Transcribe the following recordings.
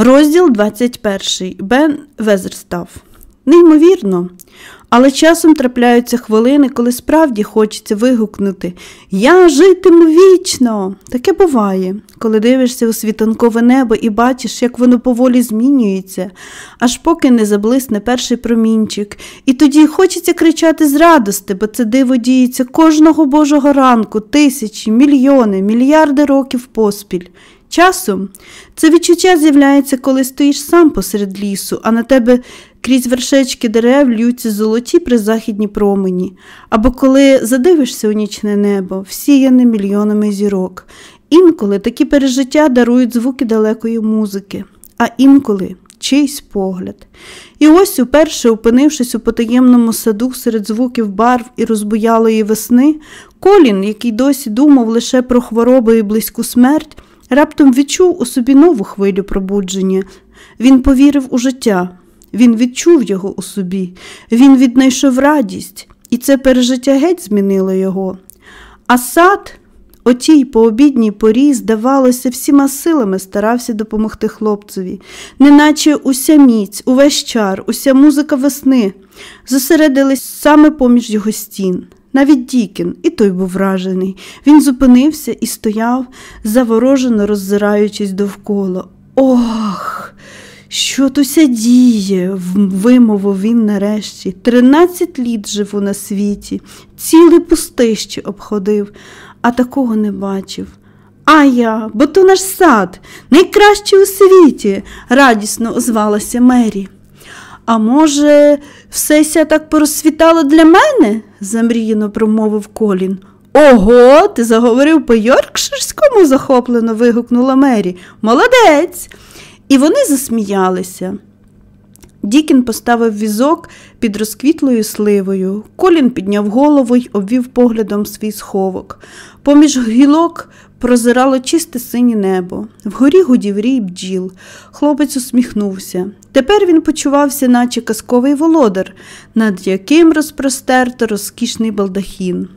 Розділ 21. Бен Везерстав. Неймовірно, але часом трапляються хвилини, коли справді хочеться вигукнути Я житиму вічно! Таке буває, коли дивишся у світанкове небо і бачиш, як воно поволі змінюється, аж поки не заблисне перший промінчик. І тоді хочеться кричати з радости, бо це диво діється кожного божого ранку, тисячі, мільйони, мільярди років поспіль. Часом це відчуття з'являється, коли стоїш сам посеред лісу, а на тебе крізь вершечки дерев льються золоті призахідні промені, або коли задивишся у нічне небо, всіяне мільйонами зірок. Інколи такі пережиття дарують звуки далекої музики, а інколи чийсь погляд. І ось, уперше, опинившись у потаємному саду серед звуків барв і розбуялої весни, Колін, який досі думав лише про хвороби і близьку смерть, раптом відчув у собі нову хвилю пробудження. Він повірив у життя, він відчув його у собі, він віднайшов радість, і це пережиття геть змінило його. А сад, о тій пообідній порі, здавалося, всіма силами старався допомогти хлопцеві, неначе уся міць, увесь чар, уся музика весни зосередились саме поміж його стін. Навіть Дікін, і той був вражений. Він зупинився і стояв, заворожено роззираючись довкола. Ох, що туся діє, вимовив він нарешті. Тринадцять літ живу на світі, ціле пустище обходив, а такого не бачив. А я, бо то наш сад, найкращий у світі, радісно озвалася Мері. А може, всеся так порозсвітало для мене? замріяно промовив Колін. Ого, ти заговорив по Йоркширському? захоплено вигукнула Мері. Молодець. І вони засміялися. Дікін поставив візок під розквітлою сливою. Колін підняв голову й обвів поглядом свій сховок. Поміж гілок прозирало чисте синє небо. Вгорі гудів рій бджіл. Хлопець усміхнувся. Тепер він почувався, наче казковий володар, над яким розпростерто розкішний балдахін.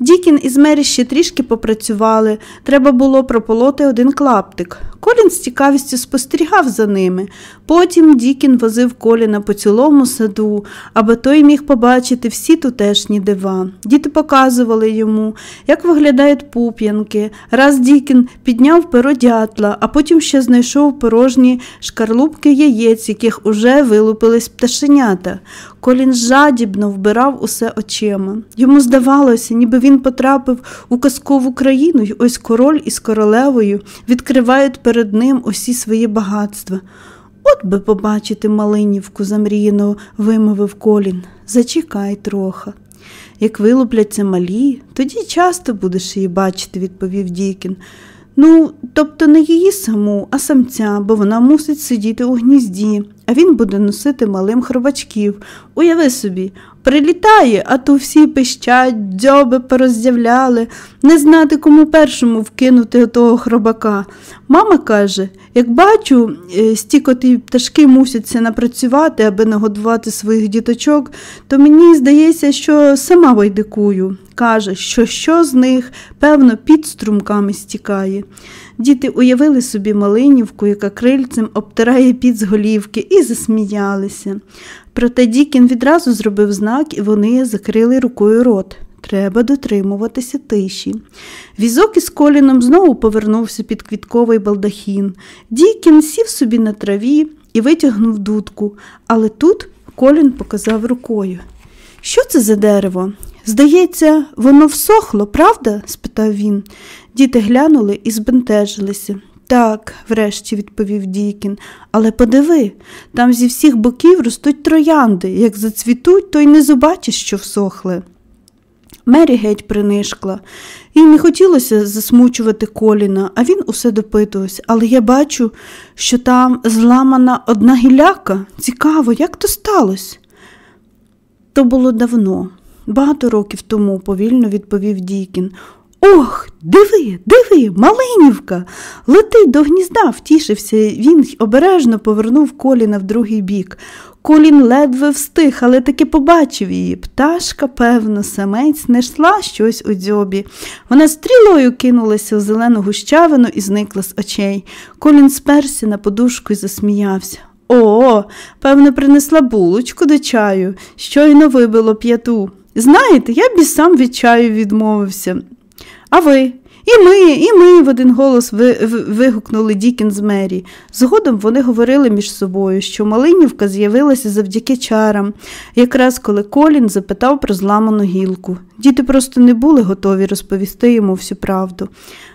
Дікін із Мері ще трішки попрацювали, треба було прополоти один клаптик. Колін з цікавістю спостерігав за ними. Потім Дікін возив Коліна по цілому саду, аби той міг побачити всі тутешні дива. Діти показували йому, як виглядають пуп'янки. Раз Дікін підняв перо дятла, а потім ще знайшов порожні шкарлупки яєць, яких уже вилупились пташенята. Колін жадібно вбирав усе очима. Йому здавалося, ніби він потрапив у казкову країну, і ось король із королевою відкривають перед ним усі свої багатства. От би побачити Малинівку, замріяно вимовив Колін. Зачекай трохи. Як вилупляться малі, тоді часто будеш її бачити, відповів Дікін. Ну, тобто не її саму, а самця, бо вона мусить сидіти у гнізді, а він буде носити малим хробачків. Уяви собі, прилітає, а то всі пищать, дзьоби пороздявляли, не знати, кому першому вкинути того хробака. Мама каже, як бачу, е, стікоті пташки мусяться напрацювати, аби нагодувати своїх діточок, то мені здається, що сама вайдикую. Каже, що що з них, певно, під струмками стікає. Діти уявили собі Малинівку, яка крильцем обтирає під з голівки, і засміялися. Проте Дікін відразу зробив знак, і вони закрили рукою рот. Треба дотримуватися тиші. Візок із коліном знову повернувся під квітковий балдахін. Дікін сів собі на траві і витягнув дудку, але тут колін показав рукою. Що це за дерево? Здається, воно всохло, правда? спитав він. Діти глянули і збентежилися. Так, врешті відповів Дікін, але подиви, там зі всіх боків ростуть троянди. Як зацвітуть, то й не побачиш, що всохли. Мері геть принишкла. Їй не хотілося засмучувати коліна, а він усе допитувався. Але я бачу, що там зламана одна гіляка. Цікаво, як то сталося? То було давно, багато років тому, повільно відповів Дікін. Ох, диви, диви, Малинівка. Летить до гнізда, втішився він й обережно повернув коліна в другий бік. Колін ледве встиг, але таки побачив її. Пташка, певно, самець несла щось у дзьобі. Вона стрілою кинулася в зелену гущавину і зникла з очей. Колін сперся на подушку і засміявся. О, певно, принесла булочку до чаю, щойно вибило п'яту. Знаєте, я б сам від чаю відмовився. А ви? І ми, і ми, в один голос вигукнули Дікін з Мері. Згодом вони говорили між собою, що Малинівка з'явилася завдяки чарам, якраз коли Колін запитав про зламану гілку. Діти просто не були готові розповісти йому всю правду.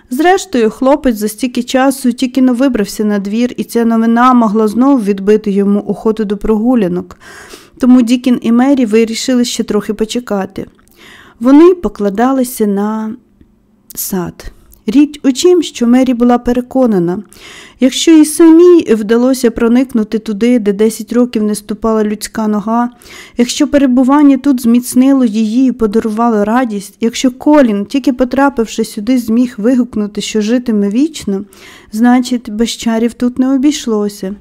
Зрештою, хлопець за стільки часу тільки не вибрався на двір, і ця новина могла знову відбити йому охоту до прогулянок. Тому Дікін і Мері вирішили ще трохи почекати. Вони покладалися на сад. Річ у чим, що Мері була переконана, якщо і самій вдалося проникнути туди, де 10 років не ступала людська нога, якщо перебування тут зміцнило її і подарувало радість, якщо Колін, тільки потрапивши сюди, зміг вигукнути, що житиме вічно, значить, без чарів тут не обійшлося.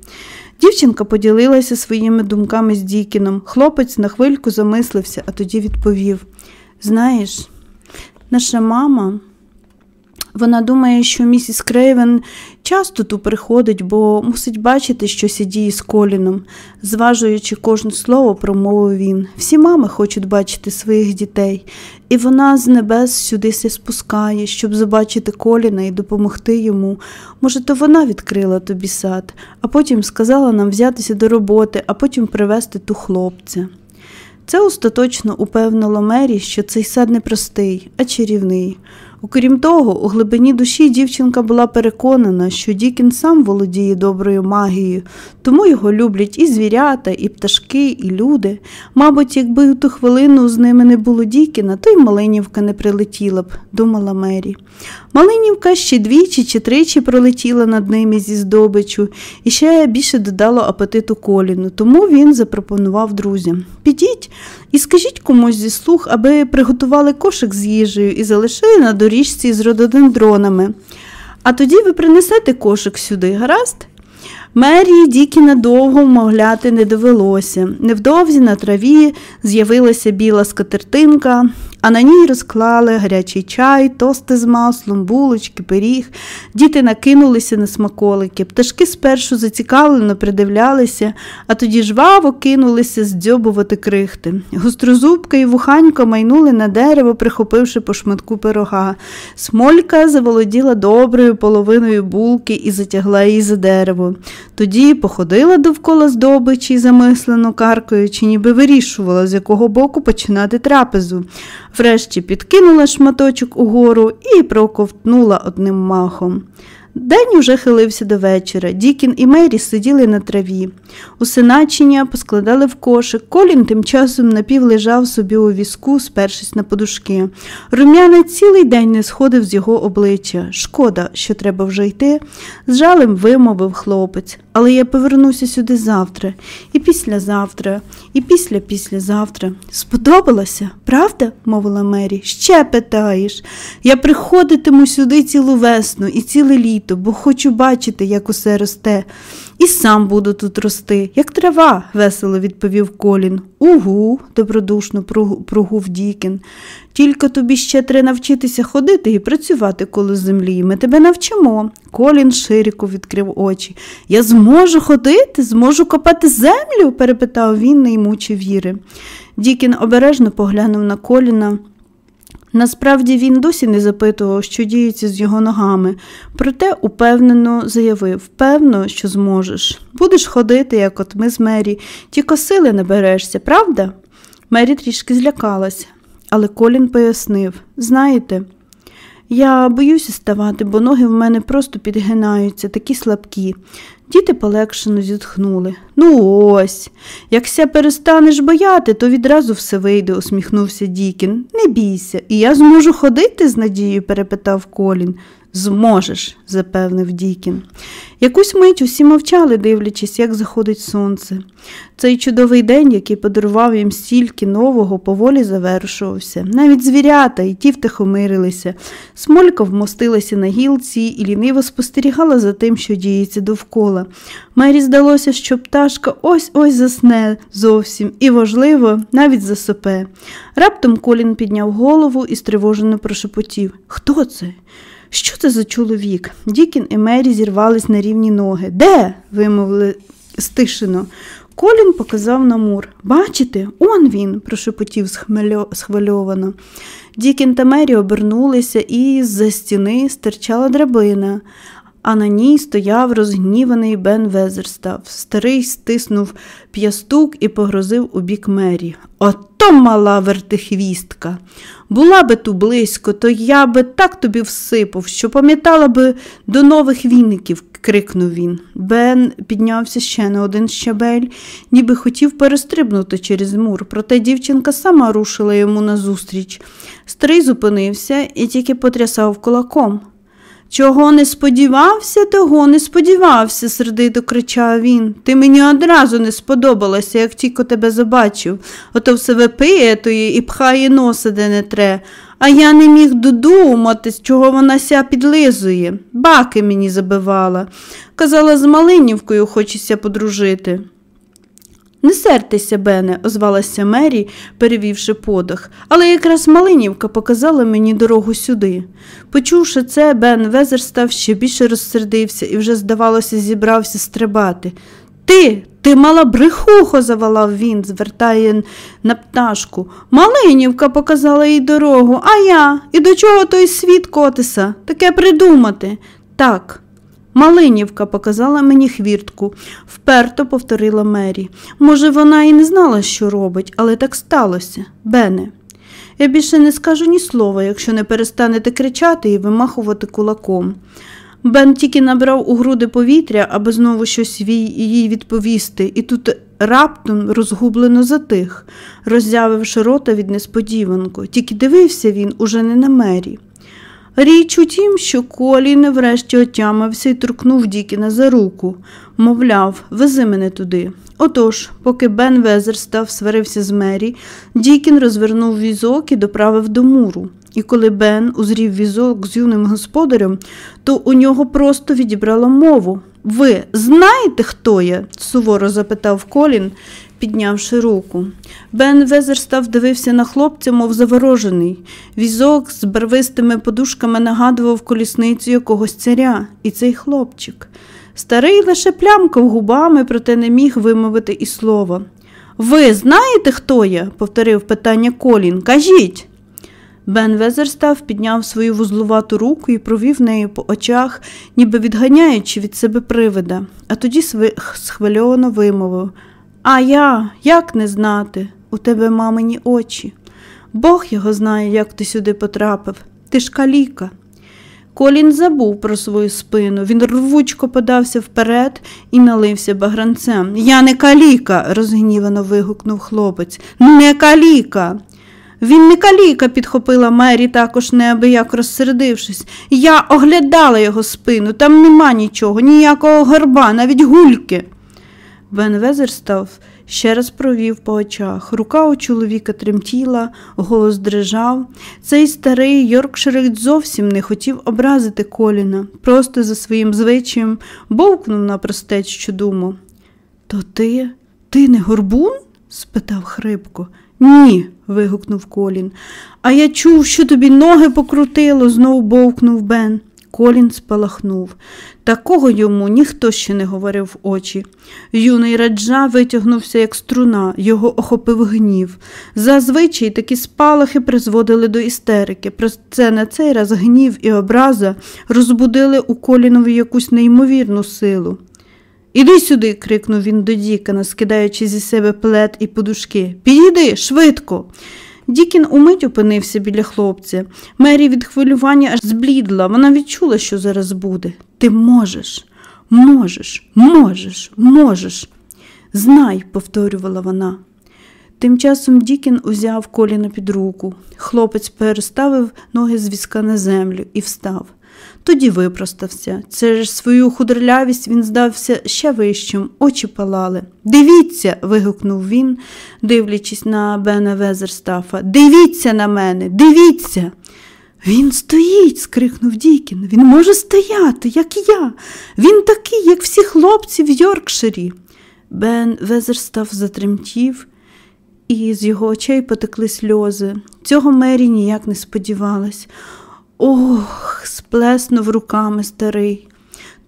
Дівчинка поділилася своїми думками з Дікіном. Хлопець на хвильку замислився, а тоді відповів: Знаєш, наша мама. Вона думає, що місіс Крейвен часто тут приходить, бо мусить бачити, що сидіє з коліном. Зважуючи кожне слово, промовив він. Всі мами хочуть бачити своїх дітей, і вона з небес сюди се спускає, щоб побачити коліна і допомогти йому. Може, то вона відкрила тобі сад, а потім сказала нам взятися до роботи, а потім привезти ту хлопця. Це остаточно упевнило Мері, що цей сад не простий, а чарівний. Окрім того, у глибині душі дівчинка була переконана, що Дікін сам володіє доброю магією, тому його люблять і звірята, і пташки, і люди. Мабуть, якби у ту хвилину з ними не було Дікіна, то й Малинівка не прилетіла б, думала Мері. Малинівка ще двічі чи тричі пролетіла над ними зі здобичу і ще більше додало апетиту коліну, тому він запропонував друзям Підіть і скажіть комусь зі слух, аби приготували кошик з їжею і залишили на доріжці з рододендронами. А тоді ви принесете кошик сюди, гаразд? Мерії Дікі надовго вмовляти не довелося. Невдовзі на траві з'явилася біла скатертинка, а на ній розклали гарячий чай, тости з маслом, булочки, пиріг. Діти накинулися на смаколики. Пташки спершу зацікавлено придивлялися, а тоді жваво кинулися здьобувати крихти. Гострозубка і вуханько майнули на дерево, прихопивши по шматку пирога. Смолька заволоділа доброю половиною булки і затягла її за дерево. Тоді походила довкола здобичі, замислено каркаючи, ніби вирішувала, з якого боку починати трапезу. Врешті підкинула шматочок угору і проковтнула одним махом. День уже хилився до вечора. Дікін і Мері сиділи на траві. Усе начиня поскладали в кошик. Колін тим часом напівлежав собі у візку, спершись на подушки. Рум'яна цілий день не сходив з його обличчя. Шкода, що треба вже йти. З жалем вимовив хлопець. Але я повернуся сюди завтра, і післязавтра, і після післязавтра. Сподобалося, правда? мовила Мері. Ще питаєш. Я приходитиму сюди цілу весну і ціле літо, бо хочу бачити, як усе росте. І сам буду тут рости, як трава, весело відповів Колін. Угу, добродушно прогув Дікін. Тільки тобі ще треба навчитися ходити і працювати коло землі. Ми тебе навчимо. Колін широко відкрив очі. Я зможу ходити, зможу копати землю? перепитав він, не ймучи віри. Дікін обережно поглянув на коліна. Насправді він досі не запитував, що діється з його ногами, проте упевнено заявив певно, що зможеш. Будеш ходити, як от ми з Мері, тільки сили не берешся, правда? Мері трішки злякалася, але Колін пояснив знаєте, я боюся ставати, бо ноги в мене просто підгинаються, такі слабкі. Діти полегшено зітхнули. Ну, ось. Якся перестанеш бояти, то відразу все вийде, усміхнувся Дікін. Не бійся, і я зможу ходити з надією? перепитав Колін. Зможеш, запевнив Дікін. Якусь мить усі мовчали, дивлячись, як заходить сонце. Цей чудовий день, який подарував їм стільки нового, поволі завершувався. Навіть звірята і ті втихомирилися. Смолька вмостилася на гілці і ліниво спостерігала за тим, що діється довкола. Мері здалося, що пташка ось ось засне зовсім і, важливо, навіть засопе. Раптом Колін підняв голову і стривожено прошепотів Хто це? Що це за чоловік? Дікін і Мері зірвались на рівні ноги. Де? вимовили стишено. Колін показав на мур. Бачите, он він, прошепотів схвильовано. Дікін та Мері обернулися і з-за стіни стирчала драбина, а на ній стояв розгніваний Бен Везерстав. Старий стиснув п'ястук і погрозив у бік Мері. Ото мала вертихвістка. Була би ту близько, то я би так тобі всипав, що пам'ятала би до нових віників, крикнув він. Бен піднявся ще на один щабель, ніби хотів перестрибнути через мур, проте дівчинка сама рушила йому назустріч. Старий зупинився і тільки потрясав кулаком. Чого не сподівався, того не сподівався, сердито кричав він. Ти мені одразу не сподобалася, як тільки тебе забачив. Ото все випиє і пхає носа, де не тре. А я не міг додуматись, чого вона ся підлизує. Баки мені забивала. Казала, з Малинівкою хочеться подружити. Не сертеся, Бене, озвалася Мері, перевівши подих, але якраз Малинівка показала мені дорогу сюди. Почувши це, Бен Везер став ще більше розсердився і вже, здавалося, зібрався стрибати. Ти, ти мала брехухо, завалав він, звертає на пташку. Малинівка показала їй дорогу, а я. І до чого той світ котиса? Таке придумати. Так. Малинівка показала мені хвіртку, вперто повторила Мері. Може, вона і не знала, що робить, але так сталося. Бене. Я більше не скажу ні слова, якщо не перестанете кричати і вимахувати кулаком. Бен тільки набрав у груди повітря, аби знову щось їй відповісти, і тут раптом розгублено затих, роззявивши рота від несподіванку. Тільки дивився він уже не на мері. Річ у тім, що Колін врешті отямився і торкнув Дікіна за руку, мовляв, вези мене туди. Отож, поки Бен Везерстав сварився з Мері, Дікін розвернув візок і доправив до муру. І коли Бен узрів візок з юним господарем, то у нього просто відібрало мову. Ви знаєте, хто я? суворо запитав Колін, піднявши руку. Бен Везерстав дивився на хлопця, мов заворожений. Візок з барвистими подушками нагадував колісницю якогось царя, і цей хлопчик. Старий лише плямкав губами, проте не міг вимовити і слова. Ви знаєте, хто я? повторив питання Колін. Кажіть. Бен Везерстав підняв свою вузлувату руку і провів нею по очах, ніби відганяючи від себе привида, а тоді схвильовано вимовив А я як не знати? У тебе мамині очі. Бог його знає, як ти сюди потрапив. Ти ж каліка. Колін забув про свою спину. Він рвучко подався вперед і налився багранцем. Я не каліка, розгнівано вигукнув хлопець. Не каліка. Він не каліка, підхопила Мері, також неабияк розсердившись. Я оглядала його спину, там нема нічого, ніякого горба, навіть гульки. Бен Везерстав ще раз провів по очах. Рука у чоловіка тремтіла, голос дрижав. Цей старий Йоркширик зовсім не хотів образити коліна, просто за своїм звичаєм бовкнув на простеч, що думав. То ти, ти не горбун? спитав хрипко. Ні, вигукнув Колін. А я чув, що тобі ноги покрутило, знов бовкнув Бен. Колін спалахнув. Такого йому ніхто ще не говорив в очі. Юний раджа витягнувся, як струна, його охопив гнів. Зазвичай такі спалахи призводили до істерики. Про це на цей раз гнів і образа розбудили у Колінові якусь неймовірну силу. Іди сюди, крикнув він до Дікана, скидаючи зі себе плед і подушки. Підійди швидко. Дікін умить опинився біля хлопця. Мері від хвилювання аж зблідла. Вона відчула, що зараз буде. Ти можеш, можеш, можеш, можеш. Знай, повторювала вона. Тим часом Дікін узяв коліна під руку. Хлопець переставив ноги з візка на землю і встав. Тоді випростався. Через свою худорлявість він здався ще вищим, очі палали. Дивіться. вигукнув він, дивлячись на Бена Везерстафа. Дивіться на мене, дивіться. Він стоїть, скрикнув Дікін. Він може стояти, як я. Він такий, як всі хлопці в Йоркширі. Бен Везерстаф затремтів і з його очей потекли сльози. Цього Мері ніяк не сподівалась. Ох, сплеснув руками старий.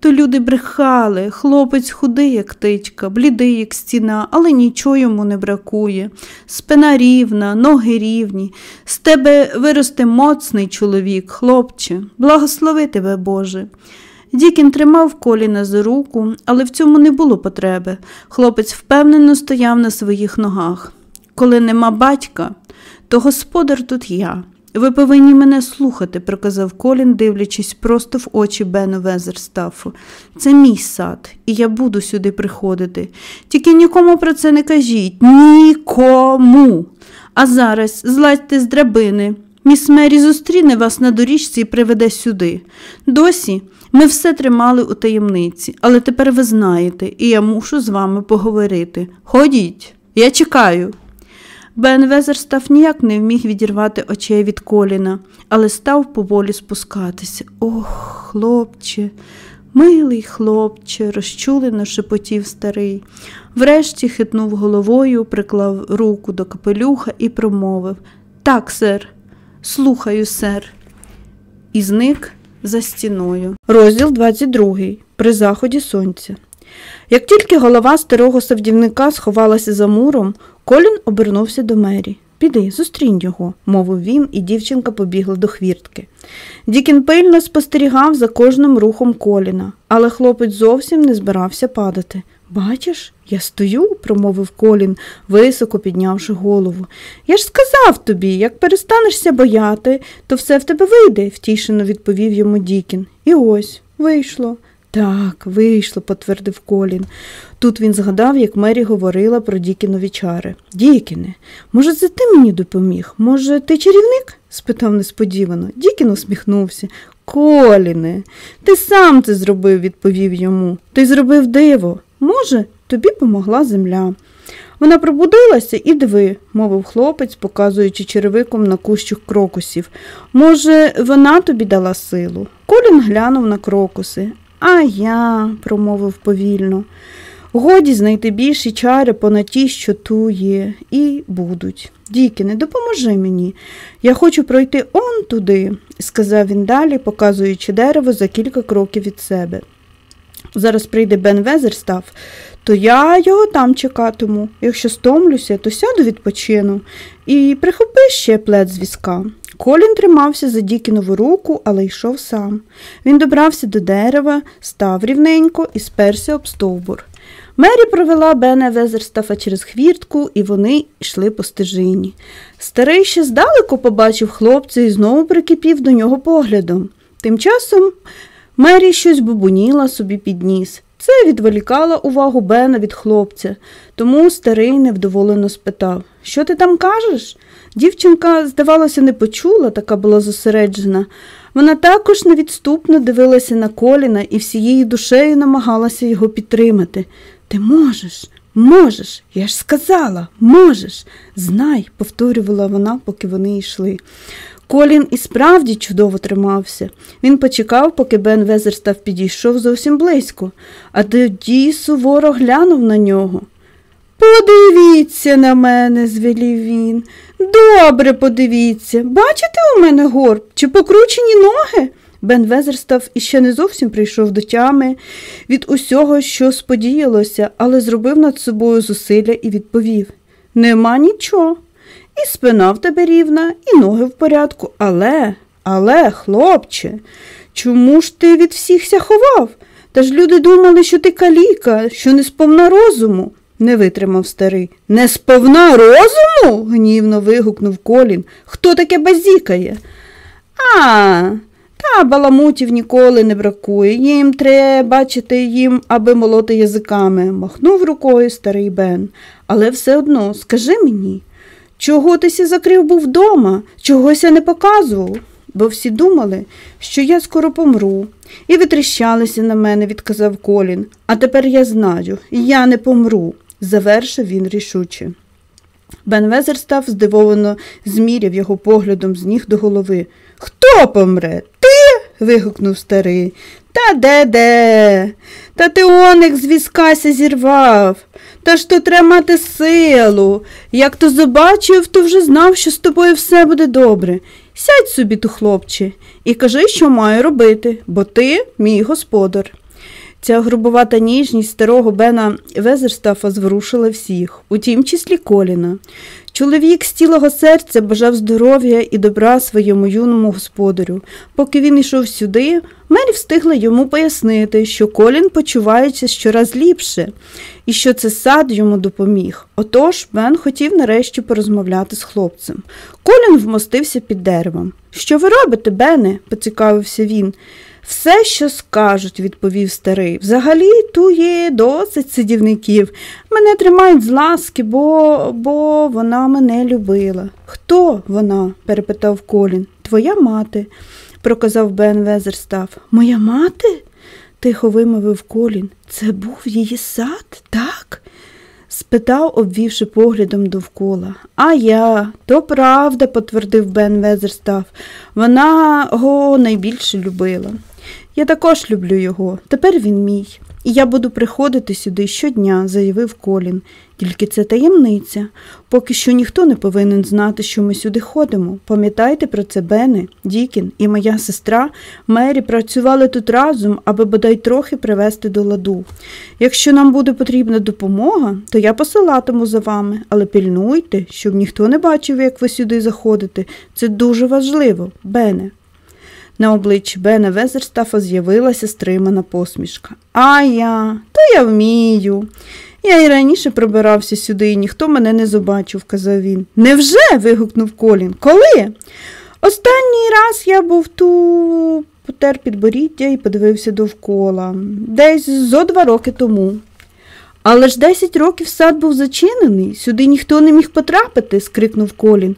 То люди брехали, хлопець худий, як тичка, блідий, як стіна, але нічого йому не бракує. Спина рівна, ноги рівні. З тебе виросте моцний чоловік, хлопче, благослови тебе, Боже. Дікін тримав коліна за руку, але в цьому не було потреби. Хлопець впевнено стояв на своїх ногах. Коли нема батька, то господар тут я. Ви повинні мене слухати, проказав Колін, дивлячись просто в очі Бену Везерстафу. Це мій сад, і я буду сюди приходити. Тільки нікому про це не кажіть. Нікому. А зараз зладьте з драбини. Міс Мері зустріне вас на доріжці і приведе сюди. Досі ми все тримали у таємниці, але тепер ви знаєте, і я мушу з вами поговорити. Ходіть, я чекаю. Бен Везерстав ніяк не вміг відірвати очей від коліна, але став поволі спускатися. Ох, хлопче, милий хлопче, розчулено шепотів старий. Врешті хитнув головою, приклав руку до капелюха і промовив Так, сер, слухаю, сер. І зник за стіною. Розділ 22. При заході сонця. Як тільки голова старого савдівника сховалася за муром, Колін обернувся до Мері. Піди, зустрінь його, мовив він, і дівчинка побігла до хвіртки. Дікін пильно спостерігав за кожним рухом коліна, але хлопець зовсім не збирався падати. Бачиш, я стою, промовив Колін, високо піднявши голову. Я ж сказав тобі, як перестанешся бояти, то все в тебе вийде, втішено відповів йому Дікін. І ось вийшло. Так, вийшло, потвердив Колін. Тут він згадав, як Мері говорила про Дікінові чари. Дікіне, може, це ти мені допоміг? Може, ти чарівник? спитав несподівано. Дікін усміхнувся. Коліне, ти сам це зробив, відповів йому. Ти зробив диво. Може, тобі помогла земля. Вона пробудилася і диви, мовив хлопець, показуючи черевиком на кущах крокусів. Може, вона тобі дала силу. Колін глянув на крокуси. А я, промовив повільно. Годі знайти більші чари понад ті, що ту є, і будуть. Дікіне, допоможи мені. Я хочу пройти он туди, сказав він далі, показуючи дерево за кілька кроків від себе. Зараз прийде Бен Везерстав, то я його там чекатиму. Якщо стомлюся, то сяду відпочину і прихопи ще плед з візка. Колін тримався за Дікінову руку, але йшов сам. Він добрався до дерева, став рівненько і сперся об стовбур. Мері провела Бена Везерстафа через хвіртку, і вони йшли по стежині. Старий ще здалеку побачив хлопця і знову прикипів до нього поглядом. Тим часом Мері щось бубоніла собі під ніс. Це відволікало увагу Бена від хлопця, тому старий невдоволено спитав Що ти там кажеш? Дівчинка, здавалося, не почула, така була зосереджена. Вона також невідступно дивилася на коліна і всією душею намагалася його підтримати. Ти можеш, можеш, я ж сказала, можеш. Знай, повторювала вона, поки вони йшли. Колін і справді чудово тримався. Він почекав, поки Бен Везерстав підійшов зовсім близько, а тоді суворо глянув на нього. Подивіться на мене, звелів він. Добре подивіться. Бачите у мене горб чи покручені ноги? Бен Везерстав іще не зовсім прийшов до тями від усього, що сподіялося, але зробив над собою зусилля і відповів Нема нічого. І спина в тебе рівна, і ноги в порядку. Але, але, хлопче, чому ж ти від всіхся ховав? Та ж люди думали, що ти каліка, що не сповна розуму, не витримав старий. Не сповна розуму? гнівно вигукнув Колін. Хто таке базікає? А, та баламутів ніколи не бракує. Їм треба бачити їм, аби молоти язиками, махнув рукою старий Бен. Але все одно скажи мені. Чого ти сі закрив був вдома? Чогося не показував? бо всі думали, що я скоро помру, і витріщалися на мене, відказав Колін. А тепер я знаю, я не помру, завершив він рішуче. Бен Везер став здивовано зміряв його поглядом з ніг до голови. Хто помре? Ти? вигукнув старий. Та де де? Та ти оник з візкася зірвав. Та ж то треба мати силу. Як то побачив, то вже знав, що з тобою все буде добре. Сядь собі ту, хлопче, і кажи, що маю робити, бо ти мій господар. Ця грубовата ніжність старого Бена Везерстафа зворушила всіх, у тім числі Коліна. Чоловік з цілого серця бажав здоров'я і добра своєму юному господарю. Поки він йшов сюди, Мері встигла йому пояснити, що Колін почувається щораз ліпше, і що це сад йому допоміг. Отож Бен хотів нарешті порозмовляти з хлопцем. Колін вмостився під деревом. Що ви робите, Бене? поцікавився він. Все, що скажуть, відповів старий. Взагалі ту є досить сидівників. Мене тримають з ласки, бо бо вона мене любила. Хто вона? перепитав Колін. Твоя мати, проказав Бен Везерстав. Моя мати? тихо вимовив Колін. Це був її сад, так? спитав, обвівши поглядом довкола. А я, то правда, потвердив Бен Везерстав. Вона його найбільше любила. Я також люблю його. Тепер він мій. І я буду приходити сюди щодня, заявив Колін. Тільки це таємниця. Поки що ніхто не повинен знати, що ми сюди ходимо. Пам'ятайте про це, Бене, Дікін і моя сестра Мері працювали тут разом, аби бодай трохи привести до ладу. Якщо нам буде потрібна допомога, то я посилатиму за вами, але пильнуйте, щоб ніхто не бачив, як ви сюди заходите. Це дуже важливо, Бене. На обличчі Бена Везерстафа з'явилася стримана посмішка. А я, то я вмію. Я й раніше пробирався сюди, і ніхто мене не побачив, казав він. Невже? вигукнув Колін. Коли? Останній раз я був ту потер підборіддя і подивився довкола, десь зо два роки тому. Але ж десять років сад був зачинений, сюди ніхто не міг потрапити, скрикнув Колін.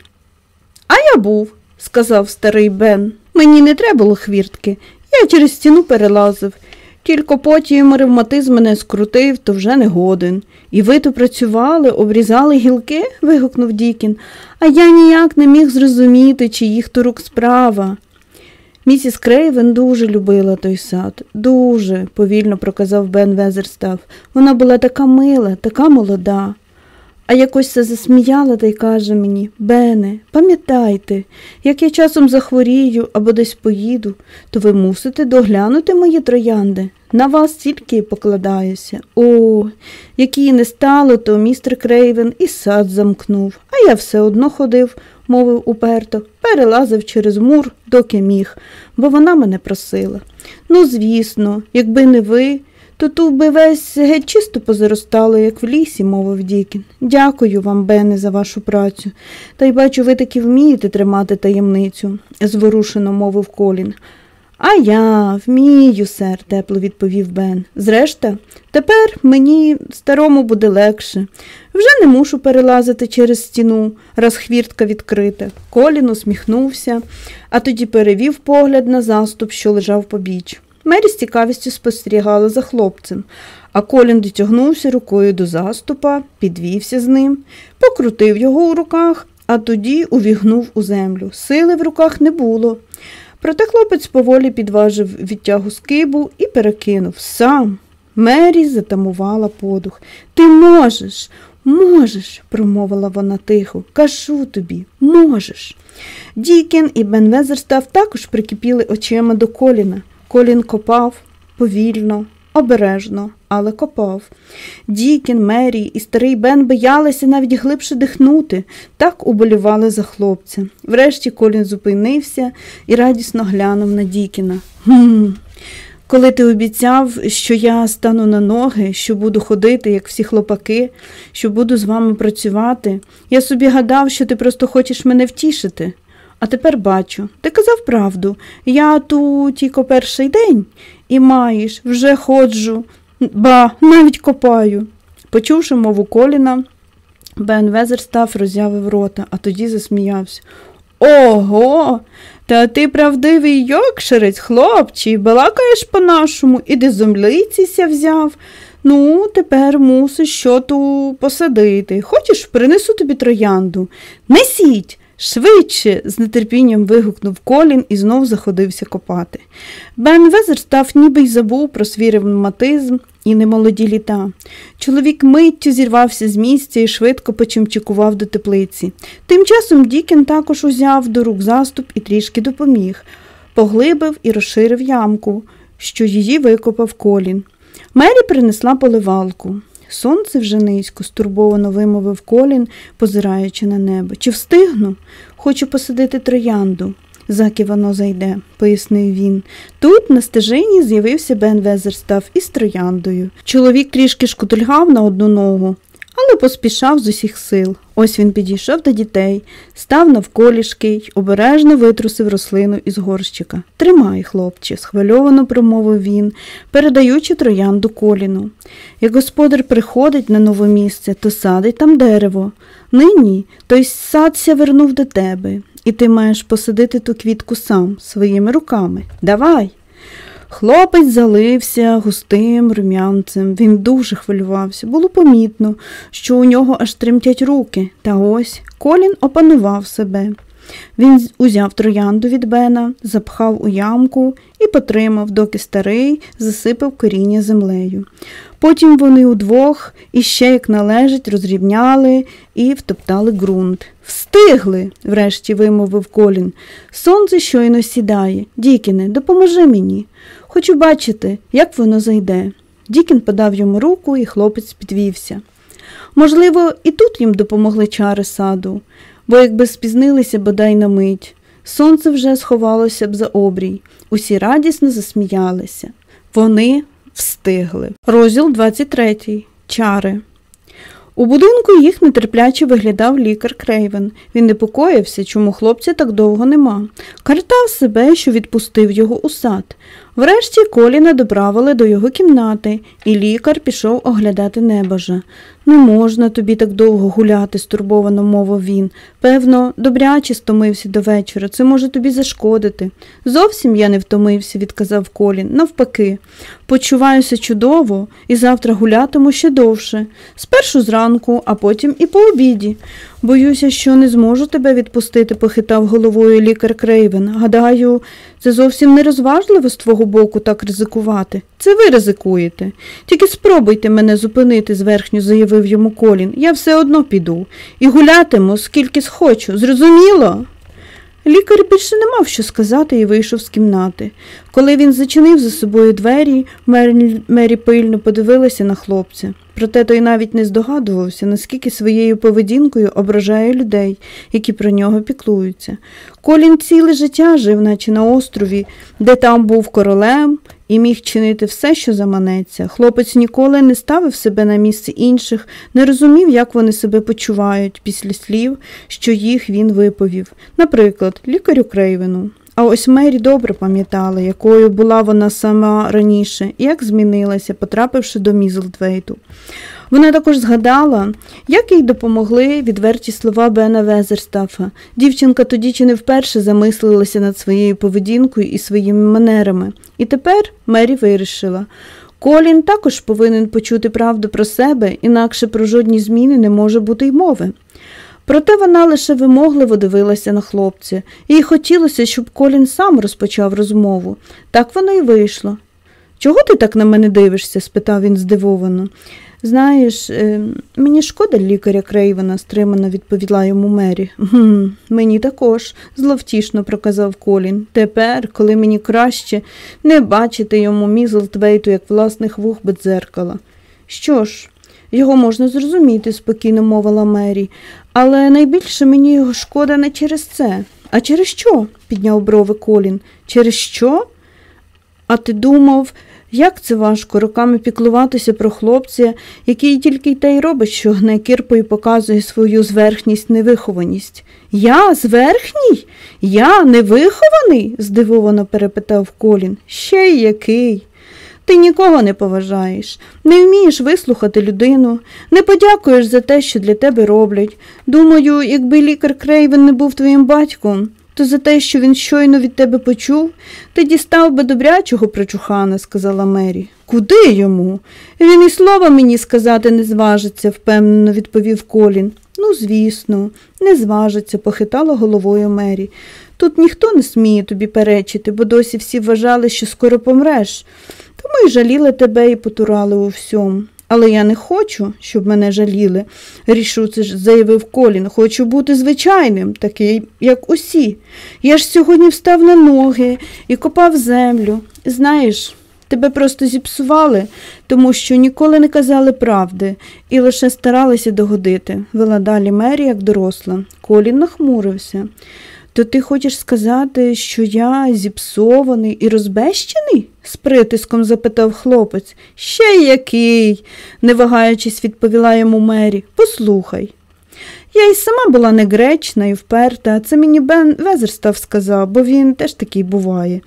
А я був, сказав старий Бен. Мені не треба було хвіртки. Я через стіну перелазив. Тільки потім ревматизм мене скрутив, то вже не годен. І ви то працювали, обрізали гілки? вигукнув Дікін, а я ніяк не міг зрозуміти, чи їх то рук справа. Місіс Крейвен дуже любила той сад, дуже, повільно проказав Бен Везерстав. Вона була така мила, така молода. А якось це засміяла та й каже мені Бене, пам'ятайте, як я часом захворію або десь поїду, то ви мусите доглянути мої троянди. На вас тільки покладаюся. О, який не стало, то містер Крейвен і сад замкнув, а я все одно ходив, мовив уперто, перелазив через мур, доки міг, бо вона мене просила. Ну, звісно, якби не ви то тут би весь геть чисто позаростало, як в лісі, мовив Дікін. Дякую вам, Бене, за вашу працю. Та й бачу, ви таки вмієте тримати таємницю, зворушено мовив Колін. А я вмію, сер, тепло відповів Бен. Зрешта, тепер мені старому буде легше. Вже не мушу перелазити через стіну, раз хвіртка відкрита. Колін усміхнувся, а тоді перевів погляд на заступ, що лежав побіч. Мері з цікавістю спостерігала за хлопцем, а Колін дотягнувся рукою до заступа, підвівся з ним, покрутив його у руках, а тоді увігнув у землю. Сили в руках не було. Проте хлопець поволі підважив відтягу скибу і перекинув сам. Мері затамувала подух. Ти можеш, можеш, промовила вона тихо. Кажу тобі, можеш. Дікін і Бен Везерстав також прикипіли очима до коліна. Колін копав повільно, обережно, але копав. Дікін, Мері і старий Бен боялися навіть глибше дихнути, так уболівали за хлопця. Врешті Колін зупинився і радісно глянув на Дікіна. «Гм, Коли ти обіцяв, що я стану на ноги, що буду ходити, як всі хлопаки, що буду з вами працювати, я собі гадав, що ти просто хочеш мене втішити. А тепер бачу, ти казав правду. Я тут тільки перший день і маєш, вже ходжу, ба, навіть копаю. Почувши мову коліна, Бен Везер став роззявив рота, а тоді засміявся. Ого, Та ти правдивий йокшерець, хлопчий, балакаєш по-нашому і де зомлиціся взяв. Ну, тепер мусиш що ту посадити. Хочеш, принесу тобі троянду. Несіть! Швидше, з нетерпінням вигукнув колін і знов заходився копати. Бен Везер став ніби й забув про свій ревматизм і немолоді літа. Чоловік миттю зірвався з місця і швидко почимчикував до теплиці. Тим часом Дікін також узяв до рук заступ і трішки допоміг, поглибив і розширив ямку, що її викопав колін. Мері принесла поливалку. Сонце вже низько, стурбовано вимовив колін, позираючи на небо. Чи встигну? Хочу посадити троянду. Заки воно зайде, пояснив він. Тут на стежині з'явився Бен Везерстав із трояндою. Чоловік трішки шкутильгав на одну ногу, але поспішав з усіх сил. Ось він підійшов до дітей, став навколішки й обережно витрусив рослину із горщика. Тримай, хлопче, схвильовано промовив він, передаючи троянду коліну. Як господар приходить на нове місце, то садить там дерево. Нині той сад ся вернув до тебе, і ти маєш посадити ту квітку сам своїми руками. Давай. Хлопець залився густим рум'янцем. Він дуже хвилювався. Було помітно, що у нього аж тремтять руки. Та ось Колін опанував себе. Він узяв троянду від Бена, запхав у ямку і потримав, доки старий засипав коріння землею. Потім вони удвох іще, як належить, розрівняли і втоптали ґрунт. Встигли, врешті вимовив Колін. Сонце щойно сідає. Дікіне, допоможи мені. Хочу бачити, як воно зайде. Дікін подав йому руку, і хлопець підвівся. Можливо, і тут їм допомогли чари саду, бо якби спізнилися бодай на мить. Сонце вже сховалося б за обрій. Усі радісно засміялися. Вони встигли. Розділ 23. Чари. У будинку їх нетерпляче виглядав лікар Крейвен. Він непокоївся, чому хлопця так довго нема. Картав себе, що відпустив його у сад. Врешті Коліна доправили до його кімнати, і лікар пішов оглядати небожа. Не можна тобі так довго гуляти, стурбовано мовив він. Певно, добряче стомився до вечора, це може тобі зашкодити. Зовсім я не втомився, відказав Колін. Навпаки, почуваюся чудово і завтра гулятиму ще довше. Спершу зранку, а потім і по обіді. Боюся, що не зможу тебе відпустити, похитав головою лікар Крейвен. Гадаю, це зовсім не розважливо з твого боку так ризикувати. Це ви ризикуєте. Тільки спробуйте мене зупинити, зверхньо заявив йому Колін. Я все одно піду і гулятиму, скільки схочу. Зрозуміло? Лікар більше не мав що сказати і вийшов з кімнати. Коли він зачинив за собою двері, Мері, пильно подивилася на хлопця. Проте той навіть не здогадувався, наскільки своєю поведінкою ображає людей, які про нього піклуються. Колін ціле життя жив, наче на острові, де там був королем і міг чинити все, що заманеться. Хлопець ніколи не ставив себе на місце інших, не розумів, як вони себе почувають після слів, що їх він виповів. Наприклад, лікарю Крейвену. А ось Мері добре пам'ятала, якою була вона сама раніше, і як змінилася, потрапивши до Мізлдвейту. Вона також згадала, як їй допомогли відверті слова Бена Везерстафа. Дівчинка тоді чи не вперше замислилася над своєю поведінкою і своїми манерами. І тепер Мері вирішила. Колін також повинен почути правду про себе, інакше про жодні зміни не може бути й мови. Проте вона лише вимогливо дивилася на хлопця, їй хотілося, щоб Колін сам розпочав розмову. Так воно й вийшло. Чого ти так на мене дивишся? спитав він здивовано. Знаєш, е, мені шкода лікаря Крейвена, стримано відповіла йому Мері. «Гм, Мені також, зловтішно проказав Колін. Тепер, коли мені краще не бачити йому Мізлтвейту, як власних вух без дзеркала. Що ж, його можна зрозуміти, спокійно мовила Мері, але найбільше мені його шкода не через це. А через що? підняв брови Колін. Через що? А ти думав, як це важко роками піклуватися про хлопця, який тільки й те й робить, що гне кірпою показує свою зверхність, невихованість. Я зверхній? Я невихований? здивовано перепитав Колін. Ще й який? Ти нікого не поважаєш, не вмієш вислухати людину, не подякуєш за те, що для тебе роблять. Думаю, якби лікар Крейвен не був твоїм батьком, то за те, що він щойно від тебе почув, ти дістав би добрячого причухана, сказала Мері. Куди йому? Він і слова мені сказати не зважиться, впевнено відповів Колін. Ну, звісно, не зважиться, похитала головою Мері. Тут ніхто не сміє тобі перечити, бо досі всі вважали, що скоро помреш. Тому й жаліли тебе і потурали у всьому. Але я не хочу, щоб мене жаліли, рішуче заявив Колін. Хочу бути звичайним, такий, як усі. Я ж сьогодні встав на ноги і копав землю. Знаєш, тебе просто зіпсували, тому що ніколи не казали правди і лише старалися догодити, вела далі Мері, як доросла. Колін нахмурився. То ти хочеш сказати, що я зіпсований і розбещений? з притиском запитав хлопець. Ще який, не вагаючись, відповіла йому Мері. Послухай. Я й сама була негречна і вперта, це мені Бен Везерстав сказав, бо він теж такий буває,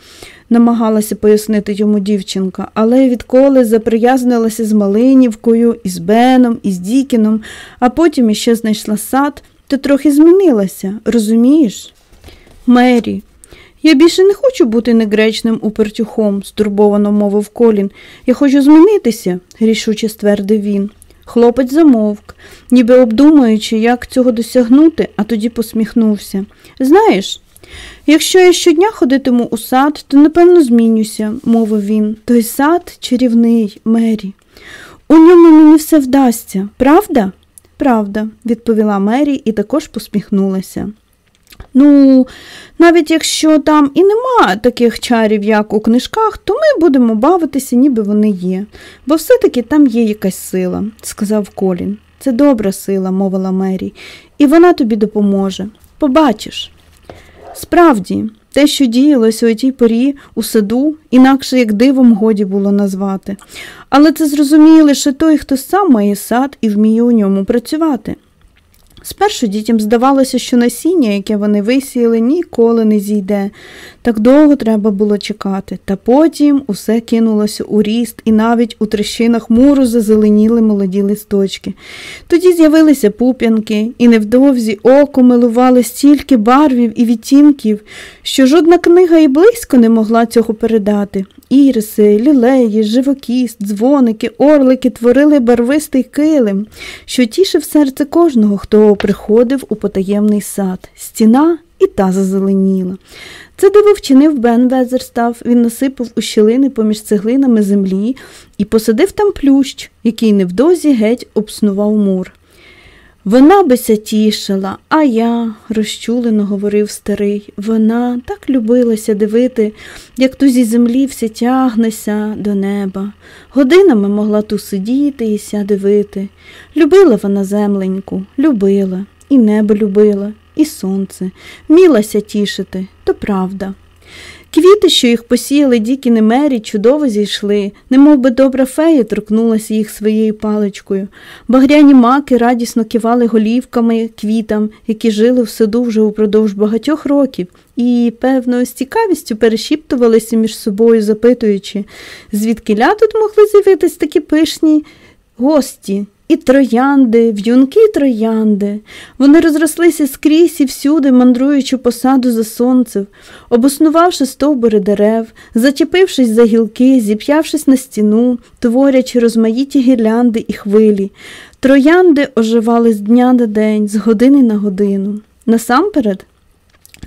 намагалася пояснити йому дівчинка, але відколи заприязнилася з Малинівкою, і з Беном, і з Дікіном, а потім іще знайшла сад, то трохи змінилася, розумієш? Мері, я більше не хочу бути негречним упертюхом, стурбовано мовив Колін. Я хочу змінитися, рішуче ствердив він. Хлопець замовк, ніби обдумуючи, як цього досягнути, а тоді посміхнувся. Знаєш, якщо я щодня ходитиму у сад, то напевно змінюся, мовив він. Той сад чарівний, Мері. У ньому мені все вдасться, правда? Правда, відповіла Мері і також посміхнулася. Ну, навіть якщо там і нема таких чарів, як у книжках, то ми будемо бавитися, ніби вони є, бо все-таки там є якась сила, сказав Колін. Це добра сила, мовила Мері, і вона тобі допоможе. Побачиш. Справді, те, що діялося у тій порі у саду, інакше як дивом годі було назвати, але це зрозуміє лише той, хто сам має сад і вміє у ньому працювати. Спершу дітям здавалося, що насіння, яке вони висіяли, ніколи не зійде. Так довго треба було чекати, та потім усе кинулося у ріст, і навіть у трещинах муру зазеленіли молоді листочки. Тоді з'явилися пуп'янки, і невдовзі око милували стільки барвів і відтінків, що жодна книга і близько не могла цього передати. Іриси, лілеї, живокіст, дзвоники, орлики творили барвистий килим, що тішив серце кожного, хто приходив у потаємний сад. Стіна і та зазеленіла. Це диво вчинив Бен Везерстав. Він насипав у щілини поміж цеглинами землі і посадив там плющ, який невдовзі геть обснував мур. Вона бися тішила, а я, розчулено говорив старий, вона так любилася дивити, як ту зі землі все тягнеся до неба. Годинами могла ту сидіти і ся дивити. Любила вона земленьку, любила, і небо любила, і сонце, вмілася тішити, то правда. Квіти, що їх посіяли Дікіни Мері, чудово зійшли, немов би добра фея торкнулася їх своєю паличкою. Багряні маки радісно кивали голівками квітам, які жили в саду вже упродовж багатьох років, і, певно, з цікавістю перешіптувалися між собою, запитуючи, звідки ля тут могли з'явитись такі пишні гості. І троянди, в'юнки троянди. Вони розрослися скрізь і всюди, мандруючи посаду за сонцем, обоснувавши стовбури дерев, зачепившись за гілки, зіп'явшись на стіну, творячи розмаїті гірлянди і хвилі. Троянди оживали з дня на день, з години на годину. Насамперед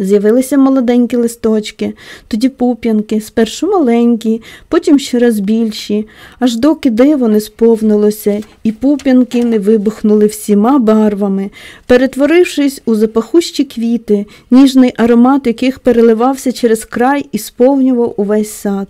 З'явилися молоденькі листочки, тоді пуп'янки, спершу маленькі, потім щораз більші, аж доки диво не сповнилося, і пуп'янки не вибухнули всіма барвами, перетворившись у запахущі квіти, ніжний аромат яких переливався через край і сповнював увесь сад.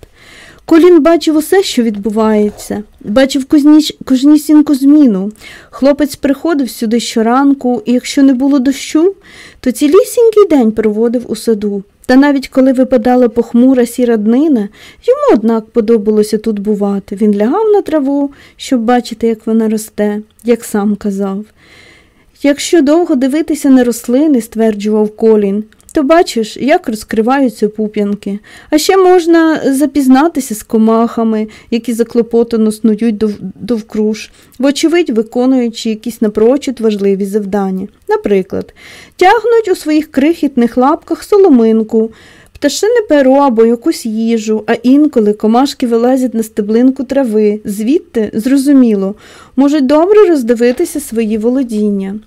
Колін бачив усе, що відбувається, бачив кузніч, кожнісіньку зміну. Хлопець приходив сюди щоранку, і якщо не було дощу, то цілісінький день проводив у саду. Та навіть коли випадала похмура сіра днина, йому, однак, подобалося тут бувати. Він лягав на траву, щоб бачити, як вона росте, як сам казав. Якщо довго дивитися на рослини, стверджував Колін, то бачиш, як розкриваються пуп'янки. А ще можна запізнатися з комахами, які заклопотано снують довкруж, вочевидь, виконуючи якісь напрочуд важливі завдання. Наприклад, тягнуть у своїх крихітних лапках соломинку. Пташине перо або якусь їжу, а інколи комашки вилазять на стеблинку трави, звідти, зрозуміло, можуть добре роздивитися свої володіння.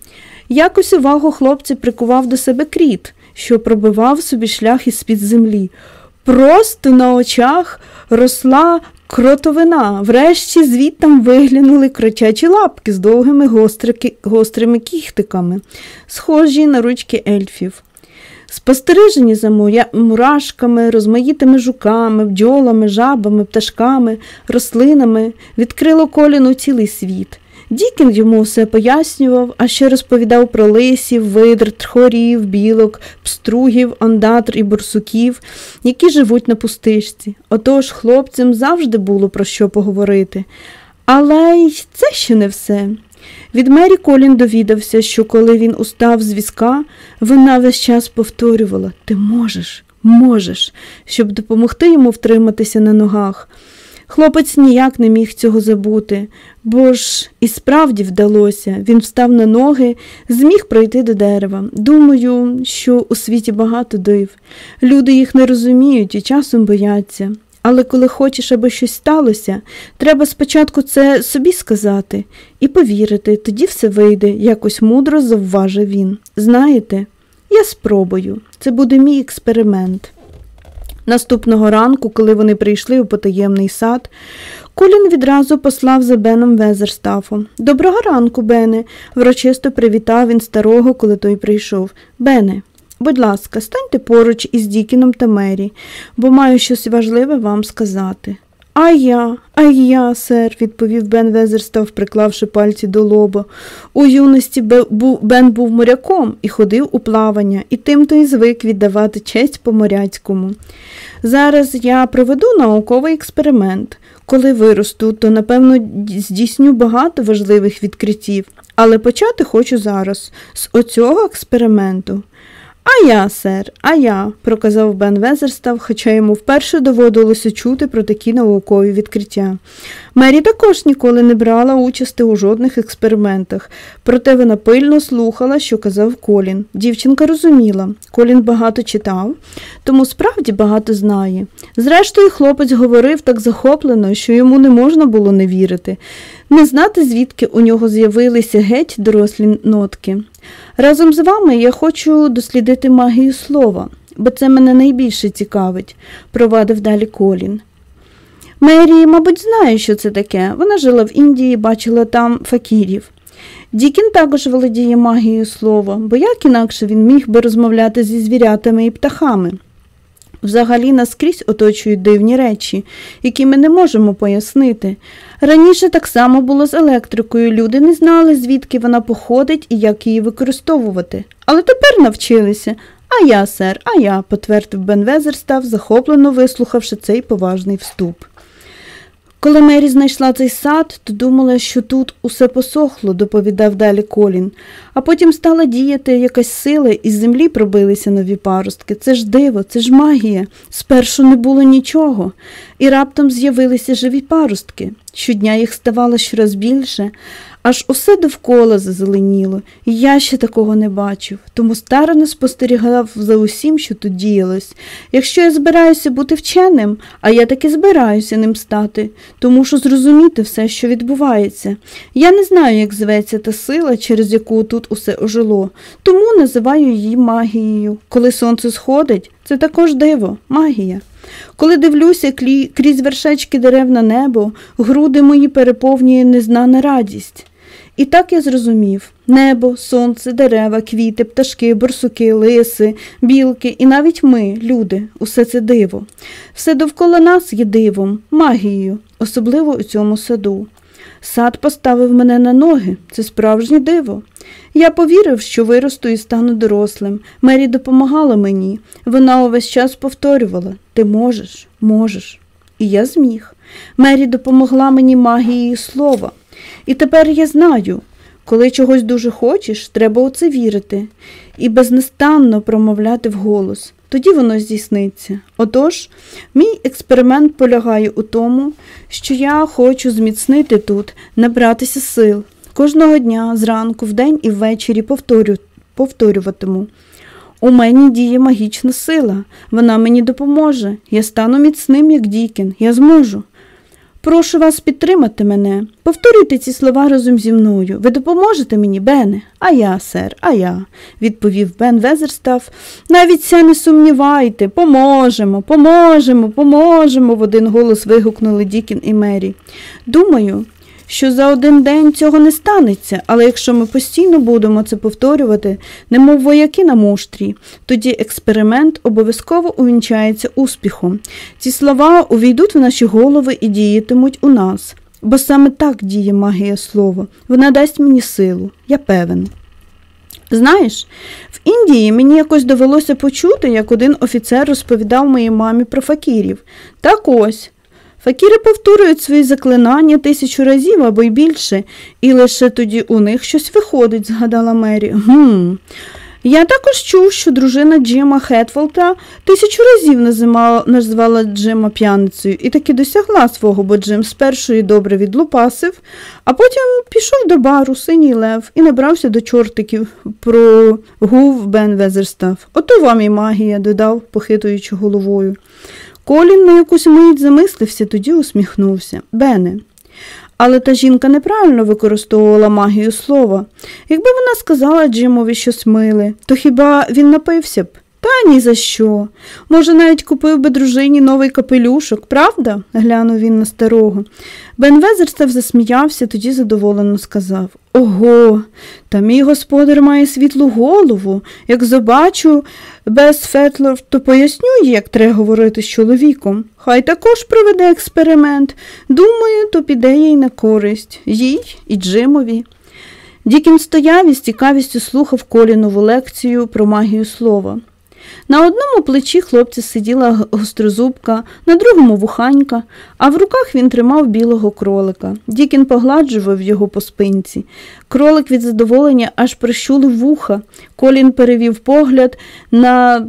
Якось увагу хлопця прикував до себе кріт, що пробивав собі шлях із під землі. Просто на очах росла кротовина, врешті звідтам виглянули кротячі лапки з довгими гострими кіхтиками, схожі на ручки ельфів. Спостережені за мурашками, розмаїтими жуками, бджолами, жабами, пташками, рослинами відкрило коліну цілий світ. Дікін йому все пояснював, а ще розповідав про лисів, видр, тхорів, білок, пстругів, ондатр і бурсуків, які живуть на пустишці. Отож хлопцям завжди було про що поговорити. Але й це ще не все. Від Мері Колін довідався, що коли він устав з візка, вона весь час повторювала Ти можеш, можеш, щоб допомогти йому втриматися на ногах. Хлопець ніяк не міг цього забути, бо ж і справді вдалося. Він встав на ноги, зміг пройти до дерева. Думаю, що у світі багато див. Люди їх не розуміють і часом бояться. Але коли хочеш, аби щось сталося, треба спочатку це собі сказати і повірити, тоді все вийде, якось мудро завважив він. Знаєте, я спробую. Це буде мій експеримент. Наступного ранку, коли вони прийшли у потаємний сад, Колін відразу послав за Беном Везерстафом. Доброго ранку, Бене, врочисто привітав він старого, коли той прийшов. Бене, будь ласка, станьте поруч із Дікіном та Мері, бо маю щось важливе вам сказати. А я, а я, сер, відповів Бен Везерстав, приклавши пальці до лоба. У юності Бен був моряком і ходив у плавання, і тим то й звик віддавати честь по моряцькому. Зараз я проведу науковий експеримент. Коли виросту, то, напевно, здійсню багато важливих відкриттів, але почати хочу зараз, з оцього експерименту. А я, сер, а я, проказав Бен Везерстав, хоча йому вперше доводилося чути про такі наукові відкриття. Мері також ніколи не брала участи у жодних експериментах, проте вона пильно слухала, що казав Колін. Дівчинка розуміла, Колін багато читав, тому справді багато знає. Зрештою, хлопець говорив так захоплено, що йому не можна було не вірити, не знати, звідки у нього з'явилися геть дорослі нотки. Разом з вами я хочу дослідити магію слова, бо це мене найбільше цікавить, провадив далі Колін. Мері, мабуть, знає, що це таке. Вона жила в Індії, бачила там факірів. Дікін також володіє магією слова, бо як інакше він міг би розмовляти зі звірятами і птахами. Взагалі наскрізь оточують дивні речі, які ми не можемо пояснити. Раніше так само було з електрикою. Люди не знали, звідки вона походить і як її використовувати. Але тепер навчилися. А я, сер, а я, потвердив Бен Везерстав, захоплено вислухавши цей поважний вступ. Коли Мері знайшла цей сад, то думала, що тут усе посохло, доповідав далі Колін, а потім стала діяти якась сила, і з землі пробилися нові паростки. Це ж диво, це ж магія. Спершу не було нічого, і раптом з'явилися живі паростки. Щодня їх ставало щораз більше, Аж усе довкола зазеленіло, і я ще такого не бачив, тому старано спостерігав за усім, що тут діялось. Якщо я збираюся бути вченим, а я таки збираюся ним стати, то мушу зрозуміти все, що відбувається. Я не знаю, як зветься та сила, через яку тут усе ожило, тому називаю її магією. Коли сонце сходить, це також диво, магія. Коли дивлюся крізь вершечки дерев на небо, груди мої переповнює незнана радість. І так я зрозумів небо, сонце, дерева, квіти, пташки, борсуки, лиси, білки і навіть ми, люди, усе це диво. Все довкола нас є дивом, магією, особливо у цьому саду. Сад поставив мене на ноги, це справжнє диво. Я повірив, що виросту і стану дорослим. Мері допомагала мені. Вона увесь час повторювала Ти можеш, можеш. І я зміг. Мері допомогла мені магією слова. І тепер я знаю, Коли чогось дуже хочеш, треба у це вірити і безнестанно промовляти вголос. Тоді воно здійсниться. Отож, мій експеримент полягає у тому, що я хочу зміцнити тут, набратися сил. Кожного дня, зранку, вдень і ввечері повторю, повторюватиму. У мені діє магічна сила, вона мені допоможе. Я стану міцним, як Дікін, я зможу. Прошу вас підтримати мене. Повторюйте ці слова разом зі мною. Ви допоможете мені, Бене? А я, сер, а я, відповів Бен Везерстав. Навіть ся не сумнівайте. Поможемо, поможемо, поможемо, в один голос вигукнули Дікін і Мері. Думаю, що за один день цього не станеться, але якщо ми постійно будемо це повторювати, немов вояки на муштрі, тоді експеримент обов'язково увінчається успіхом. Ці слова увійдуть в наші голови і діятимуть у нас. Бо саме так діє магія слова. Вона дасть мені силу, я певен. Знаєш, в Індії мені якось довелося почути, як один офіцер розповідав моїй мамі про факірів. Так ось, Факіри повторюють свої заклинання тисячу разів або й більше, і лише тоді у них щось виходить, згадала Мері. Гм. Я також чув, що дружина Джима Хетфолта тисячу разів назвала Джима п'яницею і таки досягла свого, бо Джим спершу добре відлупасив, а потім пішов до бару синій лев і набрався до чортиків про гув Бен Везерстав. Ото вам і магія, додав, похитуючи головою. Колін на якусь мить замислився, тоді усміхнувся. Бене. Але та жінка неправильно використовувала магію слова. Якби вона сказала Джимові щось миле, то хіба він напився б? Та ні за що. Може, навіть купив би дружині новий капелюшок, правда? глянув він на старого. Бен Везерстав засміявся, тоді задоволено сказав Ого, та мій господар має світлу голову. Як забачу без Фетлер, то поясню, як треба говорити з чоловіком. Хай також проведе експеримент. Думаю, то піде їй на користь, їй і Джимові. Дікін стояв і з цікавістю слухав колінову лекцію про магію слова. На одному плечі хлопця сиділа гострозубка, на другому вуханька, а в руках він тримав білого кролика. Дікін погладжував його по спинці. Кролик від задоволення аж прищулив вуха. Колін перевів погляд на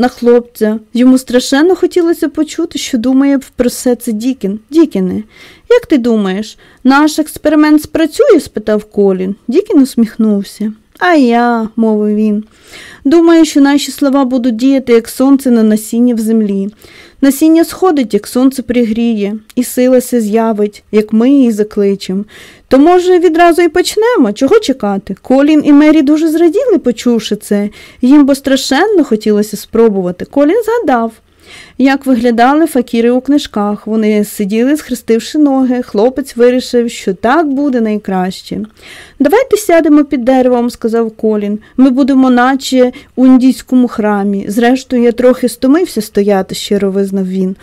на хлопця. Йому страшенно хотілося почути, що думає про все це Дікін. Дікіне, як ти думаєш, наш експеримент спрацює? спитав Колін. Дікін усміхнувся. А я, мовив він, думаю, що наші слова будуть діяти, як сонце на насіння в землі. Насіння сходить, як сонце пригріє, і сила се з'явить, як ми її закличемо. То, може, відразу і почнемо? Чого чекати? Колін і Мері дуже зраділи, почувши це. Їм бо страшенно хотілося спробувати. Колін згадав. Як виглядали факіри у книжках, вони сиділи, схрестивши ноги, хлопець вирішив, що так буде найкраще. Давайте сядемо під деревом, сказав Колін. Ми будемо, наче у індійському храмі. Зрештою, я трохи стомився стояти, щиро визнав він.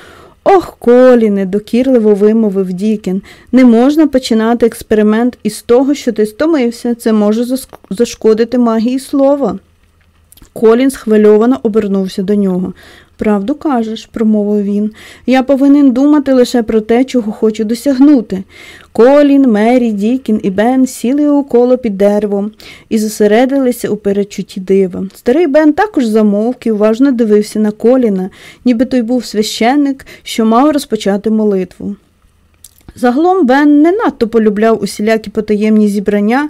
Ох, Коліне, докірливо вимовив Дікін. Не можна починати експеримент із того, що ти стомився. Це може зашкодити магії слова. Колін схвильовано обернувся до нього. Правду кажеш, промовив він. Я повинен думати лише про те, чого хочу досягнути. Колін, Мері, Дікін і Бен сіли у коло під деревом і зосередилися у передчутті дива. Старий Бен також замовк і уважно дивився на коліна, ніби той був священник, що мав розпочати молитву. Загалом Бен не надто полюбляв усілякі потаємні зібрання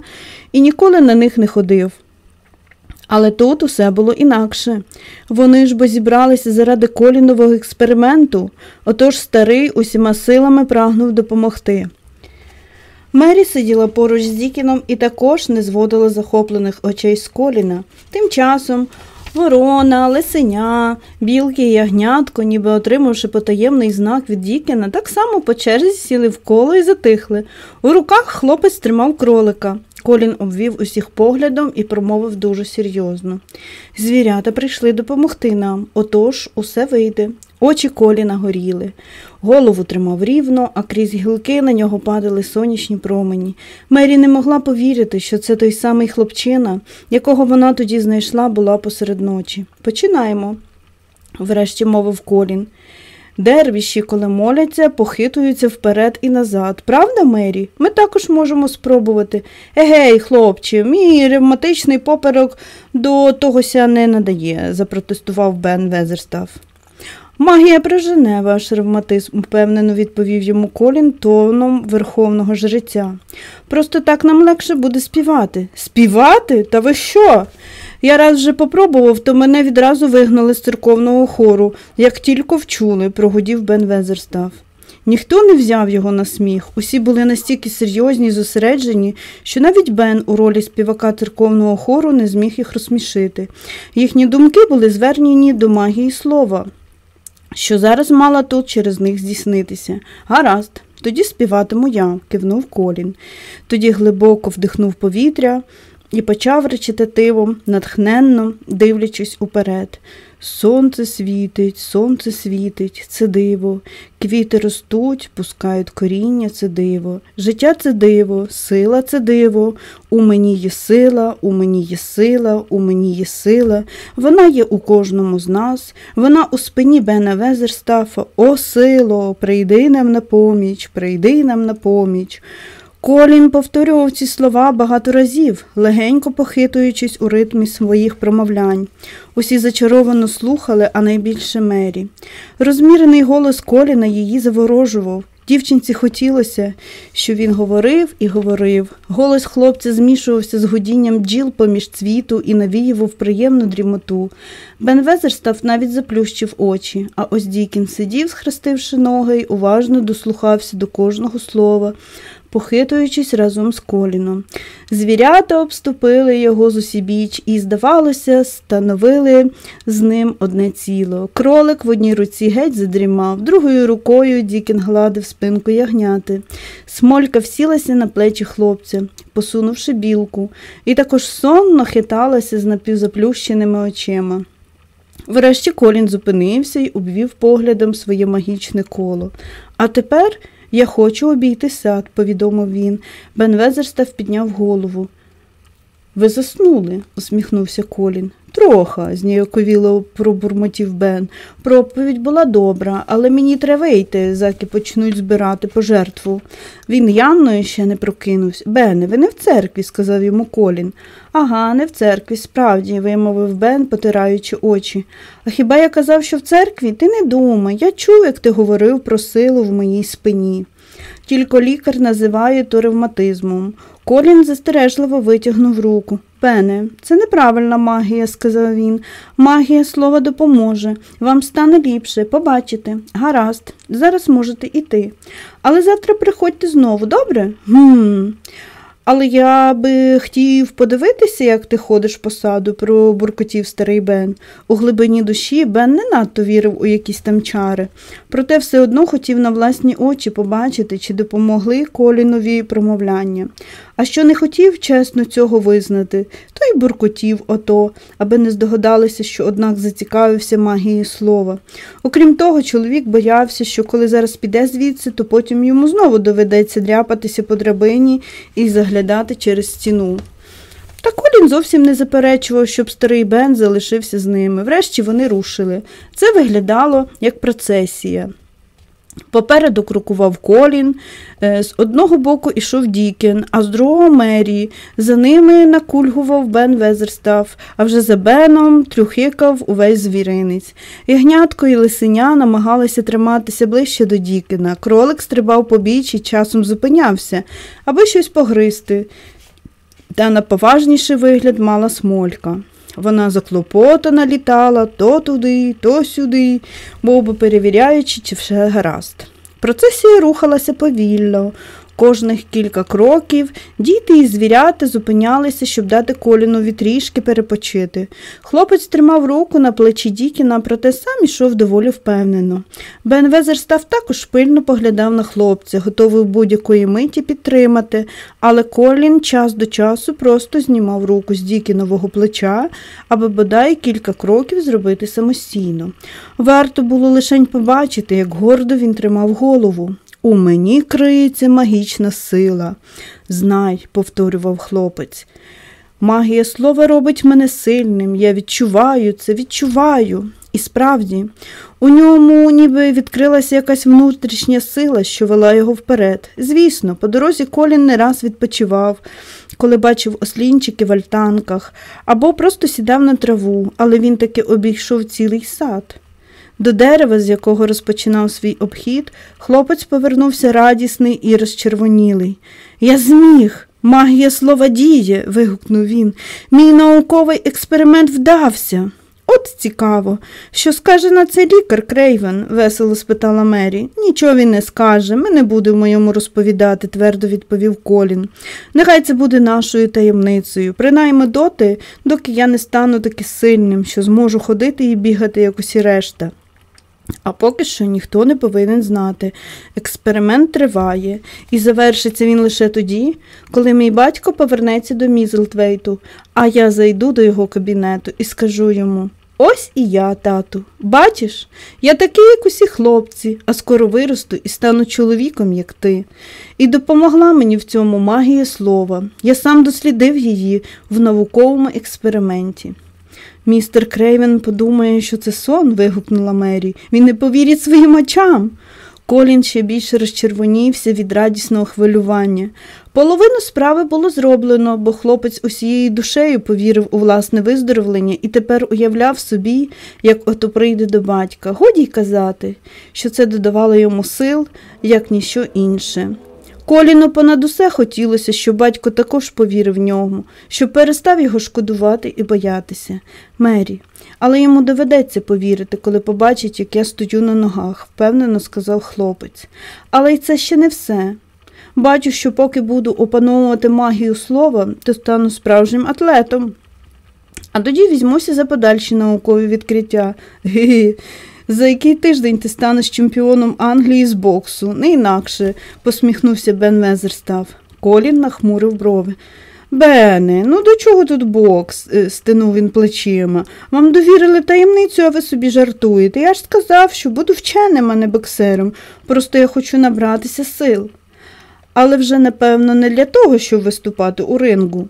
і ніколи на них не ходив. Але тут усе було інакше. Вони ж бо зібралися заради колінового експерименту, отож старий усіма силами прагнув допомогти. Мері сиділа поруч з Дікіном і також не зводила захоплених очей з коліна. Тим часом ворона, лисеня, білки і ягнятко, ніби отримавши потаємний знак від Дікіна, так само по черзі сіли в коло і затихли. У руках хлопець тримав кролика. Колін обвів усіх поглядом і промовив дуже серйозно. Звірята прийшли допомогти нам, отож усе вийде. Очі Коліна горіли. Голову тримав рівно, а крізь гілки на нього падали сонячні промені. Мері не могла повірити, що це той самий хлопчина, якого вона тоді знайшла, була посеред ночі. Починаємо, врешті мовив Колін. Дервіші, коли моляться, похитуються вперед і назад. Правда, Мері? Ми також можемо спробувати. Егей, хлопче, мій ревматичний поперек до тогося не надає, запротестував Бен Везерстав. Магія прижене ваш ревматизм, упевнено відповів йому Колін тоном верховного жреця. Просто так нам легше буде співати. Співати? Та ви що? Я раз вже попробував, то мене відразу вигнали з церковного хору, як тільки вчули, прогудів Бен Везерстав. Ніхто не взяв його на сміх, усі були настільки серйозні й зосереджені, що навіть Бен у ролі співака церковного хору не зміг їх розсмішити. Їхні думки були звернені до магії слова, що зараз мала тут через них здійснитися. Гаразд, тоді співатиму я, кивнув Колін. Тоді глибоко вдихнув повітря і почав речитативом, натхненно дивлячись уперед. Сонце світить, сонце світить, це диво, квіти ростуть, пускають коріння, це диво, життя це диво, сила це диво, у мені є сила, у мені є сила, у мені є сила, вона є у кожному з нас, вона у спині Бена Везерстафа, о сило, прийди нам на поміч, прийди нам на поміч. Колін повторював ці слова багато разів, легенько похитуючись у ритмі своїх промовлянь. Усі зачаровано слухали, а найбільше Мері. Розмірений голос Коліна її заворожував. Дівчинці хотілося, що він говорив і говорив. Голос хлопця змішувався з гудінням бджіл поміж цвіту і навіював приємну дрімоту. Бен Везерстав навіть заплющив очі, а ось Дікін сидів, схрестивши ноги й уважно дослухався до кожного слова похитуючись разом з коліном. Звірята обступили його з усібіч і, здавалося, становили з ним одне ціло. Кролик в одній руці геть задрімав, другою рукою Дікін гладив спинку ягняти. Смолька всілася на плечі хлопця, посунувши білку, і також сонно хиталася з напівзаплющеними очима. Врешті Колін зупинився і обвів поглядом своє магічне коло. А тепер я хочу обійти сад, повідомив він. Бенвезер став підняв голову. Ви заснули, усміхнувся Колін. Троха, зніяковіло пробурмотів Бен. Проповідь була добра, але мені треба вийти, заки почнуть збирати пожертву. Він явно ще не прокинувся. Бене, ви не в церкві, сказав йому Колін. Ага, не в церкві, справді, вимовив Бен, потираючи очі. А хіба я казав, що в церкві? Ти не думай. Я чув, як ти говорив про силу в моїй спині. Тільки лікар називає то ревматизмом. Колін застережливо витягнув руку. Пене, це неправильна магія, сказав він. Магія слова допоможе. Вам стане ліпше, побачите. Гаразд, зараз можете йти. Але завтра приходьте знову, добре? Гм. Але я би хотів подивитися, як ти ходиш по саду, пробуркотів старий Бен. У глибині душі Бен не надто вірив у якісь там чари, проте все одно хотів на власні очі побачити, чи допомогли колінові промовляння. А що не хотів чесно цього визнати, то й буркотів ото, аби не здогадалися, що однак зацікавився магією слова. Окрім того, чоловік боявся, що коли зараз піде звідси, то потім йому знову доведеться дряпатися по драбині і заглядати через стіну. Та Колін зовсім не заперечував, щоб старий Бен залишився з ними. Врешті вони рушили. Це виглядало як процесія. Попереду крокував колін, е, з одного боку ішов Дікін, а з другого Мері. За ними накульгував Бен Везерстав, а вже за Беном трюхикав увесь звіринець. Ягнятко і лисеня намагалися триматися ближче до Дікіна. Кролик стрибав по біч і часом зупинявся, аби щось погризти. Та на поважніший вигляд мала смолька. Вона заклопотана літала то туди, то сюди, мов перевіряючи, чи все гаразд. Процесія рухалася повільно. Кожних кілька кроків діти і звірята зупинялися, щоб дати колінові трішки перепочити. Хлопець тримав руку на плечі Дікіна, проте сам ішов доволі впевнено. Бен Везерстав також пильно поглядав на хлопця, готовий будь-якої миті підтримати, але Колін час до часу просто знімав руку з Дікінового плеча, аби бодай кілька кроків зробити самостійно. Варто було лишень побачити, як гордо він тримав голову. У мені криється магічна сила. Знай, повторював хлопець. Магія слова робить мене сильним, я відчуваю це, відчуваю. І справді, у ньому ніби відкрилася якась внутрішня сила, що вела його вперед. Звісно, по дорозі Колін не раз відпочивав, коли бачив ослінчики в альтанках, або просто сідав на траву, але він таки обійшов цілий сад. До дерева, з якого розпочинав свій обхід, хлопець повернувся радісний і розчервонілий. Я зміг. Магія слова діє. вигукнув він. Мій науковий експеримент вдався. От цікаво, що скаже на це лікар Крейвен? весело спитала Мері. Нічого він не скаже, ми не будемо йому розповідати, твердо відповів Колін. Нехай це буде нашою таємницею, принаймні доти, доки я не стану таки сильним, що зможу ходити і бігати, як усі решта. А поки що ніхто не повинен знати. Експеримент триває, і завершиться він лише тоді, коли мій батько повернеться до Мізелтвейту, а я зайду до його кабінету і скажу йому Ось і я, тату. Бачиш, я такий, як усі хлопці, а скоро виросту і стану чоловіком, як ти. І допомогла мені в цьому магія слова. Я сам дослідив її в науковому експерименті. Містер Крейвен подумає, що це сон, вигукнула Мері. Він не повірить своїм очам. Колін ще більше розчервонівся від радісного хвилювання. Половину справи було зроблено, бо хлопець усією душею повірив у власне виздоровлення і тепер уявляв собі, як ото прийде до батька. Годі й казати, що це додавало йому сил, як ніщо інше. Коліну понад усе хотілося, щоб батько також повірив ньому, щоб перестав його шкодувати і боятися. Мері, але йому доведеться повірити, коли побачить, як я стою на ногах, впевнено сказав хлопець. Але й це ще не все. Бачу, що поки буду опановувати магію слова, то стану справжнім атлетом. А тоді візьмуся за подальші наукові відкриття. Гі-гі. За який тиждень ти станеш чемпіоном Англії з боксу, не інакше, посміхнувся Бен Везерстав. Колін нахмурив брови. Бене, ну до чого тут бокс? Е, стинув він плечима. Вам довірили таємницю, а ви собі жартуєте. Я ж сказав, що буду вченим, а не боксером. Просто я хочу набратися сил. Але вже, напевно, не для того, щоб виступати у рингу.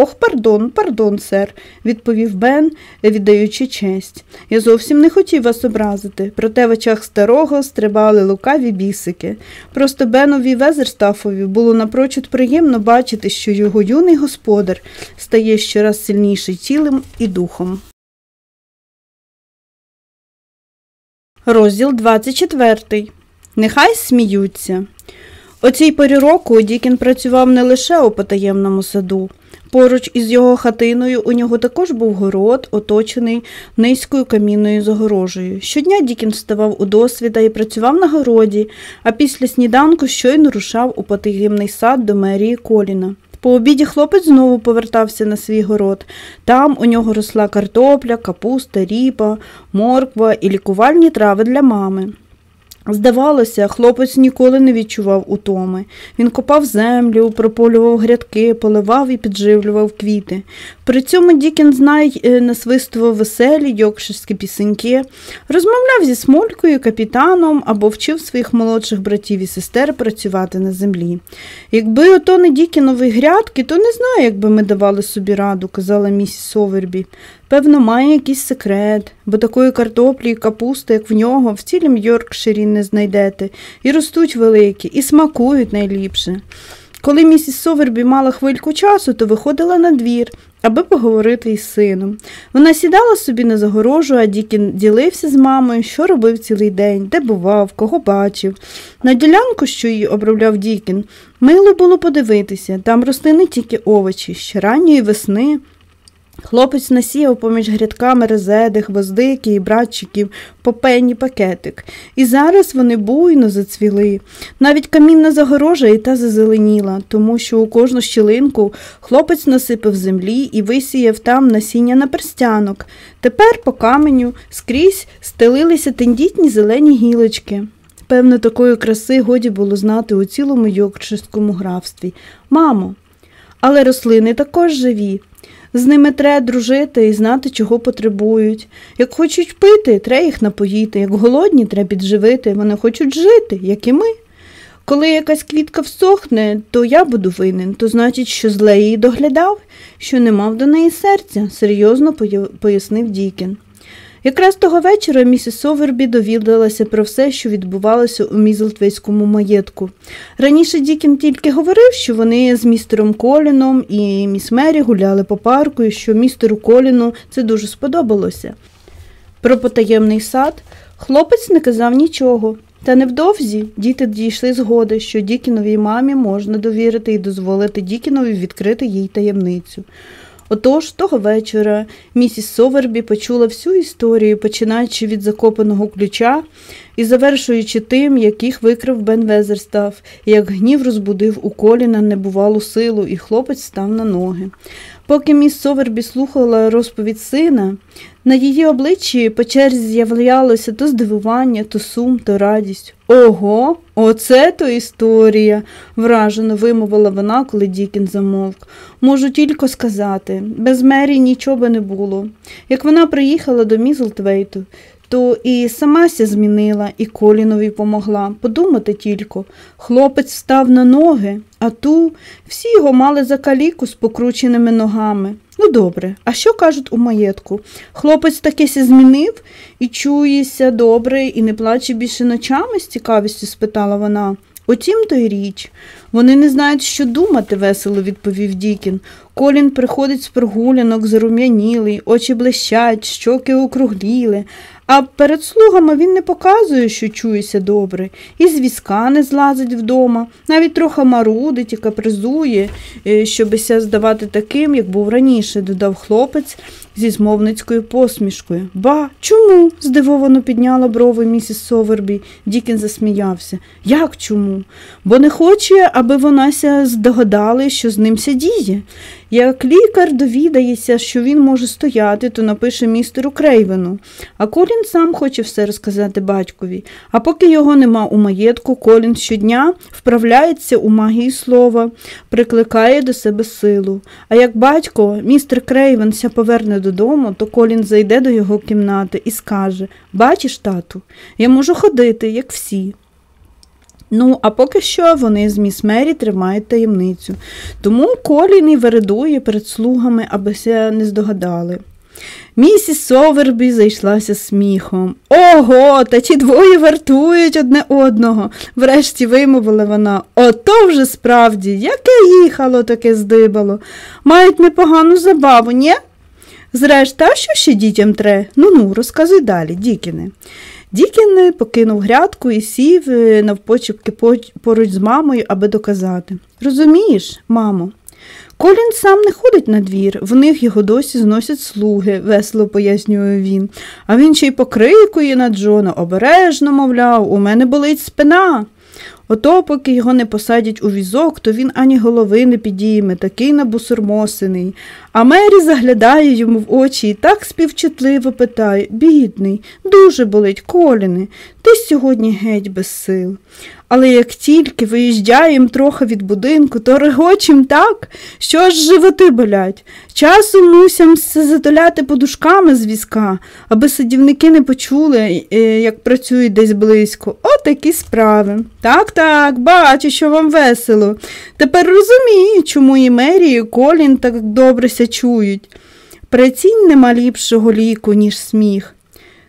Ох, пардон, пардон, сер, відповів Бен, віддаючи честь. Я зовсім не хотів вас образити, проте в очах старого стрибали лукаві бісики. Просто Бенові Везерстафові було напрочуд приємно бачити, що його юний господар стає щораз сильніший тілом і духом. Розділ 24. Нехай сміються. О цій порі року Дікін працював не лише у потаємному саду. Поруч із його хатиною у нього також був город, оточений низькою камінною загорожею. Щодня Дікін вставав у досвіда і працював на городі, а після сніданку щойно рушав у потаємний сад до мерії Коліна. По обіді хлопець знову повертався на свій город. Там у нього росла картопля, капуста, ріпа, морква і лікувальні трави для мами. Здавалося, хлопець ніколи не відчував утоми. Він копав землю, прополював грядки, поливав і підживлював квіти. При цьому Дікін знай е, насвистував веселі йокширські пісеньки, розмовляв зі смолькою, капітаном або вчив своїх молодших братів і сестер працювати на землі. Якби ото не Дікінові грядки, то не знаю, як би ми давали собі раду, казала місіс Совербі. Певно, має якийсь секрет, бо такої картоплі і капусти, як в нього, в цілім Йоркширі не знайдете, і ростуть великі, і смакують найліпше. Коли місіс Совербі мала хвильку часу, то виходила на двір, аби поговорити із сином. Вона сідала собі на загорожу, а Дікін ділився з мамою, що робив цілий день, де бував, кого бачив. На ділянку, що її обробляв Дікін, мило було подивитися, там росли не тільки овочі, ще ранньої весни. Хлопець насіяв поміж грядками резеди, гвоздики і братчиків попенні пакетик, і зараз вони буйно зацвіли. Навіть камінна загорожа і та зазеленіла, тому що у кожну щілинку хлопець насипав землі і висіяв там насіння на перстянок. Тепер по каменю скрізь стелилися тендітні зелені гілочки. Певно, такої краси годі було знати у цілому йоркширському графстві. Мамо, але рослини також живі. З ними треба дружити і знати, чого потребують. Як хочуть пити, треба їх напоїти, як голодні, треба підживити, вони хочуть жити, як і ми. Коли якась квітка всохне, то я буду винен, то значить, що зле її доглядав, що не мав до неї серця, серйозно пояснив Дікін. Якраз того вечора місіс Совербі довідалася про все, що відбувалося у Мізлтвейському маєтку. Раніше Дікін тільки говорив, що вони з містером Коліном і міс Мері гуляли по парку, і що містеру Коліну це дуже сподобалося. Про потаємний сад хлопець не казав нічого. Та невдовзі діти дійшли згоди, що Дікіновій мамі можна довірити і дозволити Дікінові відкрити їй таємницю. Отож, того вечора місіс Совербі почула всю історію, починаючи від закопаного ключа і завершуючи тим, яких викрив Бен Везерстав, як гнів розбудив у коліна небувалу силу, і хлопець став на ноги. Поки міс Совербі слухала розповідь сина, на її обличчі по черзі з'являлося то здивування, то сум, то радість. Ого, оце то історія, вражено вимовила вона, коли Дікін замовк. Можу тільки сказати, без Мері нічого не було. Як вона приїхала до Мізлтвейту, то і самася змінила, і колінові помогла. Подумати тільки, хлопець став на ноги, а ту всі його мали за каліку з покрученими ногами. Ну добре, а що кажуть у маєтку? Хлопець такесь змінив і чується добре, і не плаче більше ночами, з цікавістю спитала вона. Утім, то й річ. Вони не знають, що думати, весело відповів Дікін. Колін приходить з прогулянок, зарум'янілий, очі блищать, щоки округліли, а перед слугами він не показує, що чується добре, і з візка не злазить вдома, навіть трохи марудить і капризує, е, щобися здавати таким, як був раніше, додав хлопець зі змовницькою посмішкою. Ба, чому? здивовано підняла брови місіс Совербі. Дікін засміявся. Як чому? Бо не хоче, аби вонася здогадали, що з ним сидіє. Як лікар довідається, що він може стояти, то напише містеру Крейвену. А Колін сам хоче все розказати батькові. А поки його нема у маєтку, Колін щодня вправляється у магії слова, прикликає до себе силу. А як батько, містер Крейвен ся поверне додому, то Колін зайде до його кімнати і скаже Бачиш, тату, я можу ходити, як всі. Ну, а поки що вони з міс Мері тримають таємницю. Тому Колін і вередує перед слугами, абися не здогадали. Місіс Совербі зайшлася сміхом. Ого, та ті двоє вартують одне одного, врешті вимовила вона. Ото вже справді, яке їхало, таке здибало. Мають непогану забаву, ні? Зрешта, що ще дітям тре? Ну ну, розказуй далі, Дікіне. Дікін покинув грядку і сів е, навпочепки поруч з мамою, аби доказати. Розумієш, мамо, Колін сам не ходить на двір, в них його досі зносять слуги, весело пояснює він. А він ще й покрикує на Джона обережно, мовляв, у мене болить спина. Ото, поки його не посадять у візок, то він ані голови не підійме, такий набусурмосений. А Мері заглядає йому в очі і так співчутливо питає Бідний, дуже болить коліни, ти сьогодні геть без сил. Але як тільки виїжджаємо трохи від будинку, то регочем так, що аж животи болять. Часом мусям затоляти подушками з візка, аби садівники не почули, е, як працюють десь близько. От такі справи. Так, так, бачу, що вам весело. Тепер розумію, чому і Мері, і Колін так добре ся чують. Прицінь нема ліпшого ліку, ніж сміх.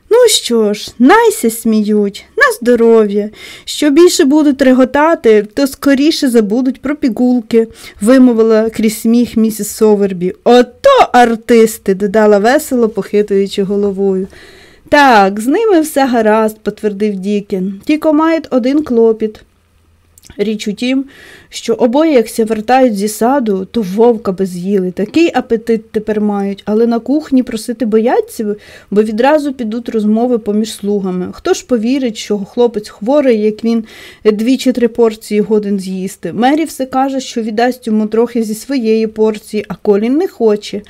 Ну що ж, найся сміють, на здоров'я. Що більше будуть реготати, то скоріше забудуть про пігулки, вимовила крізь сміх місіс Совербі. Ото артисти, додала весело, похитуючи головою. Так, з ними все гаразд, потвердив Дікін. Тільки мають один клопіт. Річ у тім, що обоє, якся вертають зі саду, то вовка би з'їли. Такий апетит тепер мають, але на кухні просити бояться, бо відразу підуть розмови поміж слугами. Хто ж повірить, що хлопець хворий, як він дві чи три порції годин з'їсти? Мері все каже, що віддасть йому трохи зі своєї порції, а Колін не хоче.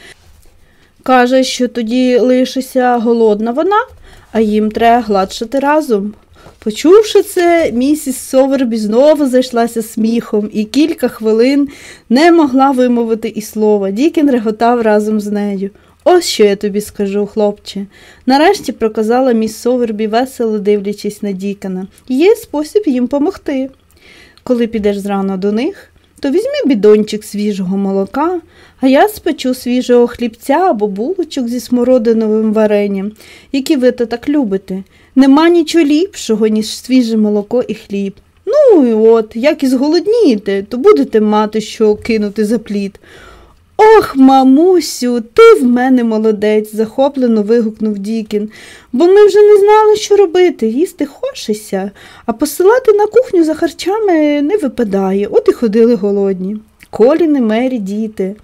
Каже, що тоді лишиться голодна вона, а їм треба гладшати разом. Почувши це, місіс Совербі знову зайшлася сміхом і кілька хвилин не могла вимовити і слова. Дікін реготав разом з нею. Ось що я тобі скажу, хлопче. Нарешті проказала міс Совербі, весело дивлячись на Дікана. Є спосіб їм помогти. Коли підеш зрано до них, то візьми бідончик свіжого молока, а я спечу свіжого хлібця або булочок зі смородиновим варенням, які ви то так любите. Нема нічого ліпшого, ніж свіже молоко і хліб. Ну і от, як і зголоднієте, то будете мати що кинути за плід. Ох, мамусю, ти в мене молодець, захоплено вигукнув Дікін, бо ми вже не знали, що робити, їсти хочеться, а посилати на кухню за харчами не випадає, от і ходили голодні. Коліни, мері, діти.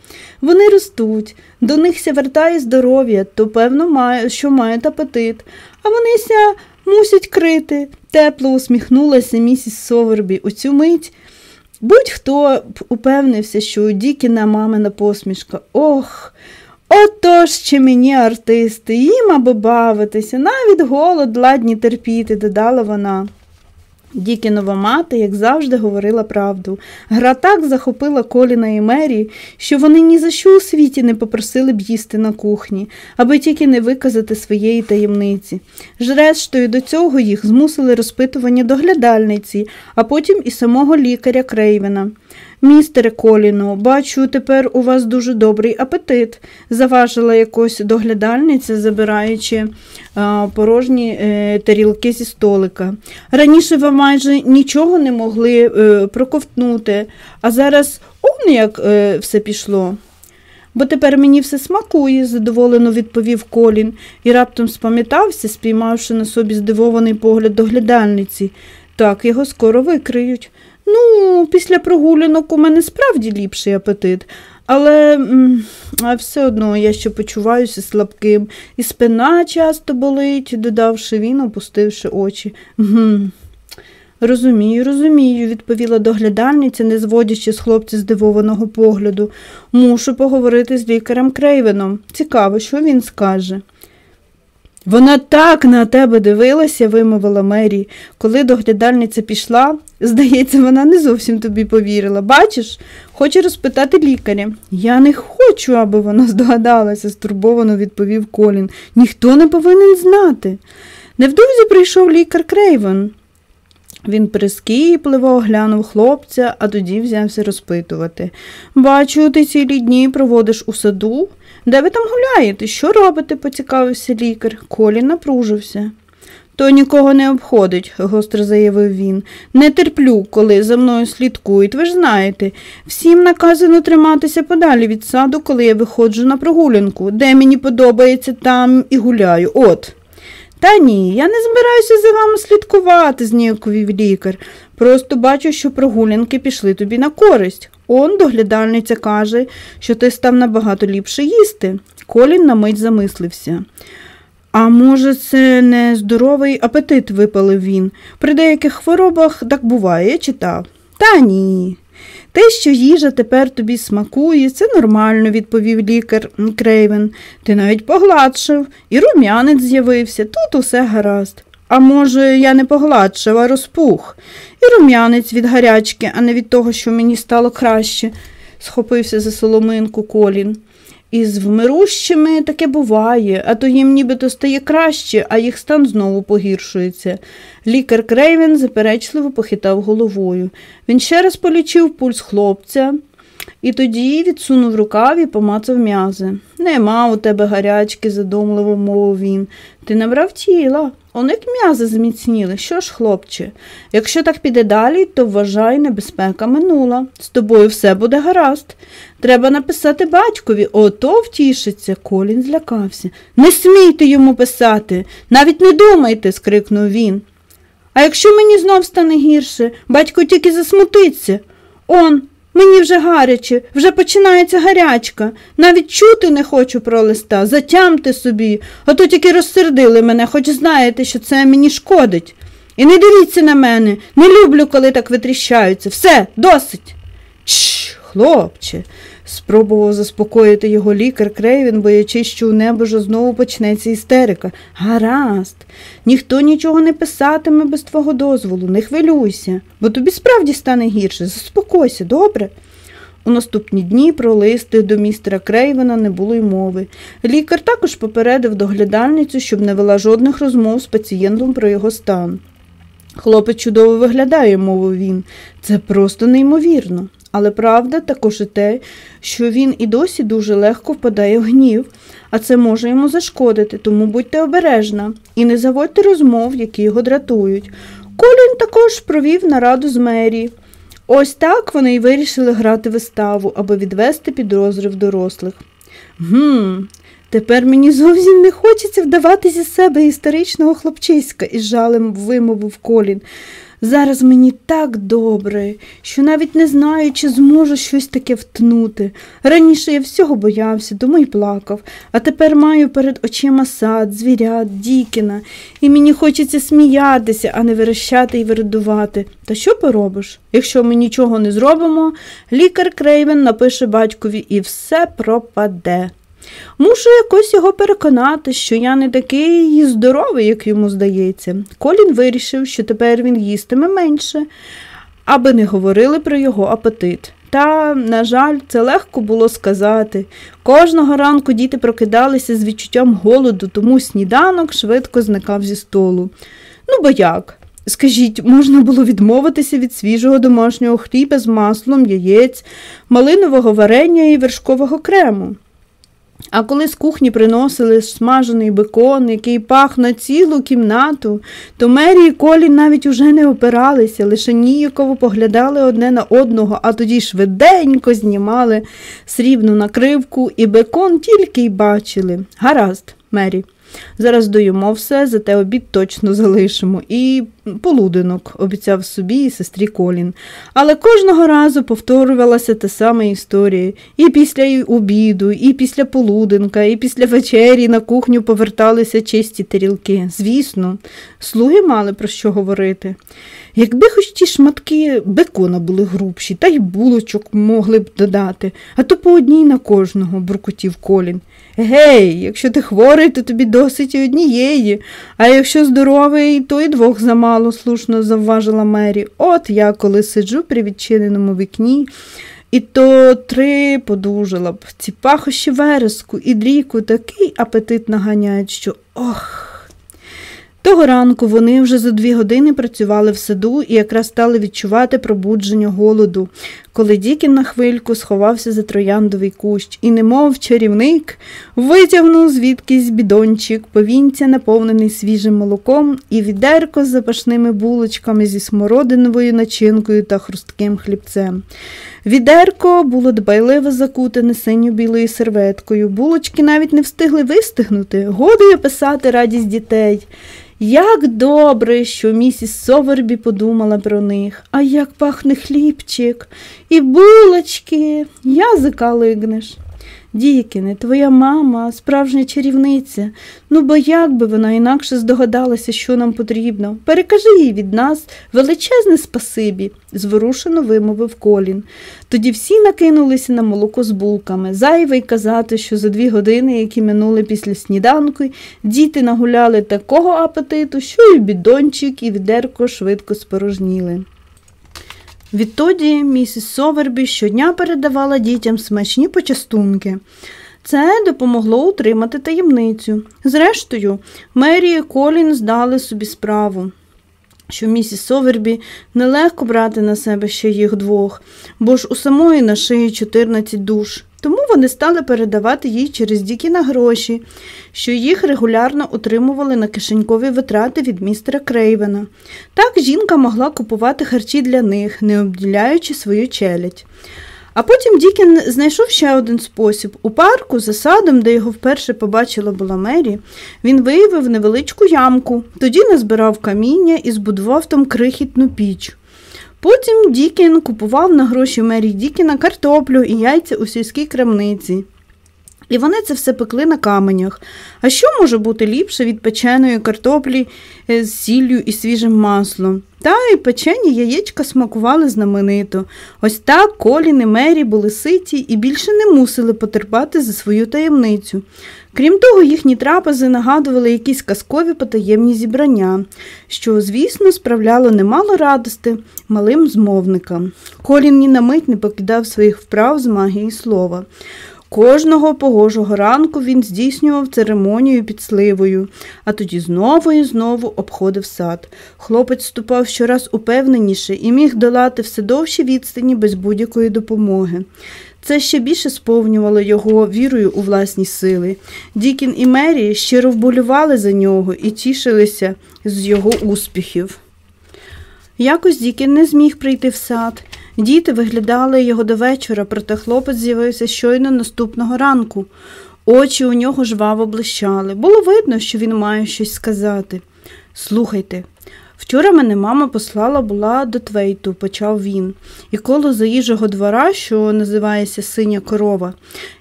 Вони ростуть, до них ся вертає здоров'я, то, певно, має, що мають апетит, а вони ся мусять крити. Тепло усміхнулася місіс Совербі. У цю мить будь-хто упевнився, що у Дікіна мамина посмішка. Ох, отож чи мені артисти, їм аби бавитися, навіть голод ладні терпіти, додала вона. Дікінова мати, як завжди, говорила правду. Гра так захопила Коліна і Мері, що вони ні за що у світі не попросили б їсти на кухні, аби тільки не виказати своєї таємниці. Зрештою, до цього їх змусили розпитування доглядальниці, а потім і самого лікаря Крейвена. Містере Коліно, бачу, тепер у вас дуже добрий апетит, заважила якось доглядальниця, забираючи а, порожні е, тарілки зі столика. Раніше ви майже нічого не могли е, проковтнути, а зараз он як е, все пішло. Бо тепер мені все смакує, задоволено відповів Колін і раптом спам'ятався, спіймавши на собі здивований погляд доглядальниці. Так, його скоро викриють. Ну, після прогулянок у мене справді ліпший апетит, але а все одно я ще почуваюся слабким, і спина часто болить, додавши він, опустивши очі. Гм. Розумію, розумію, відповіла доглядальниця, не зводячи з хлопця здивованого погляду. Мушу поговорити з лікарем Крейвеном. Цікаво, що він скаже. Вона так на тебе дивилася, вимовила Мері. Коли доглядальниця пішла, здається, вона не зовсім тобі повірила. Бачиш, хоче розпитати лікаря. Я не хочу, аби вона здогадалася, стурбовано відповів Колін. Ніхто не повинен знати. Невдовзі прийшов лікар Крейвен. Він прискіпливо оглянув хлопця, а тоді взявся розпитувати. Бачу, ти цілі дні проводиш у саду. Де ви там гуляєте? Що робите? поцікавився лікар. Колі напружився. То нікого не обходить, гостро заявив він. Не терплю, коли за мною слідкують. Ви ж знаєте, всім наказано триматися подалі від саду, коли я виходжу на прогулянку. Де мені подобається, там і гуляю. От. Та ні, я не збираюся за вами слідкувати, зніяковів лікар. Просто бачу, що прогулянки пішли тобі на користь. Он доглядальниця каже, що ти став набагато ліпше їсти. Колін на мить замислився. А може, це не здоровий апетит, випалив він. При деяких хворобах так буває, я читав. Та ні. Те, що їжа тепер тобі смакує, це нормально, відповів лікар Крейвен. Ти навіть погладшив, і рум'янець з'явився, тут усе гаразд. А може, я не погладшив, а розпух, і рум'янець від гарячки, а не від того, що мені стало краще, схопився за соломинку Колін. Із вмирущими таке буває, а то їм нібито стає краще, а їх стан знову погіршується. Лікар Крейвен заперечливо похитав головою. Він ще раз полічив пульс хлопця і тоді відсунув рукав і помацав м'язи. Нема у тебе гарячки, задумливо мовив він. Ти набрав тіла. Он як м'язи зміцніли. Що ж, хлопче, якщо так піде далі, то вважай, небезпека минула. З тобою все буде гаразд. Треба написати батькові, ото втішиться. Колін злякався. Не смійте йому писати, навіть не думайте, скрикнув він. А якщо мені знов стане гірше, батько тільки засмутиться. Он, Мені вже гаряче, вже починається гарячка. Навіть чути не хочу про листа. Затямте собі, а то тільки розсердили мене, хоч знаєте, що це мені шкодить. І не дивіться на мене, не люблю, коли так витріщаються. Все, досить. Чш, хлопче, спробував заспокоїти його лікар Крейвін, боячись, що у небожа знову почнеться істерика. Гаразд, ніхто нічого не писатиме без твого дозволу, не хвилюйся, бо тобі справді стане гірше. Заспокойся, добре? У наступні дні про листи до містера Крейвена не було й мови. Лікар також попередив доглядальницю, щоб не вела жодних розмов з пацієнтом про його стан. Хлопець чудово виглядає, мовив він. Це просто неймовірно. Але правда також і те, що він і досі дуже легко впадає в гнів, а це може йому зашкодити, тому будьте обережна і не заводьте розмов, які його дратують. Колін також провів нараду з Мері. Ось так вони й вирішили грати виставу, аби відвести підозрив дорослих. Гм, тепер мені зовсім не хочеться вдавати зі себе історичного хлопчиська, із жалем вимовив Колін. Зараз мені так добре, що навіть не знаю, чи зможу щось таке втнути. Раніше я всього боявся, тому й плакав, а тепер маю перед очима сад, звірят, Дікіна, і мені хочеться сміятися, а не верещати і вередувати. Та що поробиш? Якщо ми нічого не зробимо, лікар Крейвен напише батькові і все пропаде. Мушу якось його переконати, що я не такий здоровий, як йому здається. Колін вирішив, що тепер він їстиме менше, аби не говорили про його апетит. Та, на жаль, це легко було сказати. Кожного ранку діти прокидалися з відчуттям голоду, тому сніданок швидко зникав зі столу. Ну, бо як? Скажіть, можна було відмовитися від свіжого домашнього хліба з маслом, яєць, малинового варення і вершкового крему. А коли з кухні приносили смажений бекон, який пах на цілу кімнату, то Мері і Колі навіть уже не опиралися, лише ніяково поглядали одне на одного, а тоді швиденько знімали срібну накривку, і бекон тільки й бачили. Гаразд, Мері. Зараз доїмо все, зате обід точно залишимо. І полуденок, обіцяв собі і сестрі Колін. Але кожного разу повторювалася та сама історія. І після обіду, і після полуденка, і після вечері на кухню поверталися чисті тарілки. Звісно, слуги мали про що говорити. Якби хоч ті шматки бекона були грубші, та й булочок могли б додати, а то по одній на кожного, буркотів Колін. Гей, якщо ти хворий, то тобі досить і однієї, а якщо здоровий, то й двох замало, слушно завважила Мері. От я, коли сиджу при відчиненому вікні, і то три подужала б. Ці пахощі вереску і дрійку такий апетит наганяють, що ох. Того ранку вони вже за дві години працювали в саду і якраз стали відчувати пробудження голоду, коли Дікін на хвильку сховався за трояндовий кущ і, немов чарівник, витягнув звідкись бідончик, повінця, наповнений свіжим молоком, і відерко з запашними булочками зі смородиновою начинкою та хрустким хлібцем. Відерко було дбайливо закутане синьо білою серветкою. Булочки навіть не встигли вистигнути, годи описати радість дітей. Як добре, що місіс Совербі подумала про них, а як пахне хлібчик і булочки, язика лигнеш. Дікіне, твоя мама, справжня чарівниця. Ну, бо як би вона інакше здогадалася, що нам потрібно. Перекажи їй від нас величезне спасибі, зворушено вимовив Колін. Тоді всі накинулися на молоко з булками. Зайвий казати, що за дві години, які минули після сніданку, діти нагуляли такого апетиту, що і бідончик, і відерко швидко спорожніли. Відтоді місіс Совербі щодня передавала дітям смачні почастунки. Це допомогло утримати таємницю. Зрештою, Мері і Колін здали собі справу, що місіс Совербі нелегко брати на себе ще їх двох, бо ж у самої на шиї 14 душ. Тому вони стали передавати їй через Дікіна гроші, що їх регулярно отримували на кишенькові витрати від містера Крейвена. Так жінка могла купувати харчі для них, не обділяючи свою челядь. А потім Дікін знайшов ще один спосіб. У парку, за садом, де його вперше побачила була Мері, він виявив невеличку ямку, тоді назбирав каміння і збудував там крихітну піч. Потім Дікін купував на гроші Мері Дікіна картоплю і яйця у сільській крамниці. І вони це все пекли на каменях. А що може бути ліпше від печеної картоплі е, з сіллю і свіжим маслом? Та й печені яєчка смакували знаменито. Ось так Колін і Мері були ситі і більше не мусили потерпати за свою таємницю. Крім того, їхні трапези нагадували якісь казкові потаємні зібрання, що, звісно, справляло немало радости малим змовникам. Колін ні на мить не покидав своїх вправ з магії слова. Кожного погожого ранку він здійснював церемонію під сливою, а тоді знову і знову обходив сад. Хлопець ступав щораз упевненіше і міг долати все довші відстані без будь-якої допомоги. Це ще більше сповнювало його вірою у власні сили. Дікін і Мері щиро вболювали за нього і тішилися з його успіхів. Якось Дікін не зміг прийти в сад. Діти виглядали його до вечора, проте хлопець з'явився щойно наступного ранку. Очі у нього жваво блищали. Було видно, що він має щось сказати. Слухайте, вчора мене мама послала була до Твейту, почав він, і коло заїжджого двора, що називається Синя корова,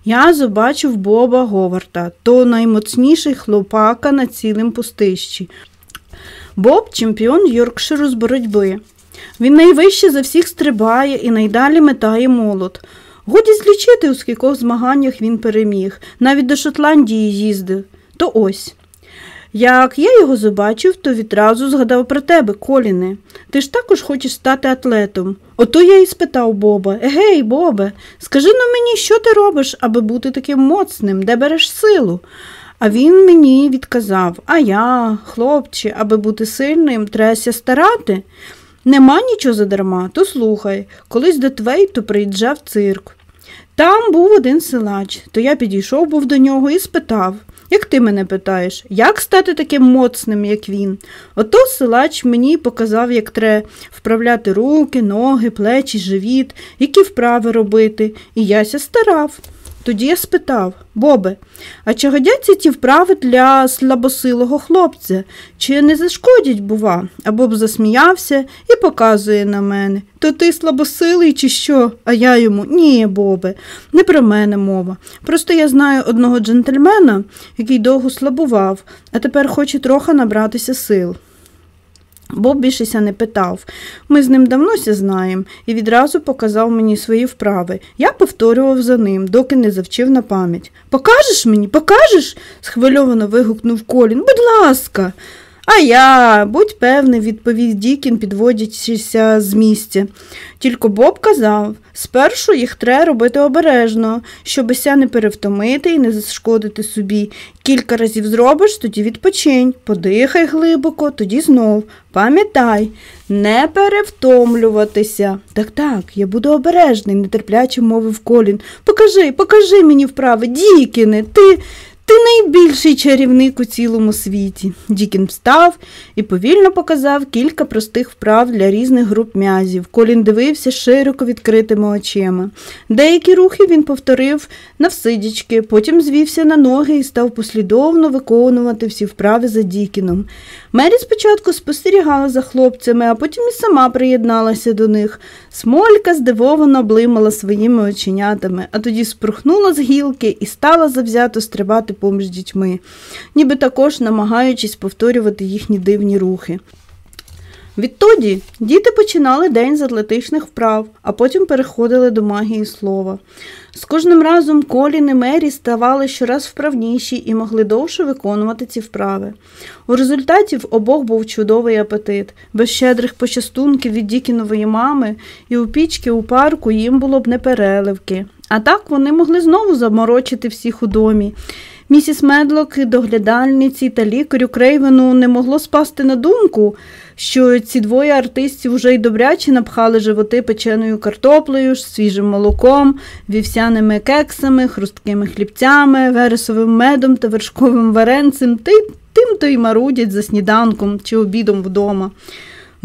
я побачив Боба Говарта, то наймоцніший хлопака на цілим пустищі. Боб чемпіон Йоркширу з боротьби. Він найвище за всіх стрибає і найдалі метає молот. Годі злічити, у скількох змаганнях він переміг, навіть до Шотландії їздив. То ось. Як я його побачив, то відразу згадав про тебе, Коліне. Ти ж також хочеш стати атлетом. Ото я і спитав Боба Егей, Бобе, скажи ну мені, що ти робиш, аби бути таким моцним, де береш силу? А він мені відказав А я, хлопче, аби бути сильним, требася старати. Нема нічого задарма, то слухай, колись до Твейту приїжджав цирк. Там був один силач, то я підійшов був до нього і спитав, як ти мене питаєш, як стати таким моцним, як він? Ото силач мені показав, як треба вправляти руки, ноги, плечі, живіт, які вправи робити, і яся старав. Тоді я спитав Бобе, а чи годяться ті вправи для слабосилого хлопця? Чи не зашкодять, бува? А Боб засміявся і показує на мене. То ти слабосилий, чи що? А я йому ні, Бобе, не про мене мова. Просто я знаю одного джентльмена, який довго слабував, а тепер хоче трохи набратися сил. Боб більшеся не питав. Ми з ним давнося знаємо і відразу показав мені свої вправи. Я повторював за ним, доки не завчив на пам'ять. Покажеш мені, покажеш? схвильовано вигукнув Колін. Будь ласка. А я, будь певний, відповів Дікін, підводячися з місця. Тільки Боб казав спершу їх треба робити обережно, щобися не перевтомити і не зашкодити собі. Кілька разів зробиш, тоді відпочинь, подихай глибоко, тоді знов. Пам'ятай, не перевтомлюватися. Так, так, я буду обережний, нетерпляче мовив Колін. Покажи, покажи мені вправи, Дікіне, ти. Ти найбільший чарівник у цілому світі. Дікін встав і повільно показав кілька простих вправ для різних груп м'язів. Колін дивився широко відкритими очима. Деякі рухи він повторив навсидячки, потім звівся на ноги і став послідовно виконувати всі вправи за Дікіном. Мері спочатку спостерігала за хлопцями, а потім і сама приєдналася до них. Смолька здивовано блимала своїми оченятами, а тоді спрухнула з гілки і стала завзято стрибати поміж дітьми, ніби також намагаючись повторювати їхні дивні рухи. Відтоді діти починали день з атлетичних вправ, а потім переходили до магії слова. З кожним разом Колін і Мері ставали щораз вправніші і могли довше виконувати ці вправи. У результаті в обох був чудовий апетит, без щедрих почастунків від Дікінової мами, і у пічки у парку їм було б не переливки. А так вони могли знову заморочити всіх у домі. Місіс Медлок, доглядальниці та лікарю Крейвену не могло спасти на думку, що ці двоє артистів вже й добряче напхали животи печеною картоплею, свіжим молоком, вівсяними кексами, хрусткими хлібцями, вересовим медом та вершковим варенцем, тим то й марудять за сніданком чи обідом вдома.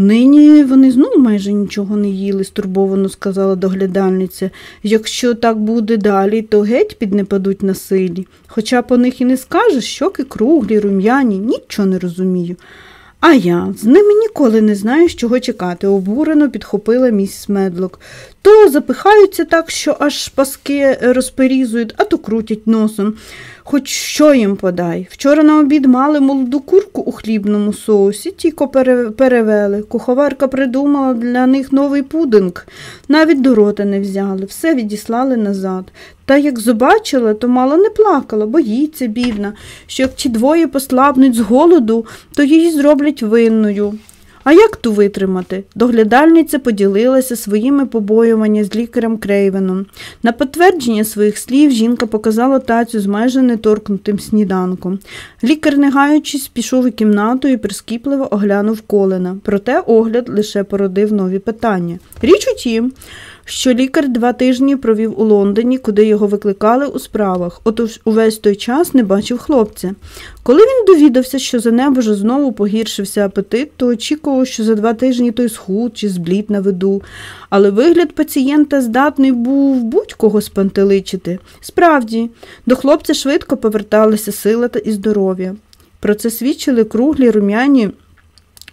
Нині вони знову майже нічого не їли, стурбовано сказала доглядальниця. Якщо так буде далі, то геть піднепадуть на силі. Хоча по них і не скажеш, щоки круглі, рум'яні, нічого не розумію. А я з ними ніколи не знаю, з чого чекати, обурено підхопила місіс Медлок. То запихаються так, що аж паски розперізують, а то крутять носом. Хоч що їм подай. Вчора на обід мали молоду курку у хлібному соусі, тільки перевели. Куховарка придумала для них новий пудинг. Навіть до рота не взяли, все відіслали назад. Та як побачила, то мало не плакала, боїться, бідна, що як ті двоє послабнуть з голоду, то її зроблять винною. А як ту витримати? Доглядальниця поділилася своїми побоюваннями з лікарем Крейвеном. На підтвердження своїх слів жінка показала тацю з майже неторкнутим сніданком. Лікар, не гаючись, пішов у кімнату і прискіпливо оглянув колена. Проте огляд лише породив нові питання. Річ у тім, що лікар два тижні провів у Лондоні, куди його викликали у справах, отож увесь той час не бачив хлопця. Коли він довідався, що за небоже знову погіршився апетит, то очікував, що за два тижні той схуд чи зблід на виду. Але вигляд пацієнта здатний був будь-кого спантеличити. Справді, до хлопця швидко поверталися сила та і здоров'я. Про це свідчили круглі рум'яні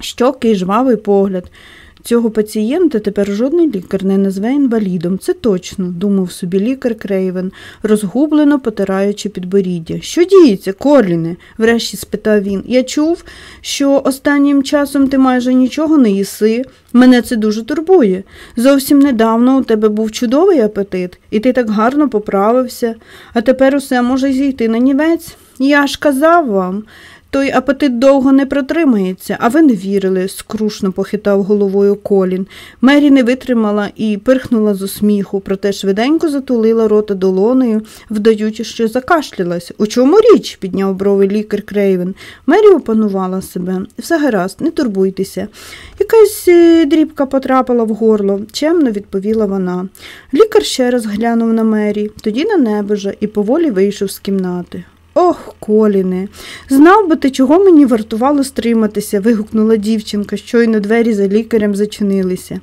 щоки і жвавий погляд. Цього пацієнта тепер жодний лікар не назве інвалідом. Це точно, думав собі лікар Крейвен, розгублено потираючи підборіддя. Що діється, Корліне? врешті спитав він. Я чув, що останнім часом ти майже нічого не їси. Мене це дуже турбує. Зовсім недавно у тебе був чудовий апетит, і ти так гарно поправився, а тепер усе може зійти на нівець. Я ж казав вам. Той апетит довго не протримається, а ви не вірили, скрушно похитав головою колін. Мері не витримала і пирхнула з усміху, проте швиденько затулила рота долонею, вдаючи, що закашлялась. У чому річ? підняв брови лікар Крейвен. Мері опанувала себе. Все гаразд, не турбуйтеся. Якась е, дрібка потрапила в горло, чемно відповіла вона. Лікар ще раз глянув на Мері, тоді на небожа і поволі вийшов з кімнати. Ох, Коліне, знав би ти, чого мені вартувало стриматися, вигукнула дівчинка, щойно двері за лікарем зачинилися.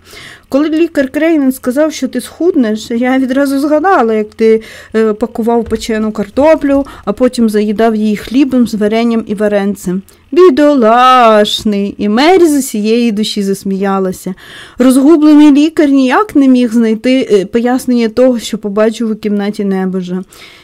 Коли лікар Крейнен сказав, що ти схуднеш, я відразу згадала, як ти е, пакував печену картоплю, а потім заїдав її хлібом з варенням і варенцем. Бідолашний, і Мері з усієї душі засміялася. Розгублений лікар ніяк не міг знайти е, пояснення того, що побачив у кімнаті небожа.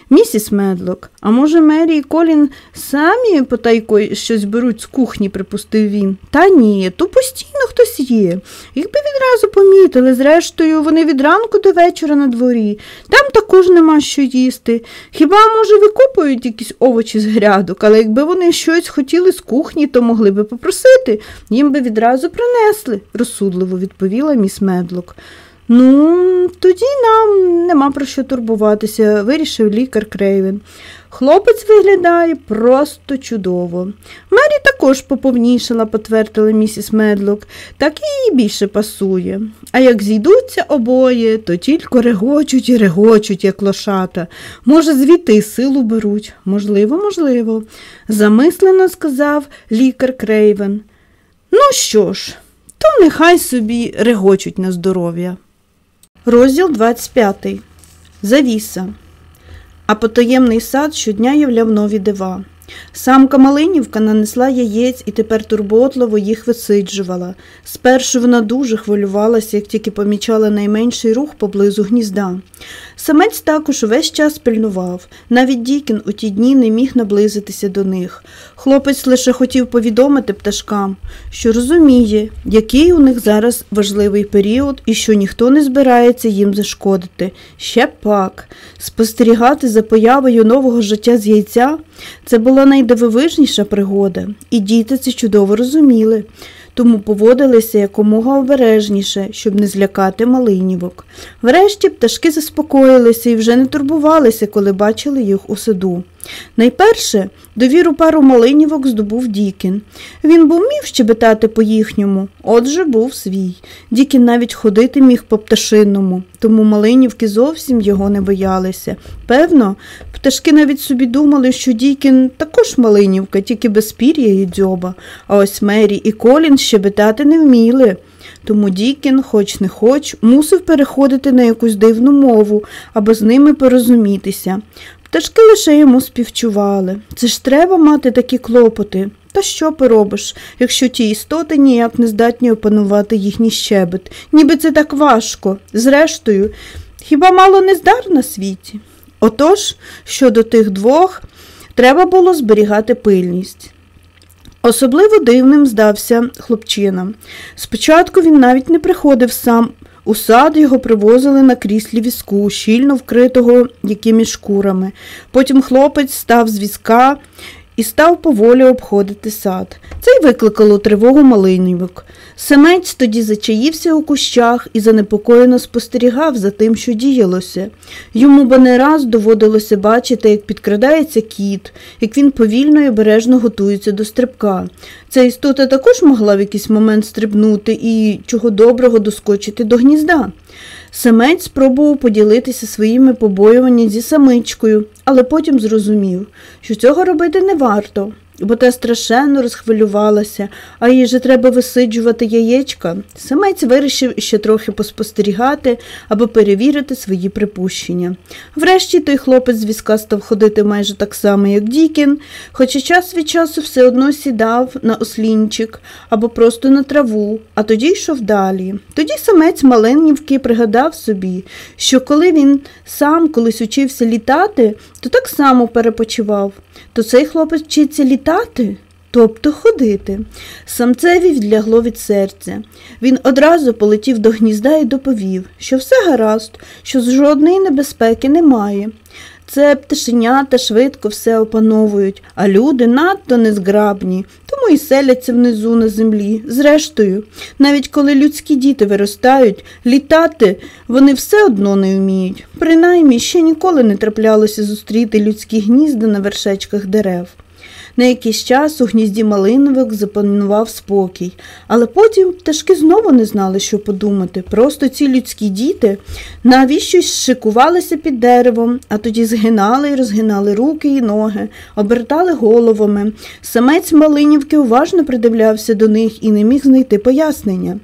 Місіс Медлок, а може, Мері і Колін самі потайко щось беруть з кухні, припустив він. Та ні, то постійно хтось є. Їх би відразу помітили, зрештою, вони від ранку до вечора на дворі. Там також нема що їсти. Хіба, може, викопують якісь овочі з грядок, але якби вони щось хотіли з кухні, то могли би попросити, їм би відразу принесли, розсудливо відповіла міс Медлок. Ну, тоді нам нема про що турбуватися, вирішив лікар Крейвен. Хлопець виглядає просто чудово. Мері також поповнішала, потвердила місіс Медлок, так їй більше пасує. А як зійдуться обоє, то тільки регочуть і регочуть, як лошата. Може, звідти силу беруть. Можливо, можливо, замислено сказав лікар Крейвен. Ну що ж, то нехай собі регочуть на здоров'я. Розділ 25. Завіса. А потаємний сад щодня являв нові дива. Самка Малинівка нанесла яєць і тепер турботливо їх висиджувала. Спершу вона дуже хвилювалася, як тільки помічала найменший рух поблизу гнізда. Самець також увесь час пильнував. Навіть Дікін у ті дні не міг наблизитися до них. Хлопець лише хотів повідомити пташкам, що розуміє, який у них зараз важливий період і що ніхто не збирається їм зашкодити. Ще пак. Спостерігати за появою нового життя з яйця це була найдивовижніша пригода, і діти це чудово розуміли тому поводилися якомога обережніше, щоб не злякати малинівок. Врешті пташки заспокоїлися і вже не турбувалися, коли бачили їх у саду. Найперше довіру пару малинівок здобув Дікін. Він був міг щебетати по їхньому, отже був свій. Дікін навіть ходити міг по пташинному, тому малинівки зовсім його не боялися. Певно, пташки навіть собі думали, що Дікін також малинівка, тільки без пір'я і дзьоба, а ось Мері і Колін щебетати не вміли. Тому Дікін, хоч не хоч, мусив переходити на якусь дивну мову, аби з ними порозумітися. Пташки лише йому співчували. Це ж треба мати такі клопоти. Та що поробиш, якщо ті істоти ніяк не здатні опанувати їхній щебет, ніби це так важко. Зрештою, хіба мало нездар на світі? Отож, щодо тих двох, треба було зберігати пильність. Особливо дивним здався хлопчина. Спочатку він навіть не приходив сам у сад його привозили на кріслі візку, щільно вкритого якимись шкурами. Потім хлопець став з візка і став поволі обходити сад. Це й викликало тривогу малинівок. Семець тоді зачаївся у кущах і занепокоєно спостерігав за тим, що діялося. Йому бо не раз доводилося бачити, як підкрадається кіт, як він повільно і обережно готується до стрибка. Ця істота також могла в якийсь момент стрибнути і чого доброго доскочити до гнізда. Самець спробував поділитися своїми побоюваннями зі самичкою, але потім зрозумів, що цього робити не варто бо та страшенно розхвилювалася, а їй же треба висиджувати яєчка. Самець вирішив ще трохи поспостерігати або перевірити свої припущення. Врешті той хлопець з візка став ходити майже так само, як Дікін, хоча час від часу все одно сідав на ослінчик або просто на траву, а тоді йшов далі. Тоді самець маленький пригадав собі, що коли він сам колись учився літати, то так само перепочивав. То цей хлопець вчиться літати, тобто ходити. Самцеві відлягло від серця. Він одразу полетів до гнізда і доповів, що все гаразд, що жодної небезпеки немає. Це пташенята швидко все опановують, а люди надто незграбні, тому і селяться внизу на землі. Зрештою, навіть коли людські діти виростають, літати вони все одно не вміють. Принаймні ще ніколи не траплялося зустріти людські гнізда на вершечках дерев. На якийсь час у гнізді малиновик запанував спокій, але потім пташки знову не знали, що подумати. Просто ці людські діти навіщось шикувалися під деревом, а тоді згинали і розгинали руки і ноги, обертали головами. Самець Малинівки уважно придивлявся до них і не міг знайти пояснення.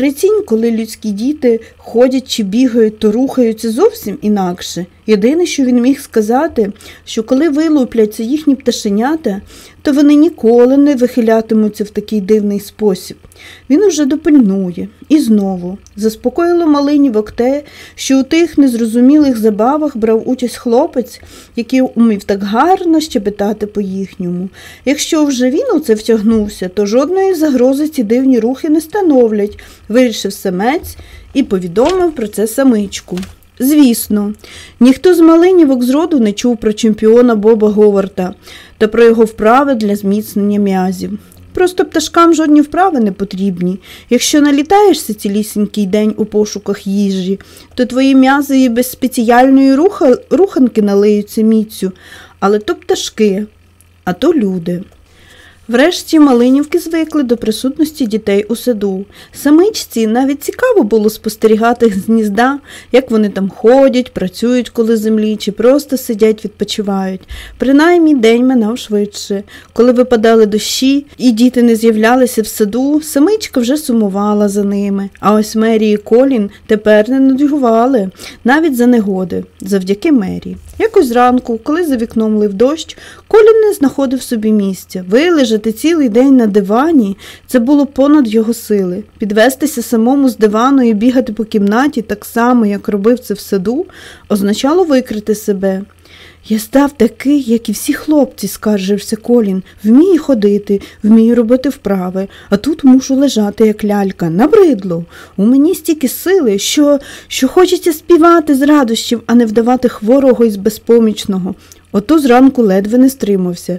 Прицінь, коли людські діти ходять чи бігають, то рухаються зовсім інакше. Єдине, що він міг сказати, що коли вилупляться їхні пташенята, то вони ніколи не вихилятимуться в такий дивний спосіб. Він уже допильнує. І знову заспокоїло малинівок те, що у тих незрозумілих забавах брав участь хлопець, який умів так гарно щебетати по їхньому. Якщо вже він у це втягнувся, то жодної загрози ці дивні рухи не становлять, вирішив самець і повідомив про це самичку. Звісно, ніхто з малинівок зроду не чув про чемпіона Боба Говарта та про його вправи для зміцнення м'язів. Просто пташкам жодні вправи не потрібні. Якщо налітаєшся цілісінький день у пошуках їжі, то твої м'язи і без спеціальної руха... руханки налиються міцю, але то пташки, а то люди. Врешті Малинівки звикли до присутності дітей у саду. Самичці навіть цікаво було спостерігати з гнізда, як вони там ходять, працюють коли землі, чи просто сидять, відпочивають. Принаймні день минав швидше. Коли випадали дощі і діти не з'являлися в саду, самичка вже сумувала за ними. А ось Мері і Колін тепер не нудьгували, навіть за негоди, завдяки Мері. Якось зранку, коли за вікном лив дощ, Колін не знаходив собі місця. Вилежати цілий день на дивані це було понад його сили. Підвестися самому з дивану і бігати по кімнаті так само, як робив це в саду, означало викрити себе. Я став такий, як і всі хлопці, скаржився Колін. Вмію ходити, вмію робити вправи, а тут мушу лежати, як лялька, набридло. У мені стільки сили, що що хочеться співати з радощів, а не вдавати хворого із безпомічного. Ото зранку ледве не стримався.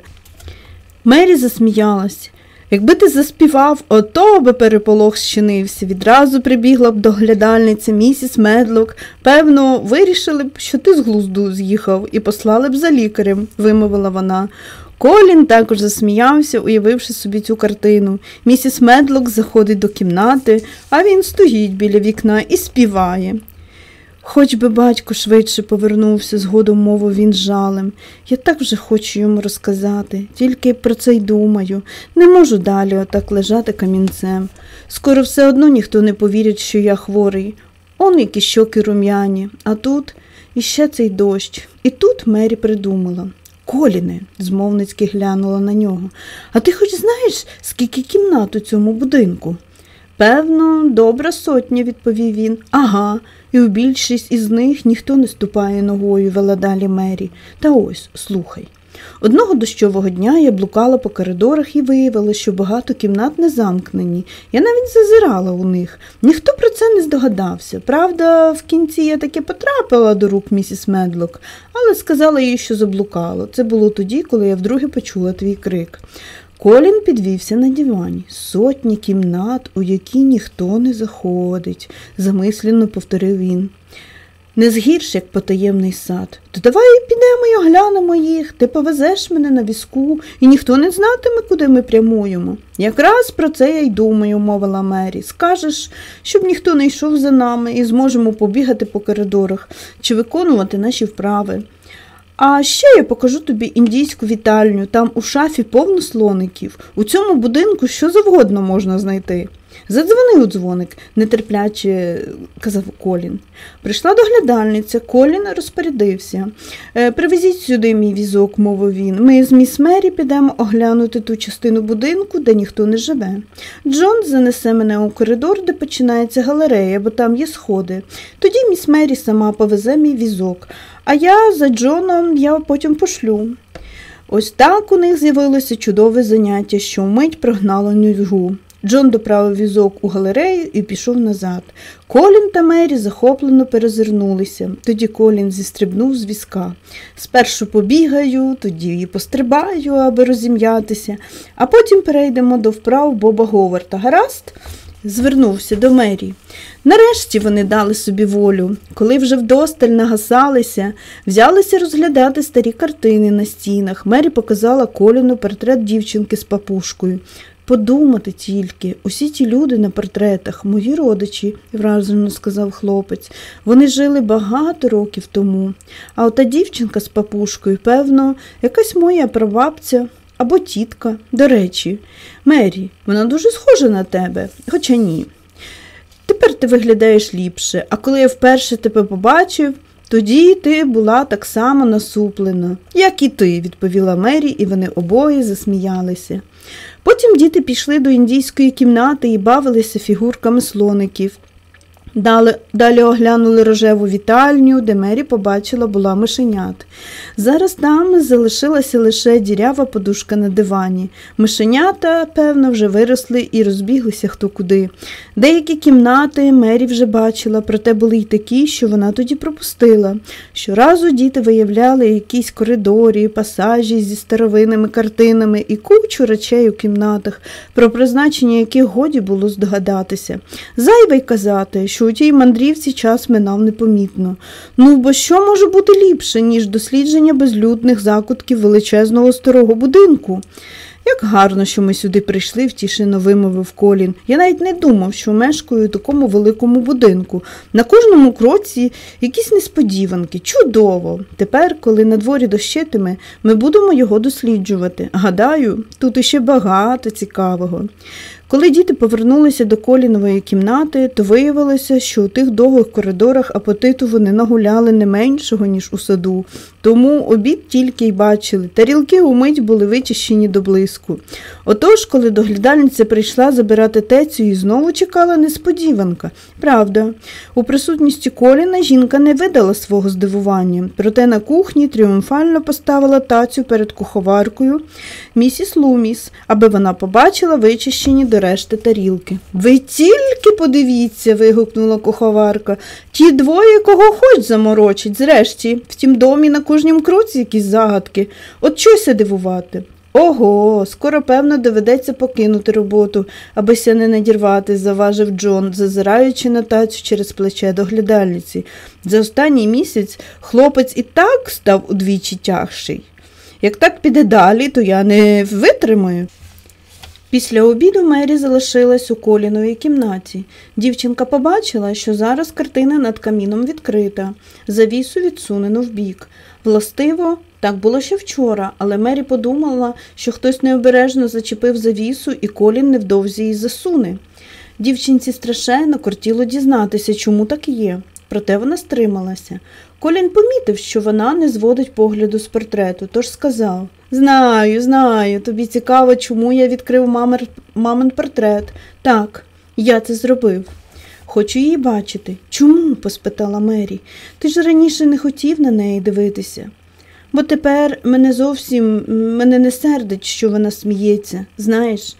Мері засміялась. Якби ти заспівав, ото би переполох щинився. Відразу прибігла б доглядальниця місіс Медлок. Певно, вирішили б, що ти з глузду з'їхав, і послали б за лікарем, вимовила вона. Колін також засміявся, уявивши собі цю картину. Місіс Медлок заходить до кімнати, а він стоїть біля вікна і співає. Хоч би батько швидше повернувся, згодом мовив він жалем. Я так вже хочу йому розказати, тільки про це й думаю. Не можу далі отак лежати камінцем. Скоро все одно ніхто не повірить, що я хворий. Он які щоки рум'яні, а тут іще цей дощ. І тут Мері придумала. Коліне, змовницьки глянула на нього. А ти хоч знаєш, скільки кімнат у цьому будинку? Певно, добра сотня, відповів він. Ага, і у більшість із них ніхто не ступає ногою, вела далі Мері. Та ось, слухай. Одного дощового дня я блукала по коридорах і виявила, що багато кімнат не замкнені. Я навіть зазирала у них. Ніхто про це не здогадався. Правда, в кінці я таки потрапила до рук місіс Медлок, але сказала їй, що заблукала. Це було тоді, коли я вдруге почула твій крик. Колін підвівся на дивані. Сотні кімнат, у які ніхто не заходить, замислено повторив він. Не згірш, як потаємний сад. То давай підемо і оглянемо їх, ти повезеш мене на візку, і ніхто не знатиме, куди ми прямуємо. Якраз про це я й думаю, мовила Мері. Скажеш, щоб ніхто не йшов за нами і зможемо побігати по коридорах чи виконувати наші вправи. А ще я покажу тобі індійську вітальню, там у шафі повно слоників. У цьому будинку що завгодно можна знайти. Задзвонив дзвоник, нетерпляче казав Колін. Прийшла доглядальниця, Колін розпорядився. «Е, привезіть сюди мій візок, мовив він. Ми з міс Мері підемо оглянути ту частину будинку, де ніхто не живе. Джон занесе мене у коридор, де починається галерея, бо там є сходи. Тоді міс Мері сама повезе мій візок, а я за Джоном я потім пошлю. Ось так у них з'явилося чудове заняття, що вмить прогнало нюзгу. Джон доправив візок у галерею і пішов назад. Колін та Мері захоплено перезирнулися. Тоді Колін зістрибнув з візка. Спершу побігаю, тоді і пострибаю, аби розім'ятися, а потім перейдемо до вправ Боба Говарта. Гаразд? Звернувся до Мері. Нарешті вони дали собі волю, коли вже вдосталь нагасалися, взялися розглядати старі картини на стінах. Мері показала Коліну портрет дівчинки з папушкою. Подумати тільки, усі ті люди на портретах, мої родичі, вражено сказав хлопець, вони жили багато років тому. А ота дівчинка з папушкою, певно, якась моя прабабця або тітка. До речі, Мері, вона дуже схожа на тебе, хоча ні. Тепер ти виглядаєш ліпше, а коли я вперше тебе побачив, тоді ти була так само насуплена, як і ти, відповіла Мері, і вони обоє засміялися. Потім діти пішли до індійської кімнати і бавилися фігурками слоників. Далі, далі оглянули рожеву вітальню, де Мері побачила була мишенят. Зараз там залишилася лише дірява подушка на дивані. Мишенята, певно, вже виросли і розбіглися хто куди. Деякі кімнати Мері вже бачила, проте були й такі, що вона тоді пропустила. Щоразу діти виявляли якісь коридорі, пасажі зі старовинними картинами і кучу речей у кімнатах, про призначення яких годі було здогадатися. Зайве й казати, що у тій мандрівці час минав непомітно. Ну, бо що може бути ліпше, ніж дослідження безлюдних закутків величезного старого будинку? Як гарно, що ми сюди прийшли, втішено вимовив Колін. Я навіть не думав, що мешкаю у такому великому будинку. На кожному кроці якісь несподіванки. Чудово! Тепер, коли на дворі дощитиме, ми будемо його досліджувати. Гадаю, тут іще багато цікавого. Коли діти повернулися до колінової кімнати, то виявилося, що у тих довгих коридорах апетиту вони нагуляли не меншого, ніж у саду. Тому обід тільки й бачили. Тарілки умить були вичищені до блиску. Отож, коли доглядальниця прийшла забирати тецю і знову чекала несподіванка. Правда, у присутності Коліна жінка не видала свого здивування, проте на кухні тріумфально поставила тацю перед куховаркою місіс Луміс, аби вона побачила вичищені до решти тарілки. Ви тільки подивіться, вигукнула куховарка. Ті двоє кого хоч заморочить, зрешті, в тім домі на кожнім кроці якісь загадки. От чося дивувати. Ого, скоро, певно, доведеться покинути роботу, абися не надірвати, заважив Джон, зазираючи на тацю через плече доглядальниці. За останній місяць хлопець і так став удвічі тягший. Як так піде далі, то я не витримаю. Після обіду Мері залишилась у коліновій кімнаті. Дівчинка побачила, що зараз картина над каміном відкрита, завісу відсунено вбік. Властиво, так було ще вчора, але Мері подумала, що хтось необережно зачепив завісу і колін невдовзі її засуне. Дівчинці страшенно кортіло дізнатися, чому так є. Проте вона стрималася. Колін помітив, що вона не зводить погляду з портрету, тож сказав Знаю, знаю, тобі цікаво, чому я відкрив мамер... мамин портрет. Так, я це зробив. Хочу її бачити. Чому? поспитала Мері. Ти ж раніше не хотів на неї дивитися. бо тепер мене зовсім мене не сердить, що вона сміється, знаєш.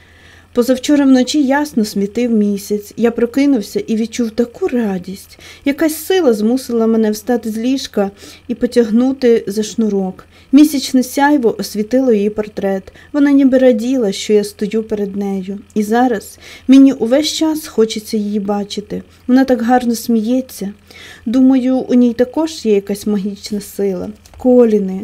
Позавчора вночі ясно смітив місяць. Я прокинувся і відчув таку радість. Якась сила змусила мене встати з ліжка і потягнути за шнурок. Місячне сяйво освітило її портрет. Вона ніби раділа, що я стою перед нею. І зараз мені увесь час хочеться її бачити. Вона так гарно сміється. Думаю, у ній також є якась магічна сила. Коліне,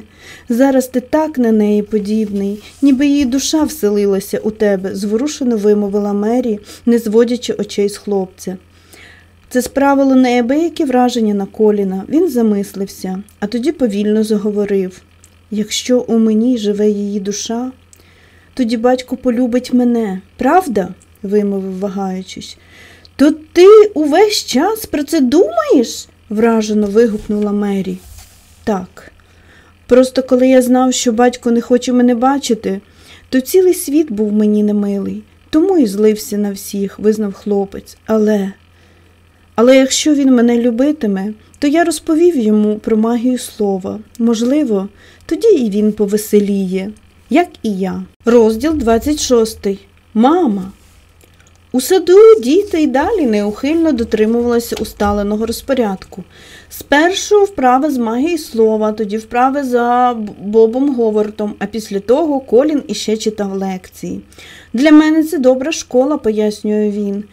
зараз ти так на неї подібний, ніби її душа вселилася у тебе, зворушено вимовила Мері, не зводячи очей з хлопця. Це справило неабиякі враження на коліна. Він замислився, а тоді повільно заговорив якщо у мені живе її душа, тоді батько полюбить мене, правда? вимовив, вагаючись. То ти увесь час про це думаєш? вражено вигукнула Мері. Так. Просто коли я знав, що батько не хоче мене бачити, то цілий світ був мені немилий, тому і злився на всіх, визнав хлопець. Але, але якщо він мене любитиме, то я розповів йому про магію слова. Можливо, тоді і він повеселіє, як і я. Розділ 26. Мама. У саду діти й далі неухильно дотримувалися усталеного розпорядку. Спершу вправи з магії слова, тоді вправи за Бобом Говартом, а після того Колін іще читав лекції. Для мене це добра школа, пояснює він.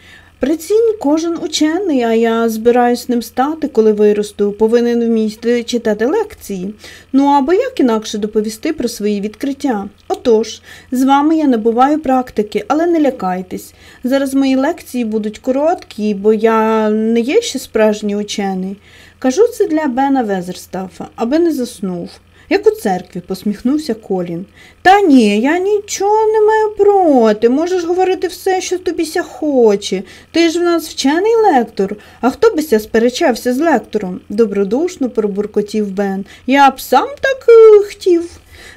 Прицінь кожен учений, а я збираюсь ним стати, коли виросту, повинен вміти читати лекції. Ну або як інакше доповісти про свої відкриття. Отож, з вами я набуваю практики, але не лякайтесь. Зараз мої лекції будуть короткі, бо я не є ще справжній учений. Кажу це для Бена Везерстафа, аби не заснув. Як у церкві, посміхнувся Колін. Та ні, я нічого не маю проти. Можеш говорити все, що тобіся хоче. Ти ж в нас вчений лектор. А хто бися сперечався з лектором? добродушно пробуркотів Бен. Я б сам так е, хотів.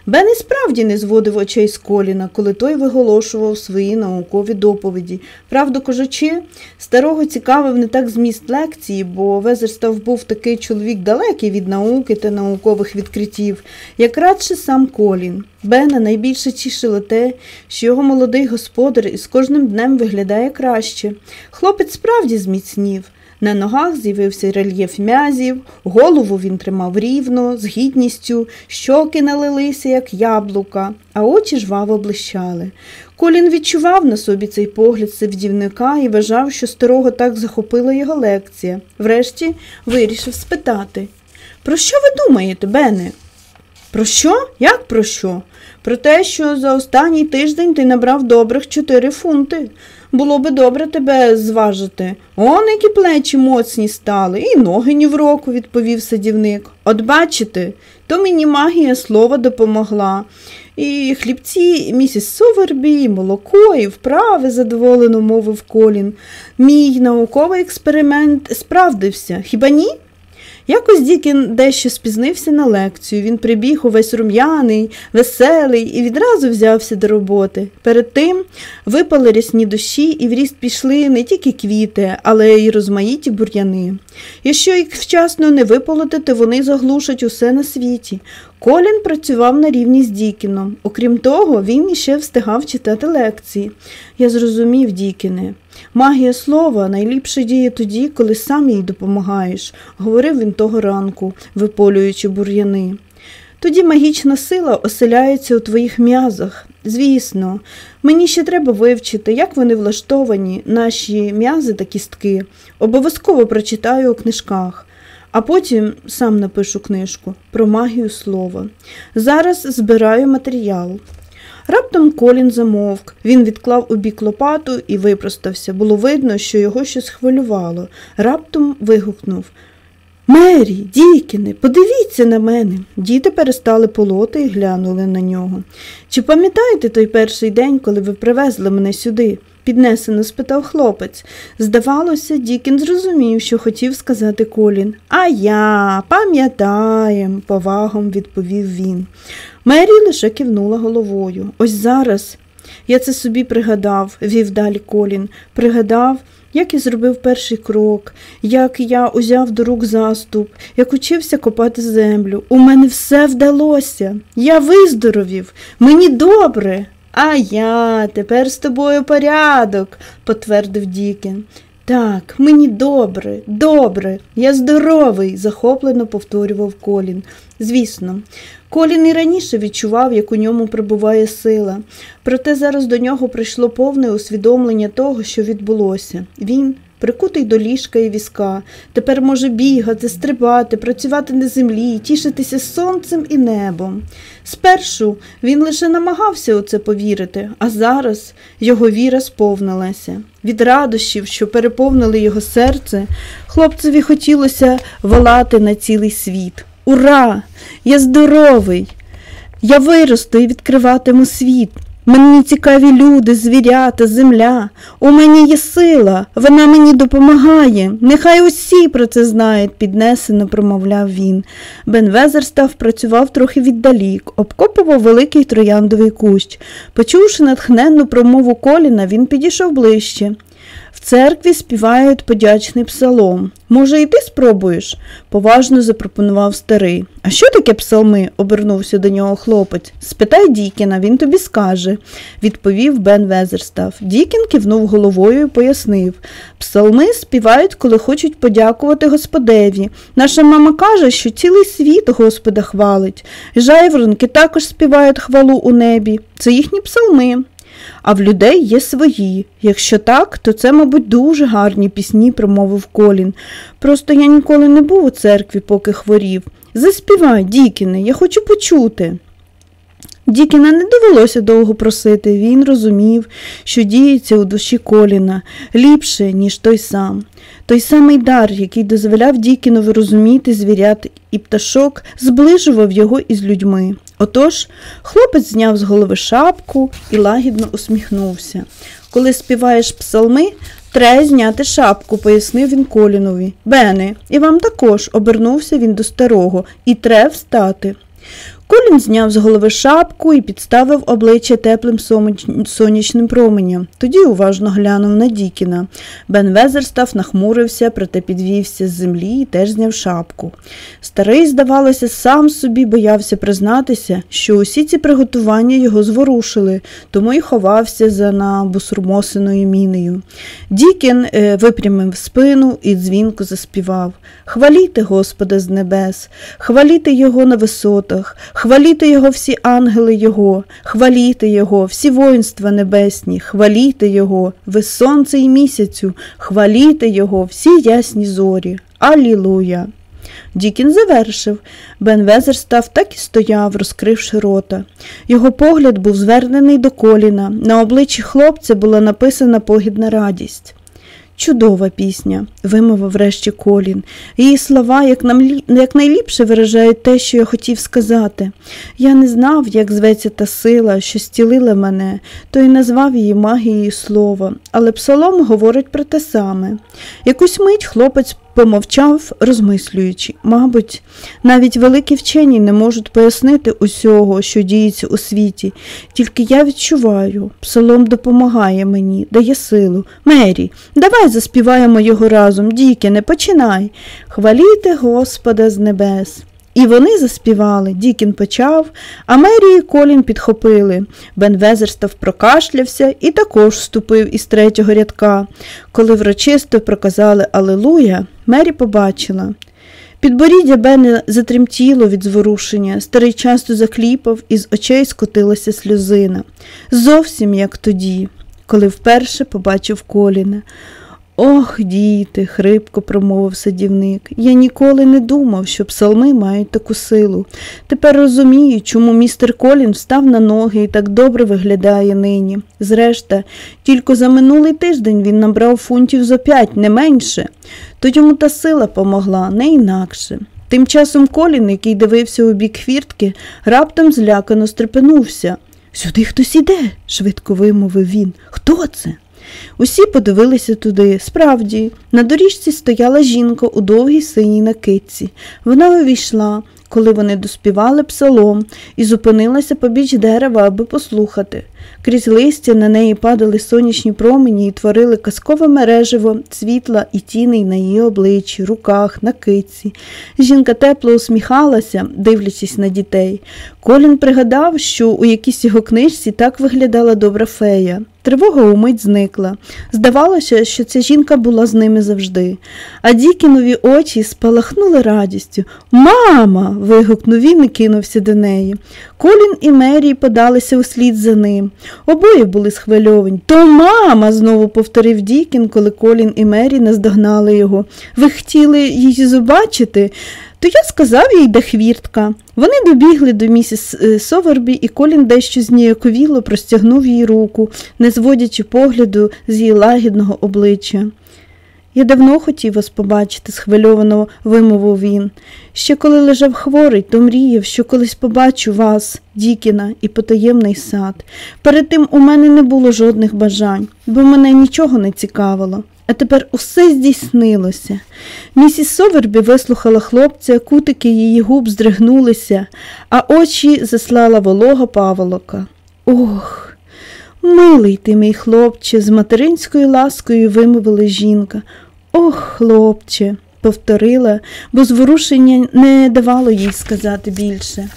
Бен і справді не зводив очей з коліна, коли той виголошував свої наукові доповіді. Правду кажучи, старого цікавив не так зміст лекції, бо Везерстав був такий чоловік далекий від науки та наукових відкриттів, як радше сам Колін. Бена найбільше тішило те, що його молодий господар із кожним днем виглядає краще. Хлопець справді зміцнів. На ногах з'явився рельєф м'язів, голову він тримав рівно, з гідністю, щоки налилися, як яблука, а очі жваво блищали. Колін відчував на собі цей погляд сивдівника і вважав, що старого так захопила його лекція. Врешті вирішив спитати Про що ви думаєте, Бене? Про що? Як про що? Про те, що за останній тиждень ти набрав добрих чотири фунти. Було би добре тебе зважити. Он які плечі моцні стали, і ноги ні в року, відповів садівник. От бачите, то мені магія слова допомогла. І хлібці місіс Сувербі, і молоко, і вправи, задоволено мовив Колін. Мій науковий експеримент справдився. Хіба ні? Якось Дікін дещо спізнився на лекцію. Він прибіг увесь рум'яний, веселий і відразу взявся до роботи. Перед тим випали рясні дощі, і в ріст пішли не тільки квіти, але й розмаїті бур'яни. Якщо їх вчасно не виполотити, вони заглушать усе на світі. Колін працював на рівні з Дікіном. Окрім того, він іще встигав читати лекції. Я зрозумів, Дікіне. Магія слова найліпше діє тоді, коли сам їй допомагаєш, говорив він того ранку, виполюючи бур'яни. Тоді магічна сила оселяється у твоїх м'язах. Звісно, мені ще треба вивчити, як вони влаштовані, наші м'язи та кістки. Обов'язково прочитаю у книжках. А потім сам напишу книжку про магію слова. Зараз збираю матеріал. Раптом Колін замовк. Він відклав у бік лопату і випростався. Було видно, що його щось хвилювало. Раптом вигукнув Мері, Дікіни, подивіться на мене. Діти перестали полоти і глянули на нього. Чи пам'ятаєте той перший день, коли ви привезли мене сюди? Піднесено спитав хлопець. Здавалося, Дікін зрозумів, що хотів сказати Колін. А я пам'ятаєм, повагом відповів він. Мері лише кивнула головою. Ось зараз Я це собі пригадав, вів далі Колін. Пригадав, як я зробив перший крок, як я узяв до рук заступ, як учився копати землю. У мене все вдалося. Я виздоровів, мені добре. А я тепер з тобою порядок, потвердив Дікін. Так, мені добре, добре, я здоровий, захоплено повторював Колін. Звісно, Колін і раніше відчував, як у ньому прибуває сила, проте зараз до нього прийшло повне усвідомлення того, що відбулося. Він прикутий до ліжка і візка, тепер може бігати, стрибати, працювати на землі, тішитися сонцем і небом. Спершу він лише намагався у це повірити, а зараз його віра сповнилася. Від радощів, що переповнили його серце, хлопцеві хотілося волати на цілий світ. Ура! Я здоровий! Я виросту і відкриватиму світ. Мені цікаві люди, звірята, земля. У мені є сила, вона мені допомагає. Нехай усі про це знають, піднесено промовляв він. Бенвезер став, працював трохи віддалік, обкопував великий трояндовий кущ. Почувши натхненну промову коліна, він підійшов ближче. В церкві співають подячний псалом. Може, і ти спробуєш? поважно запропонував старий. А що таке псалми? обернувся до нього хлопець. Спитай Дікіна, він тобі скаже, відповів Бен Везерстав. Дікін кивнув головою і пояснив. Псалми співають, коли хочуть подякувати Господеві. Наша мама каже, що цілий світ Господа хвалить. Жайворонки також співають хвалу у небі. Це їхні псалми а в людей є свої. Якщо так, то це, мабуть, дуже гарні пісні, промовив Колін. Просто я ніколи не був у церкві, поки хворів. Заспівай, Дікіне, я хочу почути. Дікіна не довелося довго просити, він розумів, що діється у душі коліна ліпше, ніж той сам. Той самий дар, який дозволяв Дікінові розуміти звірят і пташок, зближував його із людьми. Отож, хлопець зняв з голови шапку і лагідно усміхнувся. Коли співаєш псалми, треба зняти шапку, пояснив він Колінові. Бене, і вам також обернувся він до старого, і треба встати. Колін зняв з голови шапку і підставив обличчя теплим сонячним променям. Тоді уважно глянув на Дікіна. Бен Везерстав нахмурився, проте підвівся з землі і теж зняв шапку. Старий, здавалося, сам собі боявся признатися, що усі ці приготування його зворушили, тому й ховався за набусурмосеною мінею. Дікін е, випрямив спину і дзвінко заспівав Хваліте Господа з небес, хваліте Його на висотах. Хваліте Його всі ангели Його, хваліте Його, всі воїнства небесні, хваліте Його, ви сонце і місяцю, хваліте Його, всі ясні зорі. Алілуя! Дікін завершив. Бен Везер став так і стояв, розкривши рота. Його погляд був звернений до коліна. На обличчі хлопця була написана погідна радість. Чудова пісня, вимовив врешті Колін. Її слова як якнайліпше виражають те, що я хотів сказати. Я не знав, як зветься та сила, що стілила мене, то й назвав її магією слова, але псалом говорить про те саме. Якусь мить хлопець помовчав, розмислюючи. Мабуть, навіть великі вчені не можуть пояснити усього, що діється у світі, тільки я відчуваю, псалом допомагає мені, дає силу. Мері, давай заспіваємо його разом, діки, не починай. Хваліте Господа з небес. І вони заспівали, Дікін почав, а Мері і Колін підхопили. Бен Везерстав прокашлявся і також вступив із третього рядка. Коли врочисто проказали Алелуя, Мері побачила. Підборіддя Бене затремтіло від зворушення, старий часто закліпав, і з очей скотилася сльозина. Зовсім як тоді, коли вперше побачив коліна. Ох, діти, хрипко промовив садівник. Я ніколи не думав, що псалми мають таку силу. Тепер розумію, чому містер Колін встав на ноги і так добре виглядає нині. Зрешта, тільки за минулий тиждень він набрав фунтів зо п'ять, не менше, то йому та сила помогла, не інакше. Тим часом Колін, який дивився у бік хвіртки, раптом злякано стрепенувся. Сюди хтось іде, швидко вимовив він. Хто це? Усі подивилися туди. Справді, на доріжці стояла жінка у довгій синій накидці. Вона увійшла, коли вони доспівали псалом, і зупинилася побіч дерева, аби послухати. Крізь листя на неї падали сонячні промені і творили казкове мереживо світла і тіней на її обличчі, руках, на киці. Жінка тепло усміхалася, дивлячись на дітей. Колін пригадав, що у якійсь його книжці так виглядала добра фея. Тривога умить зникла. Здавалося, що ця жінка була з ними завжди. А Дікінові очі спалахнули радістю. Мама. вигукнув він і кинувся до неї. Колін і Мері подалися услід за ним. Обоє були схвильовані. То мама, знову повторив Дікін, коли Колін і Мері наздогнали його. Ви хотіли її побачити? То я сказав їй, де хвіртка. Вони добігли до місіс е, Совербі, і Колін дещо зніяковіло простягнув їй руку, не зводячи погляду з її лагідного обличчя. Я давно хотів вас побачити, схвильовано вимовив він. Ще коли лежав хворий, то мріяв, що колись побачу вас, Дікіна, і потаємний сад. Перед тим у мене не було жодних бажань, бо мене нічого не цікавило. А тепер усе здійснилося. Місіс Совербі вислухала хлопця, кутики її губ здригнулися, а очі заслала волога паволока. Ох, милий ти, мій хлопче, з материнською ласкою вимовила жінка. Ох, хлопче, повторила, бо зворушення не давало їй сказати більше.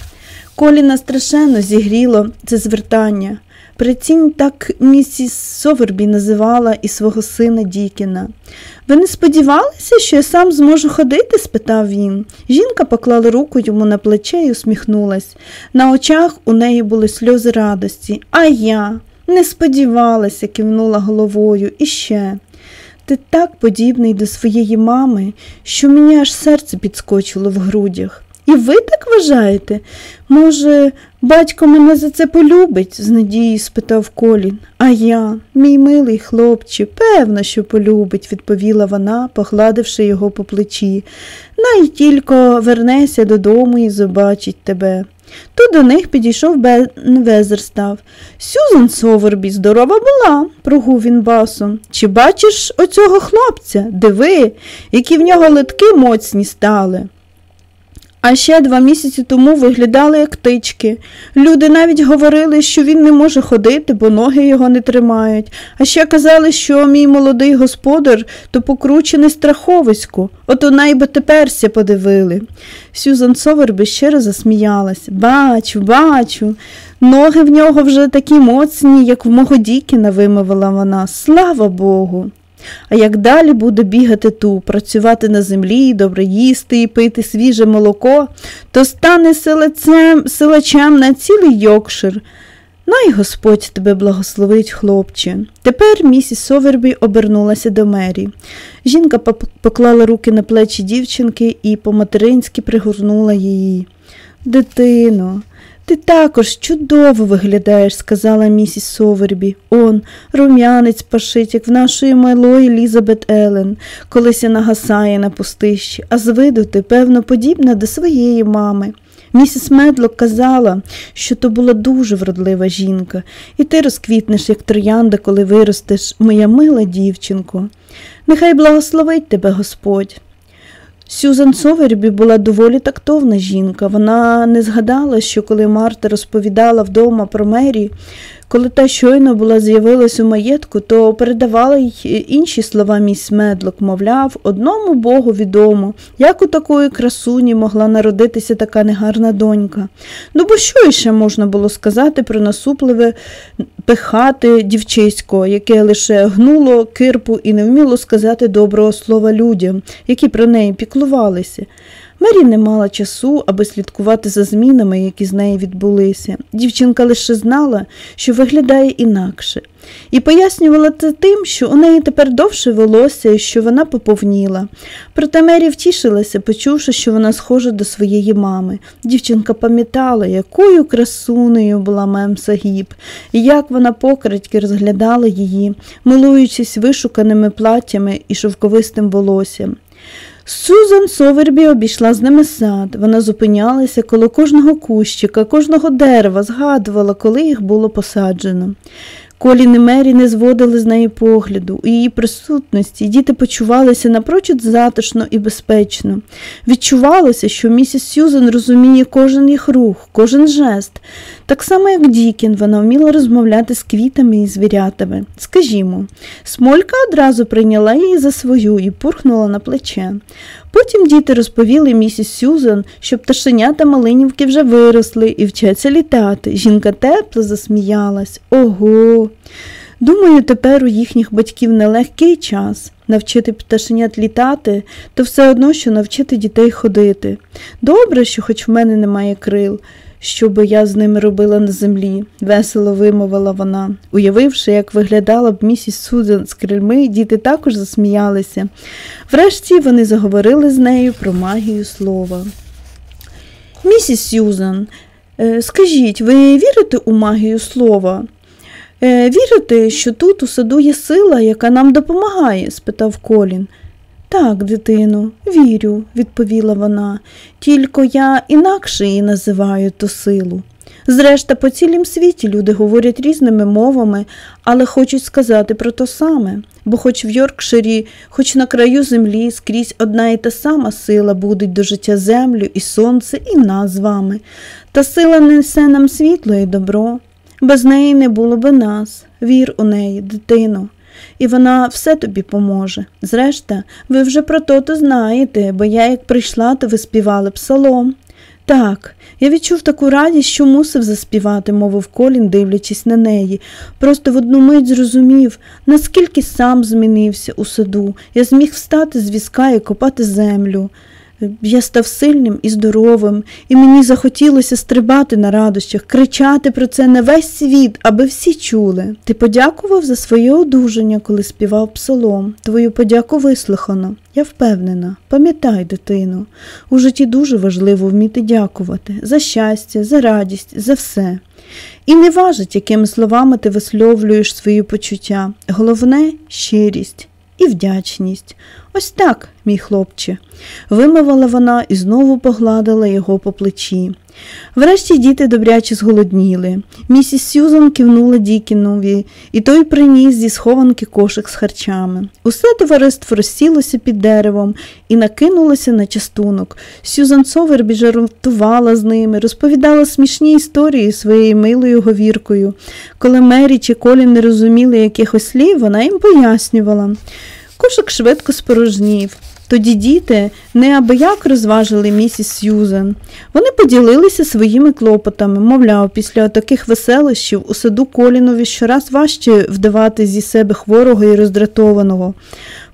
Коліна страшенно зігріло це звертання. Прицінь так місіс Совербі називала і свого сина Дікіна. Ви не сподівалися, що я сам зможу ходити? спитав він. Жінка поклала руку йому на плече і усміхнулась. На очах у неї були сльози радості. А я не сподівалася, кивнула головою. І ще. Ти так подібний до своєї мами, що мені аж серце підскочило в грудях. І ви так вважаєте? Може, батько мене за це полюбить? з надією спитав Колін. А я, мій милий хлопче, певно, що полюбить, відповіла вона, погладивши його по плечі. Най тільки вернеся додому і побачить тебе. Тут до них підійшов Бен Везерстав. Сюзан Совербі здорова була, прогув він басом. Чи бачиш оцього хлопця? Диви, які в нього литки моцні стали. А ще два місяці тому виглядали як птички. Люди навіть говорили, що він не може ходити, бо ноги його не тримають. А ще казали, що мій молодий господар то покручений страховисько. Ото найби теперся подивили. Сюзан Соверби щиро засміялась. Бачу, бачу. Ноги в нього вже такі моцні, як в мого Дікіна, вимовила вона. Слава Богу. А як далі буде бігати ту, працювати на землі, добре їсти і пити свіже молоко, то стане силачем, силачем на цілий Йокшир. Най Господь тебе благословить, хлопче. Тепер місіс Совербі обернулася до Мері. Жінка поклала руки на плечі дівчинки і по-материнськи пригорнула її. Дитино, ти також чудово виглядаєш, сказала місіс Совербі. Он, рум'янець пашить, як в нашої малої Елізабет Елен, колись нагасає на пустищі, а з виду ти, певно, подібна до своєї мами. Місіс Медлок казала, що то була дуже вродлива жінка, і ти розквітнеш, як троянда, коли виростеш, моя мила дівчинко. Нехай благословить тебе Господь. Сюзан Совербі була доволі тактовна жінка. Вона не згадала, що коли Марта розповідала вдома про Мері, коли та щойно була з'явилась у маєтку, то передавала й інші слова міс Медлок, мовляв, одному Богу відомо, як у такої красуні могла народитися така негарна донька. Ну бо що іще можна було сказати про насупливе пихати дівчисько, яке лише гнуло кирпу і не вміло сказати доброго слова людям, які про неї піклувалися. Мері не мала часу, аби слідкувати за змінами, які з нею відбулися. Дівчинка лише знала, що виглядає інакше, і пояснювала це тим, що у неї тепер довше волосся і що вона поповніла. Проте Мері втішилася, почувши, що вона схожа до своєї мами. Дівчинка пам'ятала, якою красунею була мем Сагіб, і як вона покрадьки розглядала її, милуючись вишуканими платтями і шовковистим волоссям. Сюзан Совербі обійшла з ними сад. Вона зупинялася коло кожного кущика, кожного дерева, згадувала, коли їх було посаджено. Колін і Мері не зводили з неї погляду. У її присутності діти почувалися напрочуд затишно і безпечно. Відчувалося, що місіс Сюзен розуміє кожен їх рух, кожен жест. Так само, як Дікін, вона вміла розмовляти з квітами і звірятами. Скажімо, Смолька одразу прийняла її за свою і пурхнула на плече. Потім діти розповіли місіс Сюзан, що пташенята малинівки вже виросли і вчаться літати. Жінка тепло засміялась. Ого. Думаю, тепер у їхніх батьків нелегкий час. Навчити пташенят літати, то все одно, що навчити дітей ходити. Добре, що хоч в мене немає крил що би я з ними робила на землі, весело вимовила вона. Уявивши, як виглядала б місіс Сузен з крильми, діти також засміялися. Врешті вони заговорили з нею про магію слова. Місіс Сюзан, е, скажіть, ви вірите у магію слова? Е, вірите, що тут у саду є сила, яка нам допомагає? спитав Колін. Так, дитину, вірю, відповіла вона, тільки я інакше її називаю ту силу. Зрешта, по цілім світі люди говорять різними мовами, але хочуть сказати про те саме, бо хоч в Йоркширі, хоч на краю землі скрізь одна і та сама сила будуть до життя землю і сонце, і нас з вами. Та сила несе нам світло і добро. Без неї не було би нас. Вір у неї, дитино і вона все тобі поможе. Зрешта, ви вже про то то знаєте, бо я, як прийшла, то ви співали псалом. Так, я відчув таку радість, що мусив заспівати, мовив Колін, дивлячись на неї. Просто в одну мить зрозумів, наскільки сам змінився у саду. Я зміг встати з візка і копати землю. Я став сильним і здоровим, і мені захотілося стрибати на радощах, кричати про це на весь світ, аби всі чули. Ти подякував за своє одужання, коли співав псалом. Твою подяку вислухано. Я впевнена, пам'ятай, дитину, у житті дуже важливо вміти дякувати за щастя, за радість, за все. І не важить, якими словами ти висловлюєш свої почуття. Головне щирість і вдячність. Ось так, мій хлопче, вимивала вона і знову погладила його по плечі. Врешті діти добряче зголодніли. Місіс Сюзан кивнула Дікінові, і той приніс зі схованки кошик з харчами. Усе товариство розсілося під деревом і накинулося на частунок. Сюзан Совербі жартувала з ними, розповідала смішні історії своєю милою говіркою. Коли Мері чи Колін не розуміли якихось слів, вона їм пояснювала. Кошик швидко спорожнів. Тоді діти неабияк розважили місіс Сьюзен. Вони поділилися своїми клопотами, мовляв, після таких веселощів у саду Колінові щораз важче вдавати зі себе хворого і роздратованого.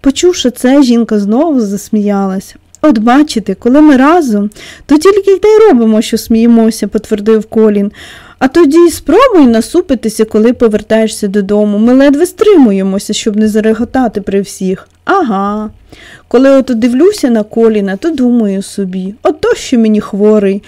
Почувши це, жінка знову засміялась. От бачите, коли ми разом, то тільки й та й робимо, що сміємося, потвердив Колін. А тоді спробуй насупитися, коли повертаєшся додому. Ми ледве стримуємося, щоб не зареготати при всіх. Ага. Коли ото дивлюся на коліна, то думаю собі, ото що мені хворий.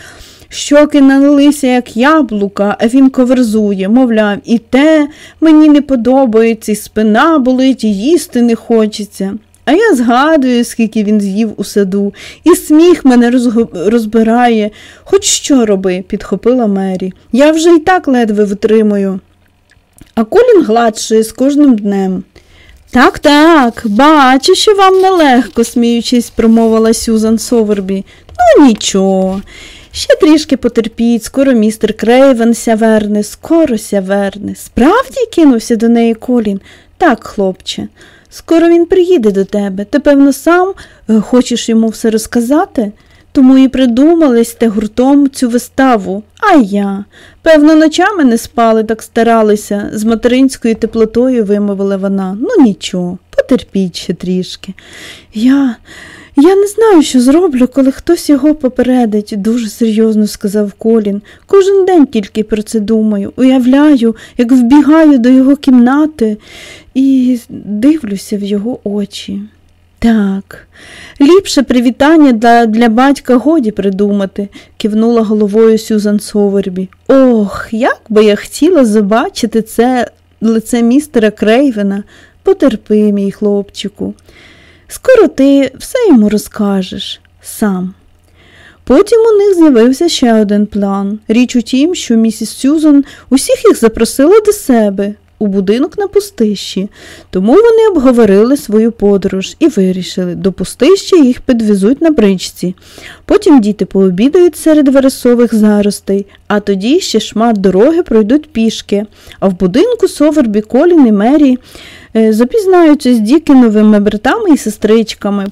Щоки налилися, як яблука, а він коверзує, мовляв, і те мені не подобається, і спина болить, і їсти не хочеться. А я згадую, скільки він з'їв у саду, і сміх мене розбирає. Хоч що роби, підхопила Мері. Я вже й так ледве витримую. А Колін гладший з кожним днем. Так, так, бачу, що вам нелегко, сміючись, промовила Сюзан Совербі. Ну, нічого. Ще трішки потерпіть, скоро містер Крейвен ся верне, скоро ся верне. Справді кинувся до неї Колін. Так, хлопче. Скоро він приїде до тебе. Ти, певно, сам е, хочеш йому все розказати, тому і придумали сте гуртом цю виставу. А я. Певно, ночами не спали, так старалися, з материнською теплотою вимовила вона. Ну нічого, потерпіть ще трішки. Я. Я не знаю, що зроблю, коли хтось його попередить, дуже серйозно сказав Колін. Кожен день тільки про це думаю, уявляю, як вбігаю до його кімнати і дивлюся в його очі. Так, ліпше привітання для для батька годі придумати, кивнула головою Сюзан Совербі. Ох, як би я хотіла забачити це лице містера Крейвена. Потерпи, мій хлопчику. Скоро ти все йому розкажеш сам. Потім у них з'явився ще один план. Річ у тім, що місіс Сюзан усіх їх запросила до себе. у будинок на пустищі, тому вони обговорили свою подорож і вирішили, до пустища їх підвезуть на бричці. Потім діти пообідають серед вересових заростей, а тоді ще шмат дороги пройдуть пішки. А в будинку Совербі, Колін і Мері Е, запізнаються з Дікіновими братами і сестричками,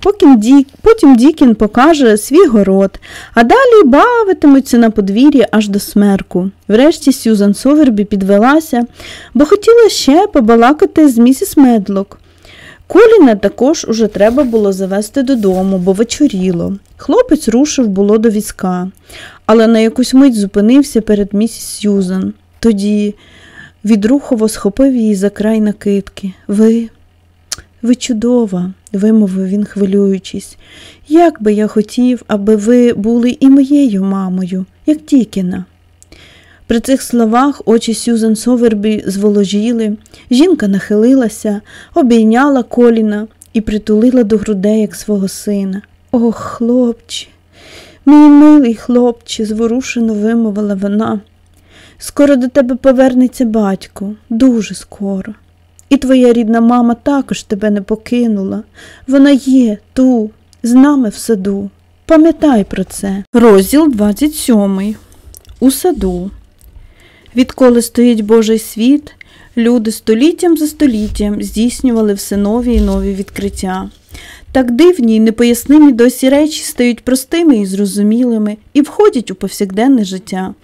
потім Дікін покаже свій город, а далі бавитимуться на подвір'ї аж до смерку. Врешті Сюзан Совербі підвелася, бо хотіла ще побалакати з місіс Медлок. Коліна також уже треба було завести додому, бо вечоріло. Хлопець рушив було до візка, але на якусь мить зупинився перед місіс Сюзан. Тоді відрухово схопив її за край накидки. Ви, ви чудова, вимовив він, хвилюючись. Як би я хотів, аби ви були і моєю мамою, як Тікіна. При цих словах очі Сюзан Совербі зволожіли, жінка нахилилася, обійняла коліна і притулила до грудей, як свого сина. Ох, хлопче, мій милий хлопче, зворушено вимовила вона. Скоро до тебе повернеться батько, дуже скоро. І твоя рідна мама також тебе не покинула. Вона є ту, з нами в саду. Пам'ятай про це. Розділ 27. У саду. Відколи стоїть Божий світ, люди століттям за століттям здійснювали все нові і нові відкриття. Так дивні й непояснимі досі речі стають простими і зрозумілими і входять у повсякденне життя.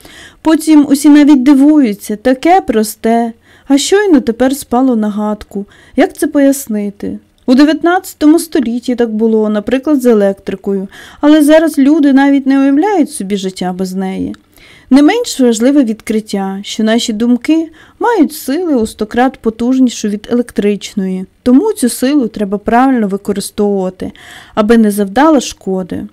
Потім усі навіть дивуються, таке просте, а щойно тепер спало на гадку. Як це пояснити? У 19 столітті так було, наприклад, з електрикою, але зараз люди навіть не уявляють собі життя без неї. Не менш важливе відкриття, що наші думки мають сили у стократ потужнішу від електричної, тому цю силу треба правильно використовувати, аби не завдала шкоди.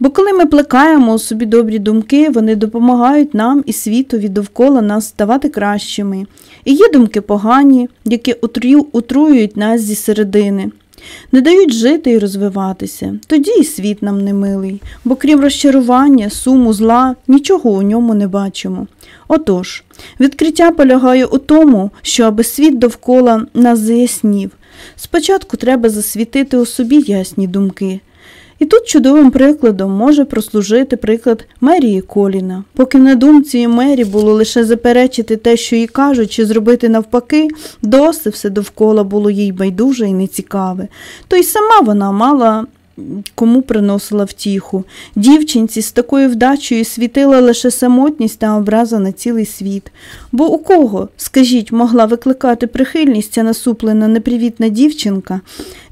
Бо коли ми плекаємо у собі добрі думки, вони допомагають нам і світові довкола нас ставати кращими. І є думки погані, які отруюють нас зі середини не дають жити і розвиватися, тоді і світ нам не милий, бо крім розчарування, суму, зла, нічого у ньому не бачимо. Отож, відкриття полягає у тому, що аби світ довкола нас заяснів. Спочатку треба засвітити у собі ясні думки. І тут чудовим прикладом може прослужити приклад Мерії Коліна. Поки на думці Мері було лише заперечити те, що їй кажуть, чи зробити навпаки, досі все довкола було їй байдуже і нецікаве, то й сама вона мала кому приносила втіху. Дівчинці з такою вдачею світила лише самотність та образа на цілий світ. Бо у кого, скажіть, могла викликати прихильність ця насуплена непривітна дівчинка,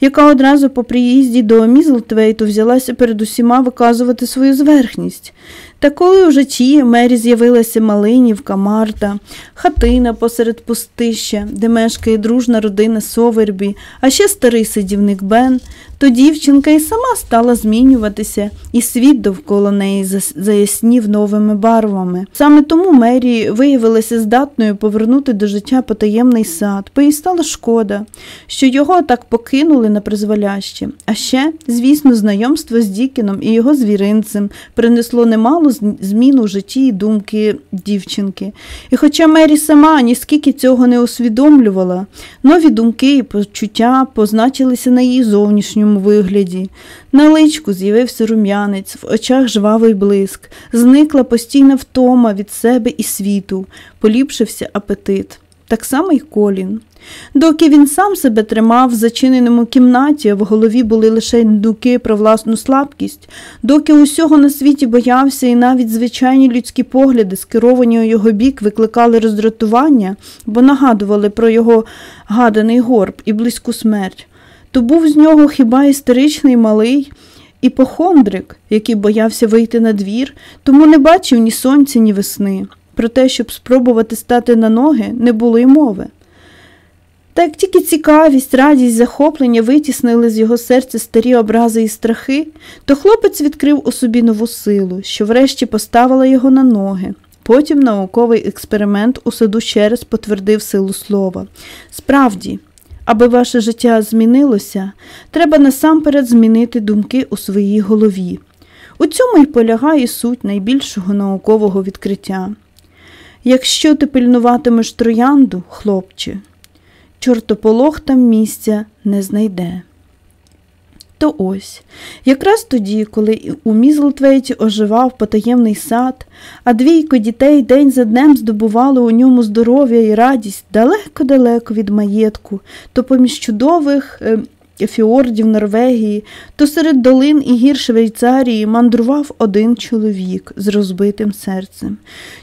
яка одразу по приїзді до Мізлтвейту взялася перед усіма виказувати свою зверхність. Та коли у житті мері з'явилася Малинівка, Марта, хатина посеред пустища, де мешкає дружна родина Совербі, а ще старий сидівник Бен, то дівчинка і сама стала змінюватися, і світ довкола неї заяснів новими барвами. Саме тому Мері виявилася здатною повернути до життя потаємний сад, бо їй стало шкода, що його так покинули на призволяще. А ще, звісно, знайомство з Дікіном і його звіринцем принесло немало змін у житті і думки дівчинки. І хоча Мері сама ніскільки цього не усвідомлювала, нові думки і почуття позначилися на її зовнішньому вигляді. На личку з'явився рум'янець, в очах жвавий блиск, зникла постійна втома від себе і світу, поліпшився апетит. Так само й колін. Доки він сам себе тримав в зачиненому кімнаті, а в голові були лише дуки про власну слабкість, доки усього на світі боявся, і навіть звичайні людські погляди, скеровані у його бік, викликали роздратування, бо нагадували про його гаданий горб і близьку смерть, то був з нього хіба істеричний малий іпохондрик, який боявся вийти на двір, тому не бачив ні сонця, ні весни. Про те, щоб спробувати стати на ноги, не було й мови. Та як тільки цікавість, радість, захоплення витіснили з його серця старі образи і страхи, то хлопець відкрив у собі нову силу, що врешті поставила його на ноги. Потім науковий експеримент у саду ще раз потвердив силу слова. Справді, аби ваше життя змінилося, треба насамперед змінити думки у своїй голові. У цьому й полягає суть найбільшого наукового відкриття. Якщо ти пильнуватимеш троянду, хлопче, чортополох там місця не знайде. То ось, якраз тоді, коли у Мізлтвейті оживав потаємний сад, а двійко дітей день за днем здобували у ньому здоров'я і радість далеко-далеко від маєтку, то поміж чудових е, фіордів Норвегії, то серед долин і гір Швейцарії мандрував один чоловік з розбитим серцем.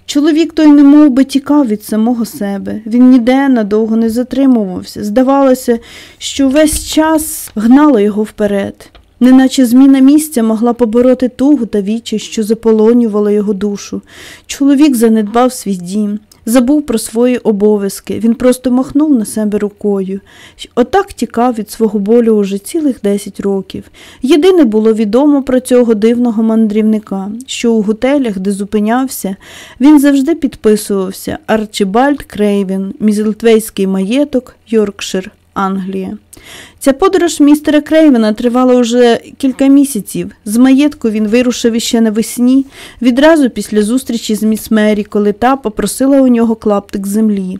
Чоловік той не мов би тікав від самого себе. Він ніде надовго не затримувався. Здавалося, що весь час гнало його вперед. Неначе зміна місця могла побороти тугу та вічі, що заполонювало його душу. Чоловік занедбав свій дім забув про свої обов'язки, він просто махнув на себе рукою. Отак тікав від свого болю уже цілих десять років. Єдине було відомо про цього дивного мандрівника, що у готелях, де зупинявся, він завжди підписувався Арчибальд Крейвін, Мізелтвейський маєток, Йоркшир, Англія. Ця подорож містера Крейвена тривала уже кілька місяців. З маєтку він вирушив іще навесні, відразу після зустрічі з міс Мері, коли та попросила у нього клаптик землі.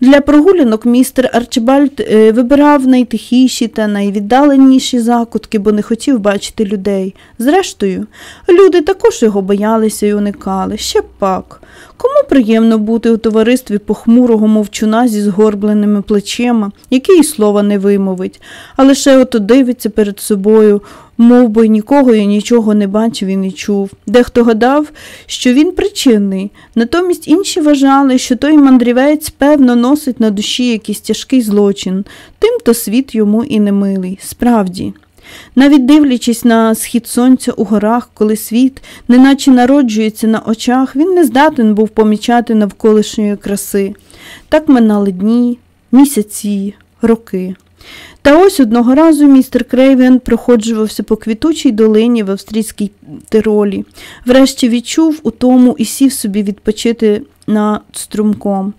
Для прогулянок містер Арчибальд е, вибирав найтихіші та найвіддаленіші закутки, бо не хотів бачити людей. Зрештою, люди також його боялися і уникали. Ще пак. Кому приємно бути у товаристві похмурого мовчуна зі згорбленими плечима, який слова не вимовить, а лише ото дивиться перед собою, мов би нікого і нічого не бачив і не чув. Дехто гадав, що він причинний, натомість інші вважали, що той мандрівець, певно, носить на душі якийсь тяжкий злочин, тим то світ йому і не милий. Справді. Навіть дивлячись на схід сонця у горах, коли світ, неначе народжується на очах, він не здатен був помічати навколишньої краси. Так минали дні, місяці, роки. Та ось одного разу містер Крейвен проходжувався по квітучій долині в австрійській тиролі, врешті відчув у тому і сів собі відпочити над струмком.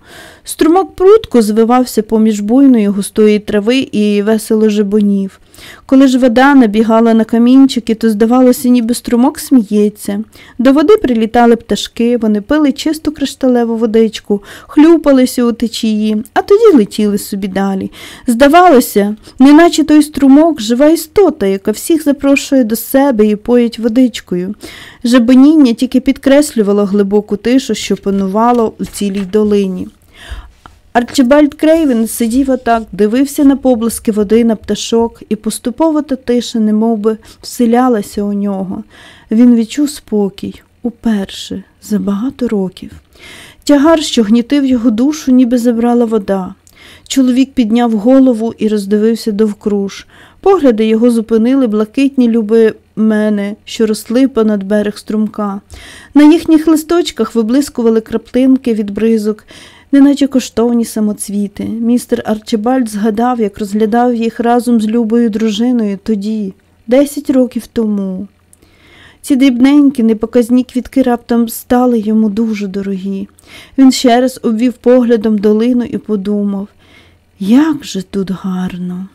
Струмок прутко звивався поміж буйної густої трави і весело жебонів. Коли ж вода набігала на камінчики, то, здавалося, ніби струмок сміється. До води прилітали пташки, вони пили чисту кришталеву водичку, хлюпалися у течії, а тоді летіли собі далі. Здавалося, неначе той струмок жива істота, яка всіх запрошує до себе і поїть водичкою. Жебоніння тільки підкреслювало глибоку тишу, що панувало у цілій долині. Арчибальд Крейвен сидів отак, дивився на поблиски води на пташок, і поступово та тиша, немовби вселялася у нього. Він відчув спокій уперше за багато років. Тягар, що гнітив його душу, ніби забрала вода. Чоловік підняв голову і роздивився довкруж. Погляди його зупинили блакитні люби мене, що росли понад берег струмка. На їхніх листочках виблискували краплинки від бризок, неначе коштовні самоцвіти. Містер Арчибальд згадав, як розглядав їх разом з любою дружиною тоді, десять років тому. Ці дрібненькі, непоказні квітки раптом стали йому дуже дорогі. Він ще раз обвів поглядом долину і подумав, як же тут гарно.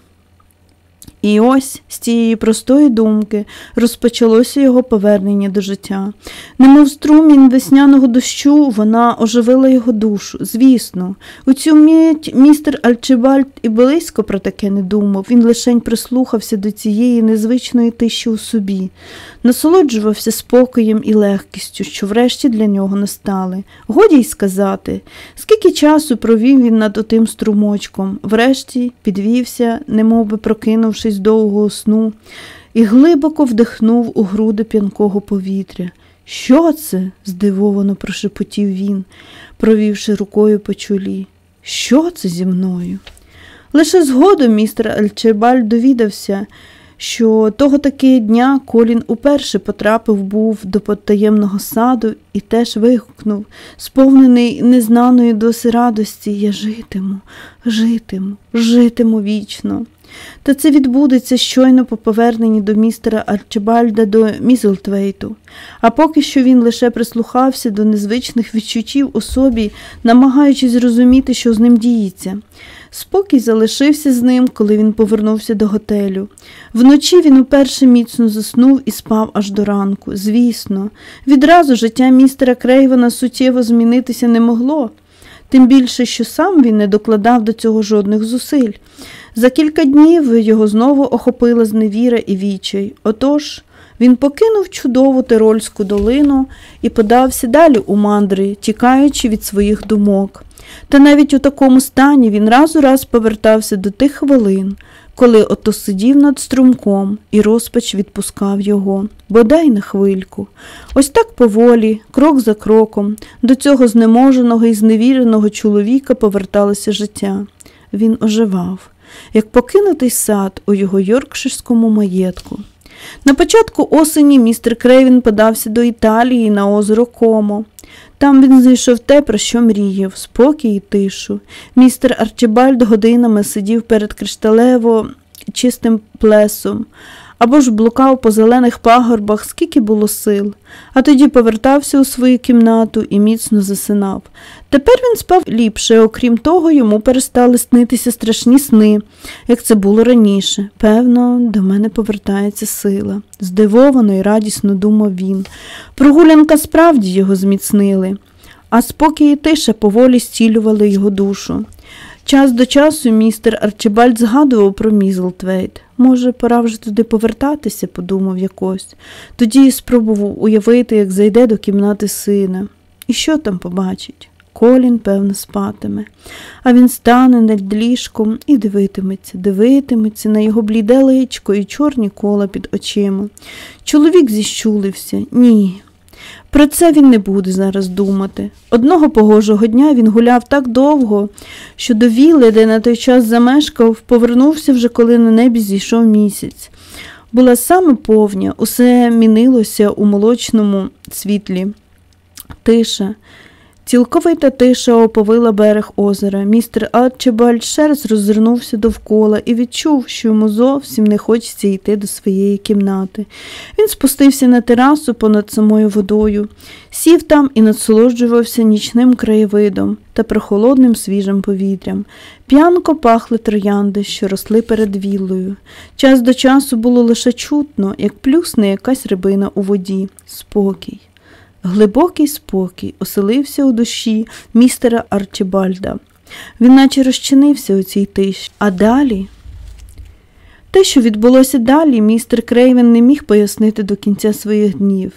І ось з цієї простої думки розпочалося його повернення до життя. Немов струмінь весняного дощу, вона оживила його душу. Звісно, у цю мить містер Альчебальд і близько про таке не думав. Він лишень прислухався до цієї незвичної тиші у собі, насолоджувався спокоєм і легкістю, що врешті для нього настали. Годі й сказати, скільки часу провів він над отим струмочком, врешті підвівся, немов би прокинувшись з довгого сну, і глибоко вдихнув у груди п'янкого повітря. Що це? здивовано прошепотів він, провівши рукою по чолі. Що це зі мною? Лише згодом містер Альчебаль довідався, що того таки дня Колін уперше потрапив був до потаємного саду і теж вигукнув, сповнений незнаної доси радості, я житиму, житиму, житиму вічно. Та це відбудеться щойно по поверненні до містера Арчибальда до Мізелтвейту. А поки що він лише прислухався до незвичних відчуттів у собі, намагаючись зрозуміти, що з ним діється. Спокій залишився з ним, коли він повернувся до готелю. Вночі він уперше міцно заснув і спав аж до ранку. Звісно, відразу життя містера Крейвена суттєво змінитися не могло, тим більше, що сам він не докладав до цього жодних зусиль. За кілька днів його знову охопила зневіра і вічай. Отож, він покинув чудову Тирольську долину і подався далі у мандри, тікаючи від своїх думок. Та навіть у такому стані він раз у раз повертався до тих хвилин, коли ото сидів над струмком і розпач відпускав його, бодай на хвильку. Ось так поволі, крок за кроком, до цього знеможеного і зневіреного чоловіка поверталося життя. Він оживав, як покинутий сад у його йоркширському маєтку. На початку осені містер Крейвін подався до Італії на озеро Комо. Там він знайшов те, про що мріяв, спокій і тишу. Містер Арчибальд годинами сидів перед кришталево чистим плесом, або ж блукав по зелених пагорбах, скільки було сил, а тоді повертався у свою кімнату і міцно засинав. Тепер він спав ліпше, окрім того, йому перестали снитися страшні сни, як це було раніше. Певно, до мене повертається сила. Здивовано і радісно думав він. Прогулянка справді його зміцнили, а спокій і тиша поволі стілювали його душу. Час до часу містер Арчибальд згадував про Мізлтвейт. Може, пора вже туди повертатися, подумав якось. Тоді спробував уявити, як зайде до кімнати сина. І що там побачить? Колін, певно, спатиме, а він стане над ліжком і дивитиметься, дивитиметься на його бліде личко і чорні кола під очима. Чоловік зіщулився. Ні. Про це він не буде зараз думати. Одного погожого дня він гуляв так довго, що до віли, де на той час замешкав, повернувся вже, коли на небі зійшов місяць. Була саме повня, усе мінилося у молочному світлі. Тиша. Цілковита тиша оповила берег озера. Містер Арчибальд ще роззирнувся довкола і відчув, що йому зовсім не хочеться йти до своєї кімнати. Він спустився на терасу понад самою водою, сів там і насолоджувався нічним краєвидом та прохолодним свіжим повітрям. П'янко пахли троянди, що росли перед віллою. Час до часу було лише чутно, як плюсне якась рибина у воді. Спокій. Глибокий спокій оселився у душі містера Арчибальда. Він наче розчинився у цій тиші. А далі. Те, що відбулося далі, містер Крейвен не міг пояснити до кінця своїх днів.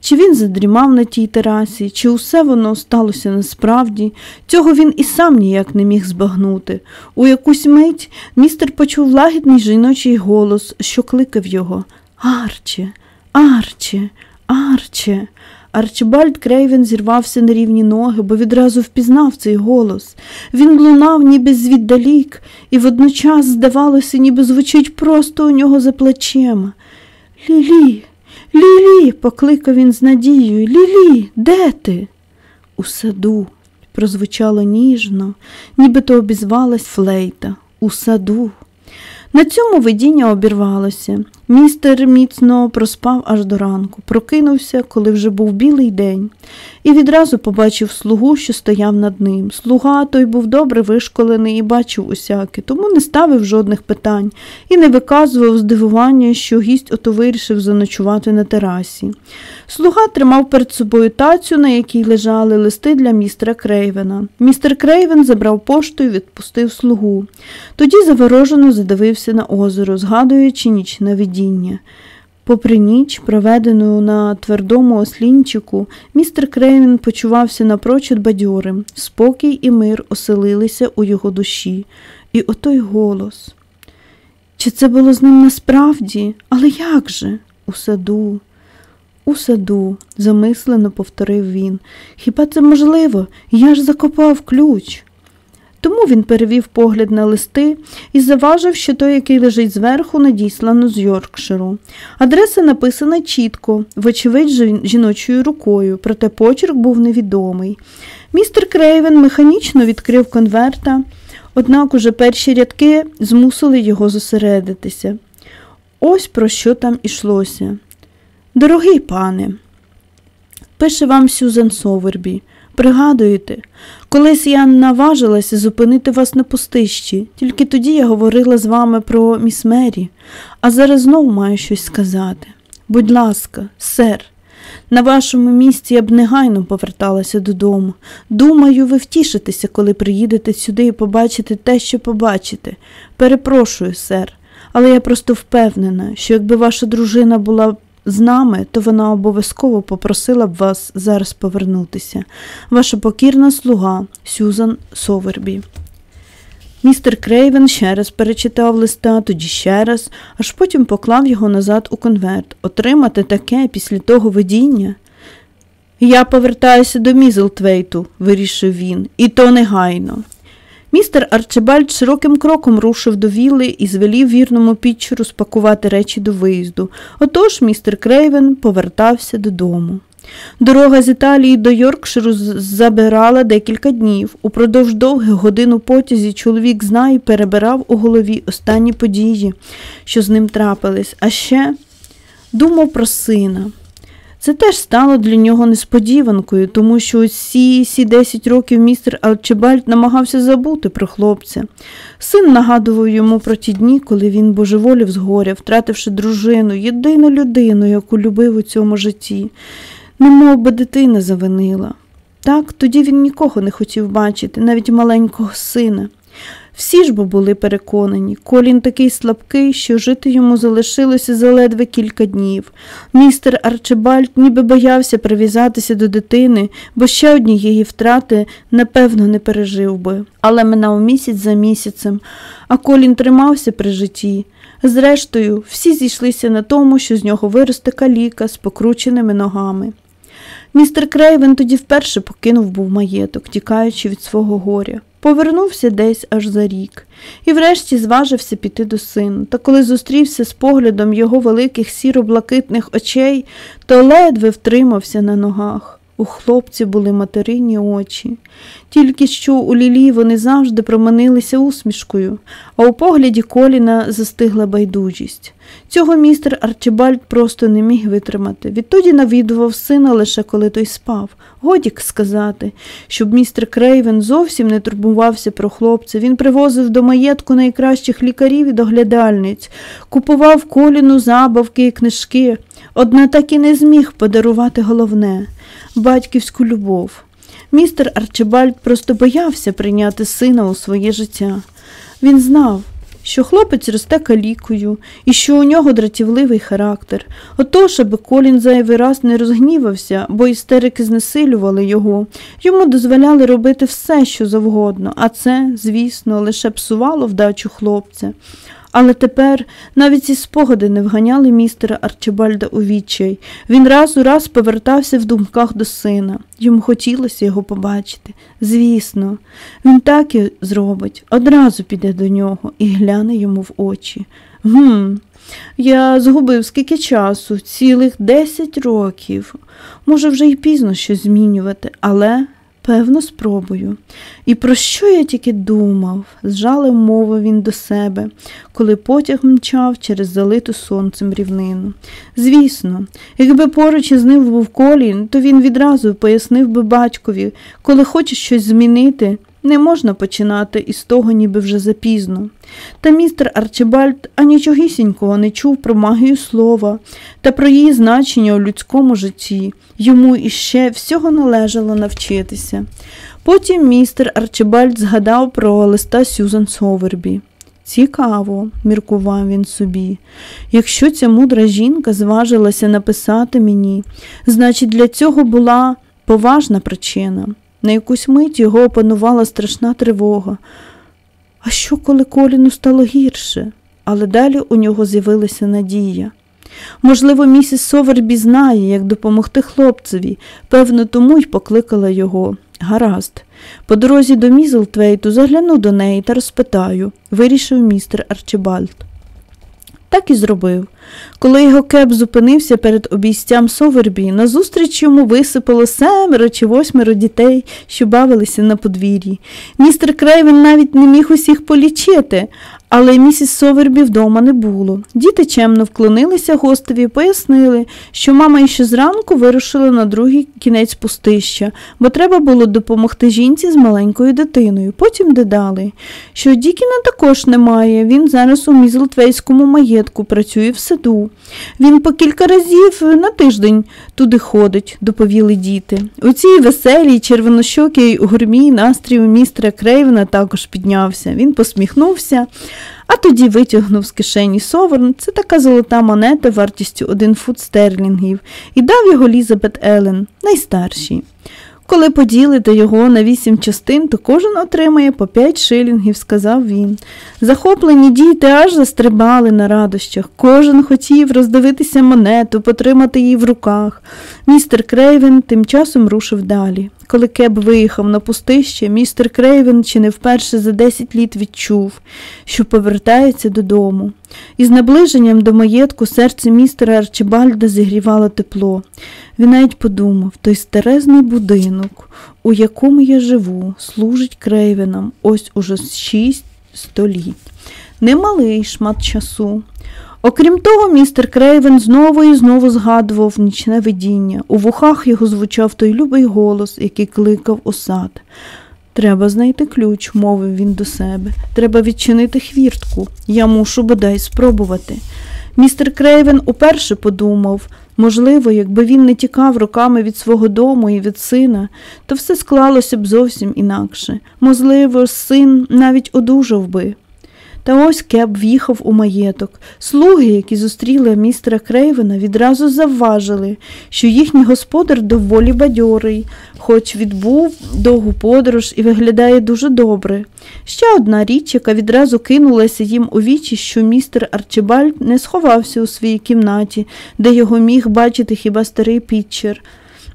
Чи він задрімав на тій терасі, чи усе воно сталося насправді, цього він і сам ніяк не міг збагнути. У якусь мить містер почув лагідний жіночий голос, що кликав його Арче, Арче, Арче. Арчибальд Крейвен зірвався на рівні ноги, бо відразу впізнав цей голос. Він лунав, ніби звіддалік, і водночас, здавалося, ніби звучить просто у нього за плечима. Лілі, Лілі, покликав він з надією. Лілі, де ти? У саду, прозвучало ніжно, нібито обізвалась флейта. У саду. На цьому видіння обірвалося. Містер міцно проспав аж до ранку, прокинувся, коли вже був білий день, і відразу побачив слугу, що стояв над ним. Слуга той був добре вишколений і бачив усяке, тому не ставив жодних питань і не виказував здивування, що гість ото вирішив заночувати на терасі. Слуга тримав перед собою тацю, на якій лежали листи для містера Крейвена. Містер Крейвен забрав пошту і відпустив слугу. Тоді заворожено задивився на озеро, згадуючи нічне видіння. Попри ніч, проведену на твердому ослінчику, містер Крейвен почувався напрочуд бадьорим. Спокій і мир оселилися у його душі. І отой голос. Чи це було з ним насправді? Але як же? У саду. У саду, замислено повторив він. Хіба це можливо? Я ж закопав ключ. Тому він перевів погляд на листи і заважив, що той, який лежить зверху, надіслано з Йоркширу. Адреса написана чітко, вочевидь, жіночою рукою, проте почерк був невідомий. Містер Крейвен механічно відкрив конверта, Однак уже перші рядки змусили його зосередитися. Ось про що там ішлося. Дорогий пане, пише вам Сюзан Совербі. Пригадуєте, колись я наважилася зупинити вас на пустищі, тільки тоді я говорила з вами про міс Мері, а зараз знову маю щось сказати. Будь ласка, сер, на вашому місці я б негайно поверталася додому. Думаю, ви втішитеся, коли приїдете сюди і побачите те, що побачите. Перепрошую, сер, але я просто впевнена, що якби ваша дружина була з нами, то вона обов'язково попросила б вас зараз повернутися. Ваша покірна слуга Сюзан Совербі. Містер Крейвен ще раз перечитав листа, тоді ще раз, аж потім поклав його назад у конверт. Отримати таке після того видіння. Я повертаюся до Мізелтвейту, вирішив він, і то негайно. Містер Арчибальд широким кроком рушив до віли і звелів вірному пітчеру спакувати речі до виїзду. Отож містер Крейвен повертався додому. Дорога з Італії до Йоркширу забирала декілька днів. Упродовж довгих годин у потязі чоловік знає перебирав у голові останні події, що з ним трапились, а ще думав про сина. Це теж стало для нього несподіванкою, тому що усі ці 10 років містер Алчебальд намагався забути про хлопця. Син нагадував йому про ті дні, коли він божеволів з горя, втративши дружину, єдину людину, яку любив у цьому житті, немов би дитина завинила. Так, тоді він нікого не хотів бачити, навіть маленького сина. Всі ж бо були переконані, Колін такий слабкий, що жити йому залишилося за ледве кілька днів. Містер Арчибальд ніби боявся прив'язатися до дитини, бо ще однієї втрати, напевно, не пережив би. Але минав місяць за місяцем, а Колін тримався при житті. Зрештою, всі зійшлися на тому, що з нього виросте каліка з покрученими ногами. Містер Крейвен тоді вперше покинув був маєток, тікаючи від свого горя. Повернувся десь аж за рік і врешті зважився піти до сину. Та коли зустрівся з поглядом його великих сіро-блакитних очей, то ледве втримався на ногах. У хлопці були материні очі. Тільки що у лілі вони завжди проманилися усмішкою, а у погляді коліна застигла байдужість. Цього містер Арчибальд просто не міг витримати. Відтоді навідував сина лише коли той спав. Годік сказати, щоб містер Крейвен зовсім не турбувався про хлопця. Він привозив до маєтку найкращих лікарів і доглядальниць, купував коліну забавки і книжки. Одна так і не зміг подарувати головне батьківську любов. Містер Арчибальд просто боявся прийняти сина у своє життя. Він знав, що хлопець росте калікою і що у нього дратівливий характер. Отож, аби Колін зайвий раз не розгнівався, бо істерики знесилювали його, йому дозволяли робити все, що завгодно, а це, звісно, лише псувало вдачу хлопця. Але тепер навіть ці спогади не вганяли містера Арчибальда у відчай. Він раз у раз повертався в думках до сина. Йому хотілося його побачити. Звісно, він так і зробить, одразу піде до нього і гляне йому в очі. Гм, я згубив скільки часу, цілих десять років. Може, вже й пізно щось змінювати, але Певно, спробую. І про що я тільки думав, зжалив мовив він до себе, коли потяг мчав через залиту сонцем рівнину. Звісно, якби поруч із ним був колін, то він відразу пояснив би батькові, коли хоче щось змінити, не можна починати із того, ніби вже запізно. Та містер Арчибальд анічогісінького не чув про магію слова та про її значення у людському житті. Йому іще всього належало навчитися. Потім містер Арчибальд згадав про листа Сюзан Совербі. Цікаво, міркував він собі. Якщо ця мудра жінка зважилася написати мені, значить для цього була поважна причина. На якусь мить його опанувала страшна тривога. А що, коли Коліну стало гірше? Але далі у нього з'явилася надія. Можливо, місіс Совербі знає, як допомогти хлопцеві, певно, тому й покликала його. Гаразд. По дорозі до Мізелтвейту загляну до неї та розпитаю, вирішив містер Арчибальд. Так і зробив. Коли його кеп зупинився перед обійстям Совербі, назустріч йому висипало семеро чи восьмеро дітей, що бавилися на подвір'ї. Містер Крейвен навіть не міг усіх полічити, але місіс Совербі вдома не було. Діти чемно вклонилися гостеві пояснили, що мама іще зранку вирушила на другий кінець пустища, бо треба було допомогти жінці з маленькою дитиною. Потім додали, що Дікіна також немає. Він зараз у Мізлтвейському маєтку працює в саду. Він по кілька разів на тиждень туди ходить, доповіли діти. У цій веселій, червонощокій гурмі настрій у містера Крейвена також піднявся. Він посміхнувся. А тоді витягнув з кишені соверн, це така золота монета вартістю один фут стерлінгів, і дав його Лізабет Елен, найстаршій. Коли поділите його на вісім частин, то кожен отримає по п'ять шилінгів, сказав він. Захоплені діти аж застрибали на радощах. Кожен хотів роздивитися монету, потримати її в руках. Містер Крейвен тим часом рушив далі. Коли кеб виїхав на пустище, містер Крейвен чи не вперше за 10 літ відчув, що повертається додому. Із наближенням до маєтку серце містера Арчибальда зігрівало тепло. Він навіть подумав, той старезний будинок, у якому я живу, служить Крейвенам ось уже шість століть. Немалий шмат часу. Окрім того, містер Крейвен знову і знову згадував нічне видіння. У вухах його звучав той любий голос, який кликав у сад. Треба знайти ключ, мовив він до себе. Треба відчинити хвіртку. Я мушу бодай спробувати. Містер Крейвен уперше подумав можливо, якби він не тікав руками від свого дому і від сина, то все склалося б зовсім інакше. Можливо, син навіть одужав би. Та ось Кеп в'їхав у маєток. Слуги, які зустріли містера Крейвена, відразу завважили, що їхній господар доволі бадьорий, хоч відбув довгу подорож і виглядає дуже добре. Ще одна річ, яка відразу кинулася їм у вічі, що містер Арчибальд не сховався у своїй кімнаті, де його міг бачити хіба старий пітчер.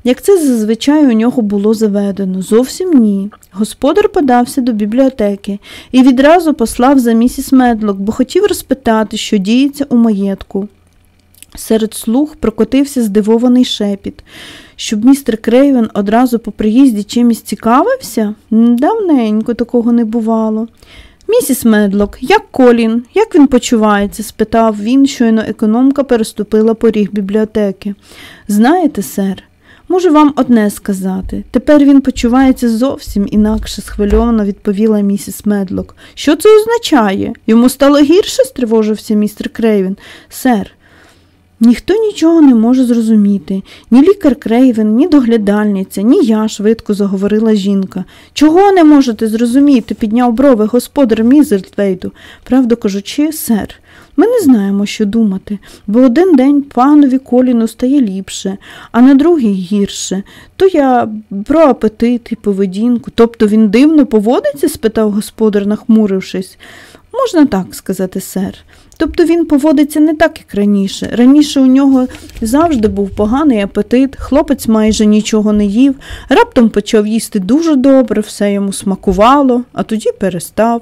Як це зазвичай у нього було заведено? Зовсім ні. Господар подався до бібліотеки і відразу послав за місіс Медлок, бо хотів розпитати, що діється у маєтку. Серед слуг прокотився здивований шепіт. Щоб містер Крейвен одразу по приїзді чимось цікавився? Давненько такого не бувало. Місіс Медлок, як Колін, як він почувається? спитав він, щойно економка переступила поріг бібліотеки. Знаєте, сер, Можу вам одне сказати. Тепер він почувається зовсім інакше, схвильовано відповіла місіс Медлок. Що це означає? Йому стало гірше? стривожився містер Крейвен. Сер, ніхто нічого не може зрозуміти. Ні лікар Крейвен, ні доглядальниця, ні я, швидко заговорила жінка. Чого не можете зрозуміти? підняв брови господар Мізертвейду. Правду кажучи, сер. Ми не знаємо, що думати, бо один день панові коліну стає ліпше, а на другий гірше. То я про апетит і поведінку. Тобто він дивно поводиться? спитав господар, нахмурившись. Можна так сказати, сер. Тобто він поводиться не так, як раніше. Раніше у нього завжди був поганий апетит, хлопець майже нічого не їв, раптом почав їсти дуже добре, все йому смакувало, а тоді перестав.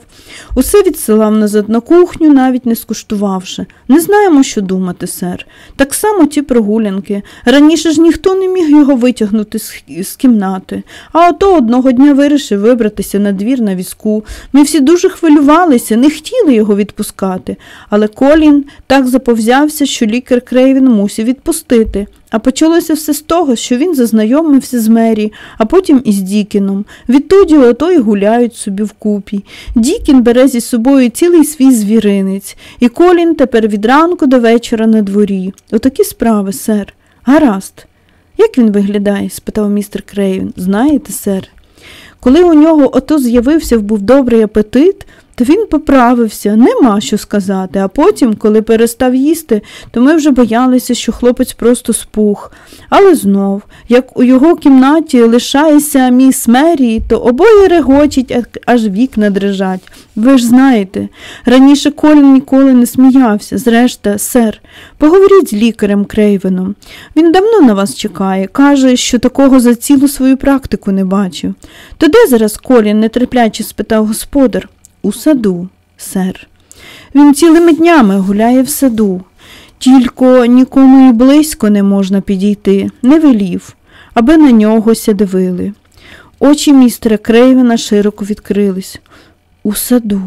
Усе відсилав назад на кухню, навіть не скуштувавши. Не знаємо, що думати, сер. Так само ті прогулянки. Раніше ж ніхто не міг його витягнути з кімнати, а ото одного дня вирішив вибратися на двір на візку. Ми всі дуже хвилювалися, не хотіли його відпускати. але але Колін так заповзявся, що лікар Крейвін мусив відпустити. А почалося все з того, що він зазнайомився з Мері, а потім із Дікіном. Відтоді ото й гуляють собі вкупі. Дікін бере зі собою цілий свій звіринець, і Колін тепер від ранку до вечора на дворі. Отакі справи, сер. Гаразд. Як він виглядає? спитав містер Крейвін. Знаєте, сер? Коли у нього ото з'явився був добрий апетит, та він поправився, нема що сказати, а потім, коли перестав їсти, то ми вже боялися, що хлопець просто спух. Але знов, як у його кімнаті лишається міс Мері, то обоє регочуть, аж вікна дрижать. Ви ж знаєте, раніше Колін ніколи не сміявся. Зрешта, сер, поговоріть з лікарем Крейвеном. Він давно на вас чекає, каже, що такого за цілу свою практику не бачив. То де зараз Колін, нетерпляче спитав господар. У саду, сер. Він цілими днями гуляє в саду. Тільки нікому і близько не можна підійти, не велів, аби на нього ся дивили. Очі містера Крейвена широко відкрились. У саду,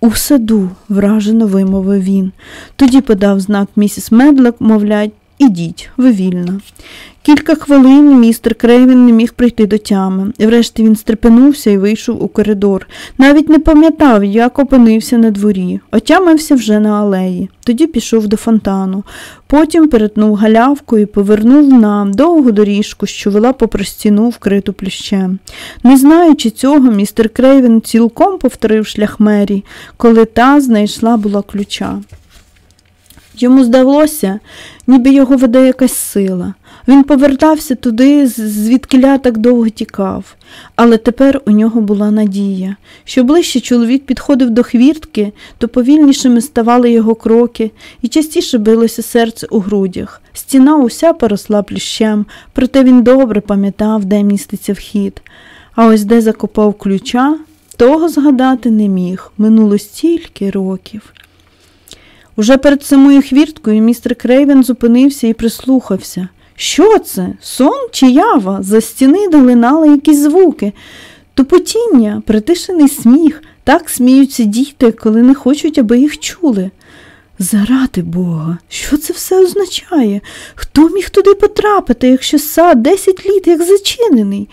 у саду, вражено вимовив він. Тоді подав знак місіс Медлок, мовлять, ідіть, ви вільна. Кілька хвилин містер Крейвен не міг прийти до тями. Врешті він стрепенувся і вийшов у коридор. Навіть не пам'ятав, як опинився на дворі. Отямився вже на алеї. Тоді пішов до фонтану. Потім перетнув галявку і повернув на довгу доріжку, що вела попри стіну, вкриту плющем. Не знаючи цього, містер Крейвен цілком повторив шлях Мері, коли та знайшла була ключа. Йому здалося, ніби його веде якась сила. Він повертався туди, звідкиля так довго тікав, але тепер у нього була надія. Що ближче чоловік підходив до хвіртки, то повільнішими ставали його кроки, і частіше билося серце у грудях. Стіна уся поросла плющем, проте він добре пам'ятав, де міститься вхід. А ось де закопав ключа, того згадати не міг. Минуло стільки років. Уже перед самою хвірткою містер Крейвен зупинився і прислухався. Що це? Сон чи ява? За стіни долинали якісь звуки. Тупотіння, притишений сміх, так сміються діти, коли не хочуть, аби їх чули. Заради Бога, що це все означає? Хто міг туди потрапити, якщо сад десять літ як зачинений?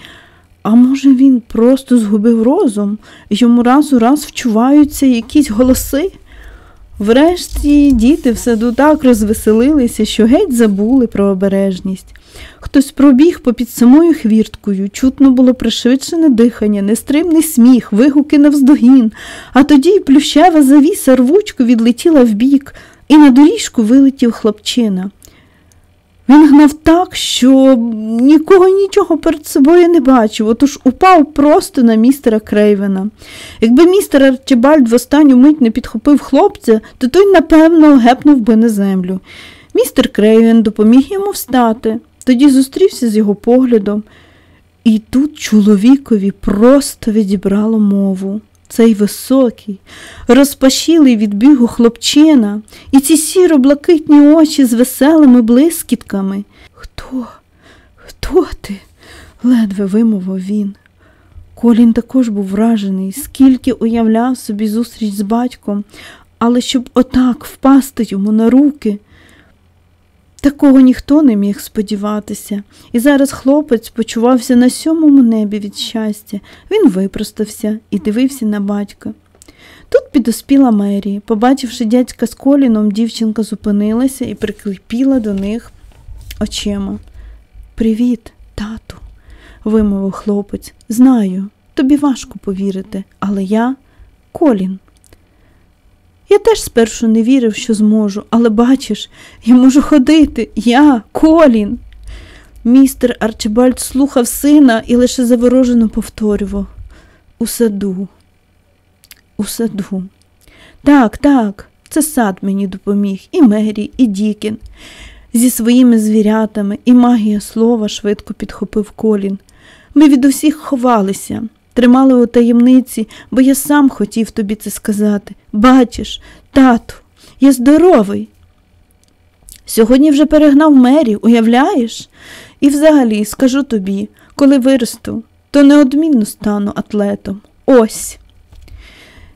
А може, він просто згубив розум, йому раз у раз вчуваються якісь голоси? Врешті діти в саду так розвеселилися, що геть забули про обережність. Хтось пробіг попід самою хвірткою, чутно було пришвидшене дихання, нестримний сміх, вигуки навздогін, а тоді й плющева завіса рвучко відлетіла вбік, і на доріжку вилетів хлопчина. Він гнав так, що нікого нічого перед собою не бачив, отож упав просто на містера Крейвена. Якби містер Арчибальд в останню мить не підхопив хлопця, то той, напевно, гепнув би на землю. Містер Крейвен допоміг йому встати, тоді зустрівся з його поглядом, і тут чоловікові просто відібрало мову цей високий, розпашілий від бігу хлопчина і ці сіро-блакитні очі з веселими блискітками. Хто? Хто ти? ледве вимовив він. Колін також був вражений, скільки уявляв собі зустріч з батьком, але щоб отак впасти йому на руки. Такого ніхто не міг сподіватися, і зараз хлопець почувався на сьомому небі від щастя. Він випростався і дивився на батька. Тут підоспіла Мері. Побачивши дядька з коліном, дівчинка зупинилася і прикліпіла до них очима. Привіт, тату, вимовив хлопець. Знаю, тобі важко повірити, але я колін. Я теж спершу не вірив, що зможу, але бачиш, я можу ходити. Я, Колін. Містер Арчибальд слухав сина і лише заворожено повторював у саду, у саду. Так, так, це сад мені допоміг, і Мері, і Дікін. Зі своїми звірятами, і магія слова швидко підхопив колін. Ми від усіх ховалися тримали у таємниці, бо я сам хотів тобі це сказати. Бачиш, тату, я здоровий. Сьогодні вже перегнав мері, уявляєш? І взагалі скажу тобі, коли виросту, то неодмінно стану атлетом. Ось.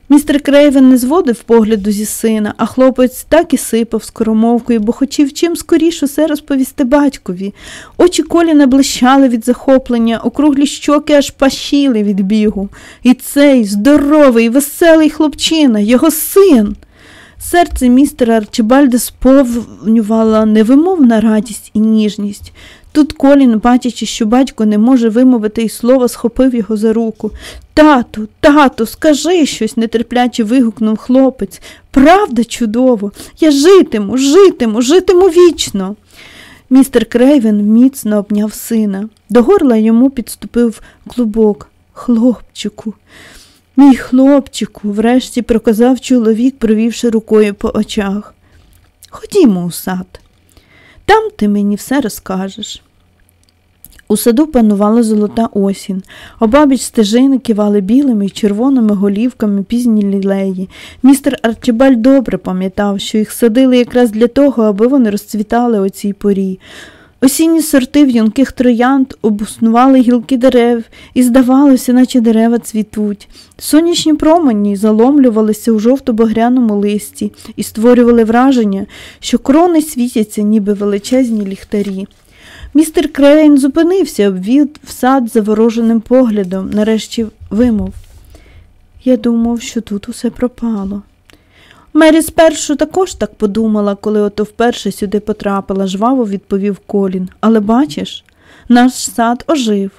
Містер Крейвен не зводив погляду зі сина, а хлопець так і сипав скоромовкою, бо хотів чим скоріше все розповісти батькові. Очі коліна блищали від захоплення, округлі щоки аж пащили від бігу. І цей здоровий, веселий хлопчина, його син. Серце містера Арчибальда сповнювала невимовна радість і ніжність. Тут Колін, бачачи, що батько не може вимовити й слова, схопив його за руку. Тату, тату, скажи щось, нетерпляче вигукнув хлопець. Правда, чудово, я житиму, житиму, житиму вічно. Містер Крейвен міцно обняв сина. До горла йому підступив клубок. Хлопчику, мій хлопчику, врешті проказав чоловік, провівши рукою по очах. Ходімо у сад. Там ти мені все розкажеш. У саду панувала золота осінь, обабіч стежини кивали білими й червоними голівками пізні лілеї. Містер Арчибальд добре пам'ятав, що їх садили якраз для того, аби вони розцвітали у цій порі. Осінні сорти в'юнких троянд обснували гілки дерев і здавалося, наче дерева цвітуть. Сонячні промені заломлювалися у жовто-багряному листі і створювали враження, що крони світяться, ніби величезні ліхтарі. Містер Крейвен зупинився, обвів сад завороженим поглядом, нарешті вимов. Я думав, що тут усе пропало. Мері спершу також так подумала, коли ото вперше сюди потрапила, жваво відповів Колін. Але бачиш, наш сад ожив.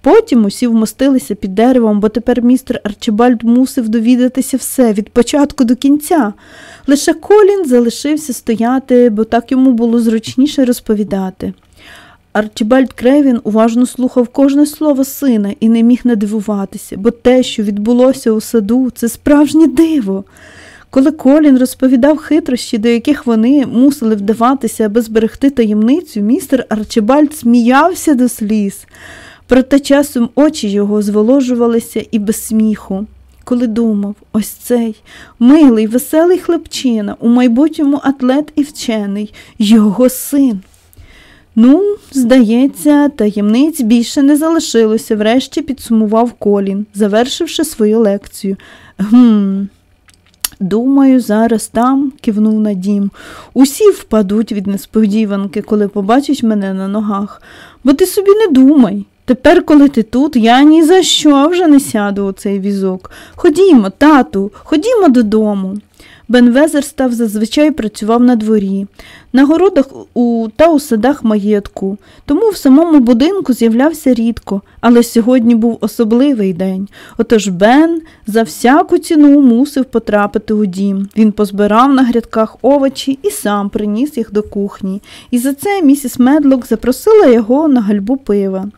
Потім усі вмостилися під деревом, бо тепер містер Арчибальд мусив довідатися все від початку до кінця. Лише Колін залишився стояти, бо так йому було зручніше розповідати. Арчибальд Кревін уважно слухав кожне слово сина і не міг надивуватися, бо те, що відбулося у саду, це справжнє диво. Коли Колін розповідав хитрощі, до яких вони мусили вдаватися, аби зберегти таємницю, містер Арчибальд сміявся до сліз. Проте часом очі його зволожувалися і без сміху. Коли думав, ось цей милий, веселий хлопчина, у майбутньому атлет і вчений, його син. Ну, здається, таємниць більше не залишилося, врешті підсумував Колін, завершивши свою лекцію. Гм. Думаю, зараз там, кивнув на дім, усі впадуть від несподіванки, коли побачать мене на ногах. Бо ти собі не думай. Тепер, коли ти тут, я ні за що вже не сяду у цей візок. Ходімо, тату, ходімо додому. Бен Везерстав зазвичай працював на дворі, на городах у, та у садах маєтку, тому в самому будинку з'являвся рідко, але сьогодні був особливий день. Отож Бен за всяку ціну мусив потрапити у дім. Він позбирав на грядках овочі і сам приніс їх до кухні. І за це місіс Медлок запросила його на гальбу пива.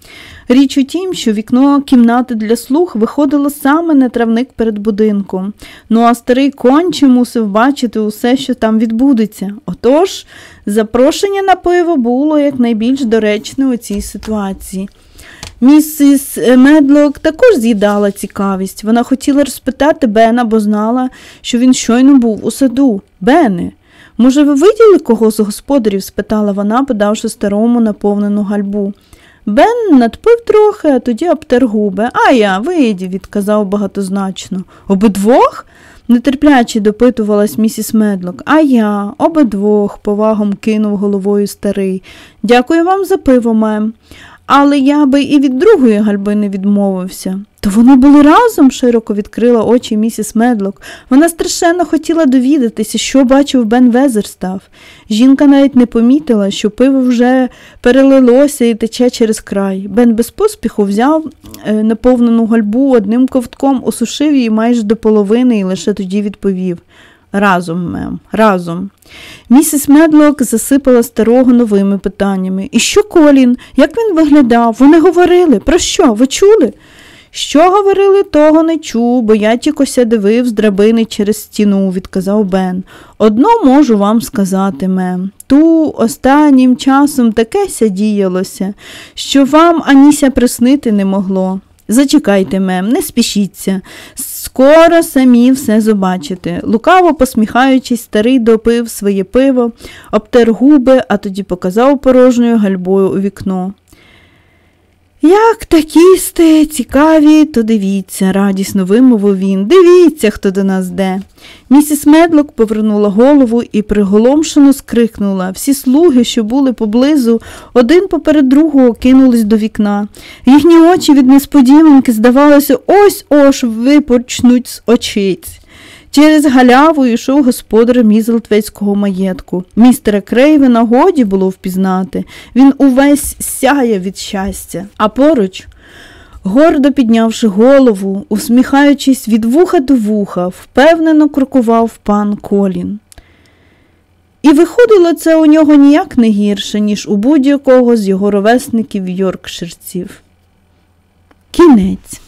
Річ у тім, що вікно кімнати для слуг виходило саме на травник перед будинком. Ну а старий конче мусив бачити усе, що там відбудеться. Отож, запрошення на пиво було якнайбільш доречне у цій ситуації. Місіс Медлок також з'їдала цікавість. Вона хотіла розпитати Бена, бо знала, що він щойно був у саду. Бене, може, ви виділи кого з господарів? спитала вона, подавши старому наповнену гальбу. Бен надпив трохи, а тоді обтер губи. А я, вийді, відказав багатозначно. Обидвох? нетерпляче допитувалась місіс Медлок. А я, обидвох, повагом кинув головою старий. Дякую вам за пиво, мем. Але я би і від другої гальби не відмовився. То вони були разом, широко відкрила очі місіс Медлок. Вона страшенно хотіла довідатися, що бачив Бен Везерстав. Жінка навіть не помітила, що пиво вже перелилося і тече через край. Бен без поспіху взяв е, наповнену гальбу одним ковтком, осушив її майже до половини і лише тоді відповів. Разом, мем, разом. Місіс Медлок засипала старого новими питаннями. І що Колін? Як він виглядав? Вони говорили. Про що? Ви чули? Що говорили, того не чув, бо я тікося дивив з драбини через стіну, відказав Бен. Одно можу вам сказати, мем. Ту останнім часом таке сядіялося, що вам аніся приснити не могло. Зачекайте, мем, не спішіться. Скоро самі все побачите. Лукаво посміхаючись, старий допив своє пиво, обтер губи, а тоді показав порожньою гальбою у вікно. Як такі сте цікаві, то дивіться, радісно вимовив він. Дивіться, хто до нас де. Місіс Медлок повернула голову і приголомшено скрикнула. Всі слуги, що були поблизу, один поперед другого кинулись до вікна. Їхні очі від несподіванки, здавалося, ось ось випорчнуть з очиць. Через галяву йшов господар мізелтвецького маєтку. Містера Крейвена годі було впізнати. Він увесь сяяв від щастя, а поруч. Гордо піднявши голову, усміхаючись від вуха до вуха, впевнено крокував пан Колін. І виходило це у нього ніяк не гірше, ніж у будь-якого з його ровесників йоркширців. Кінець.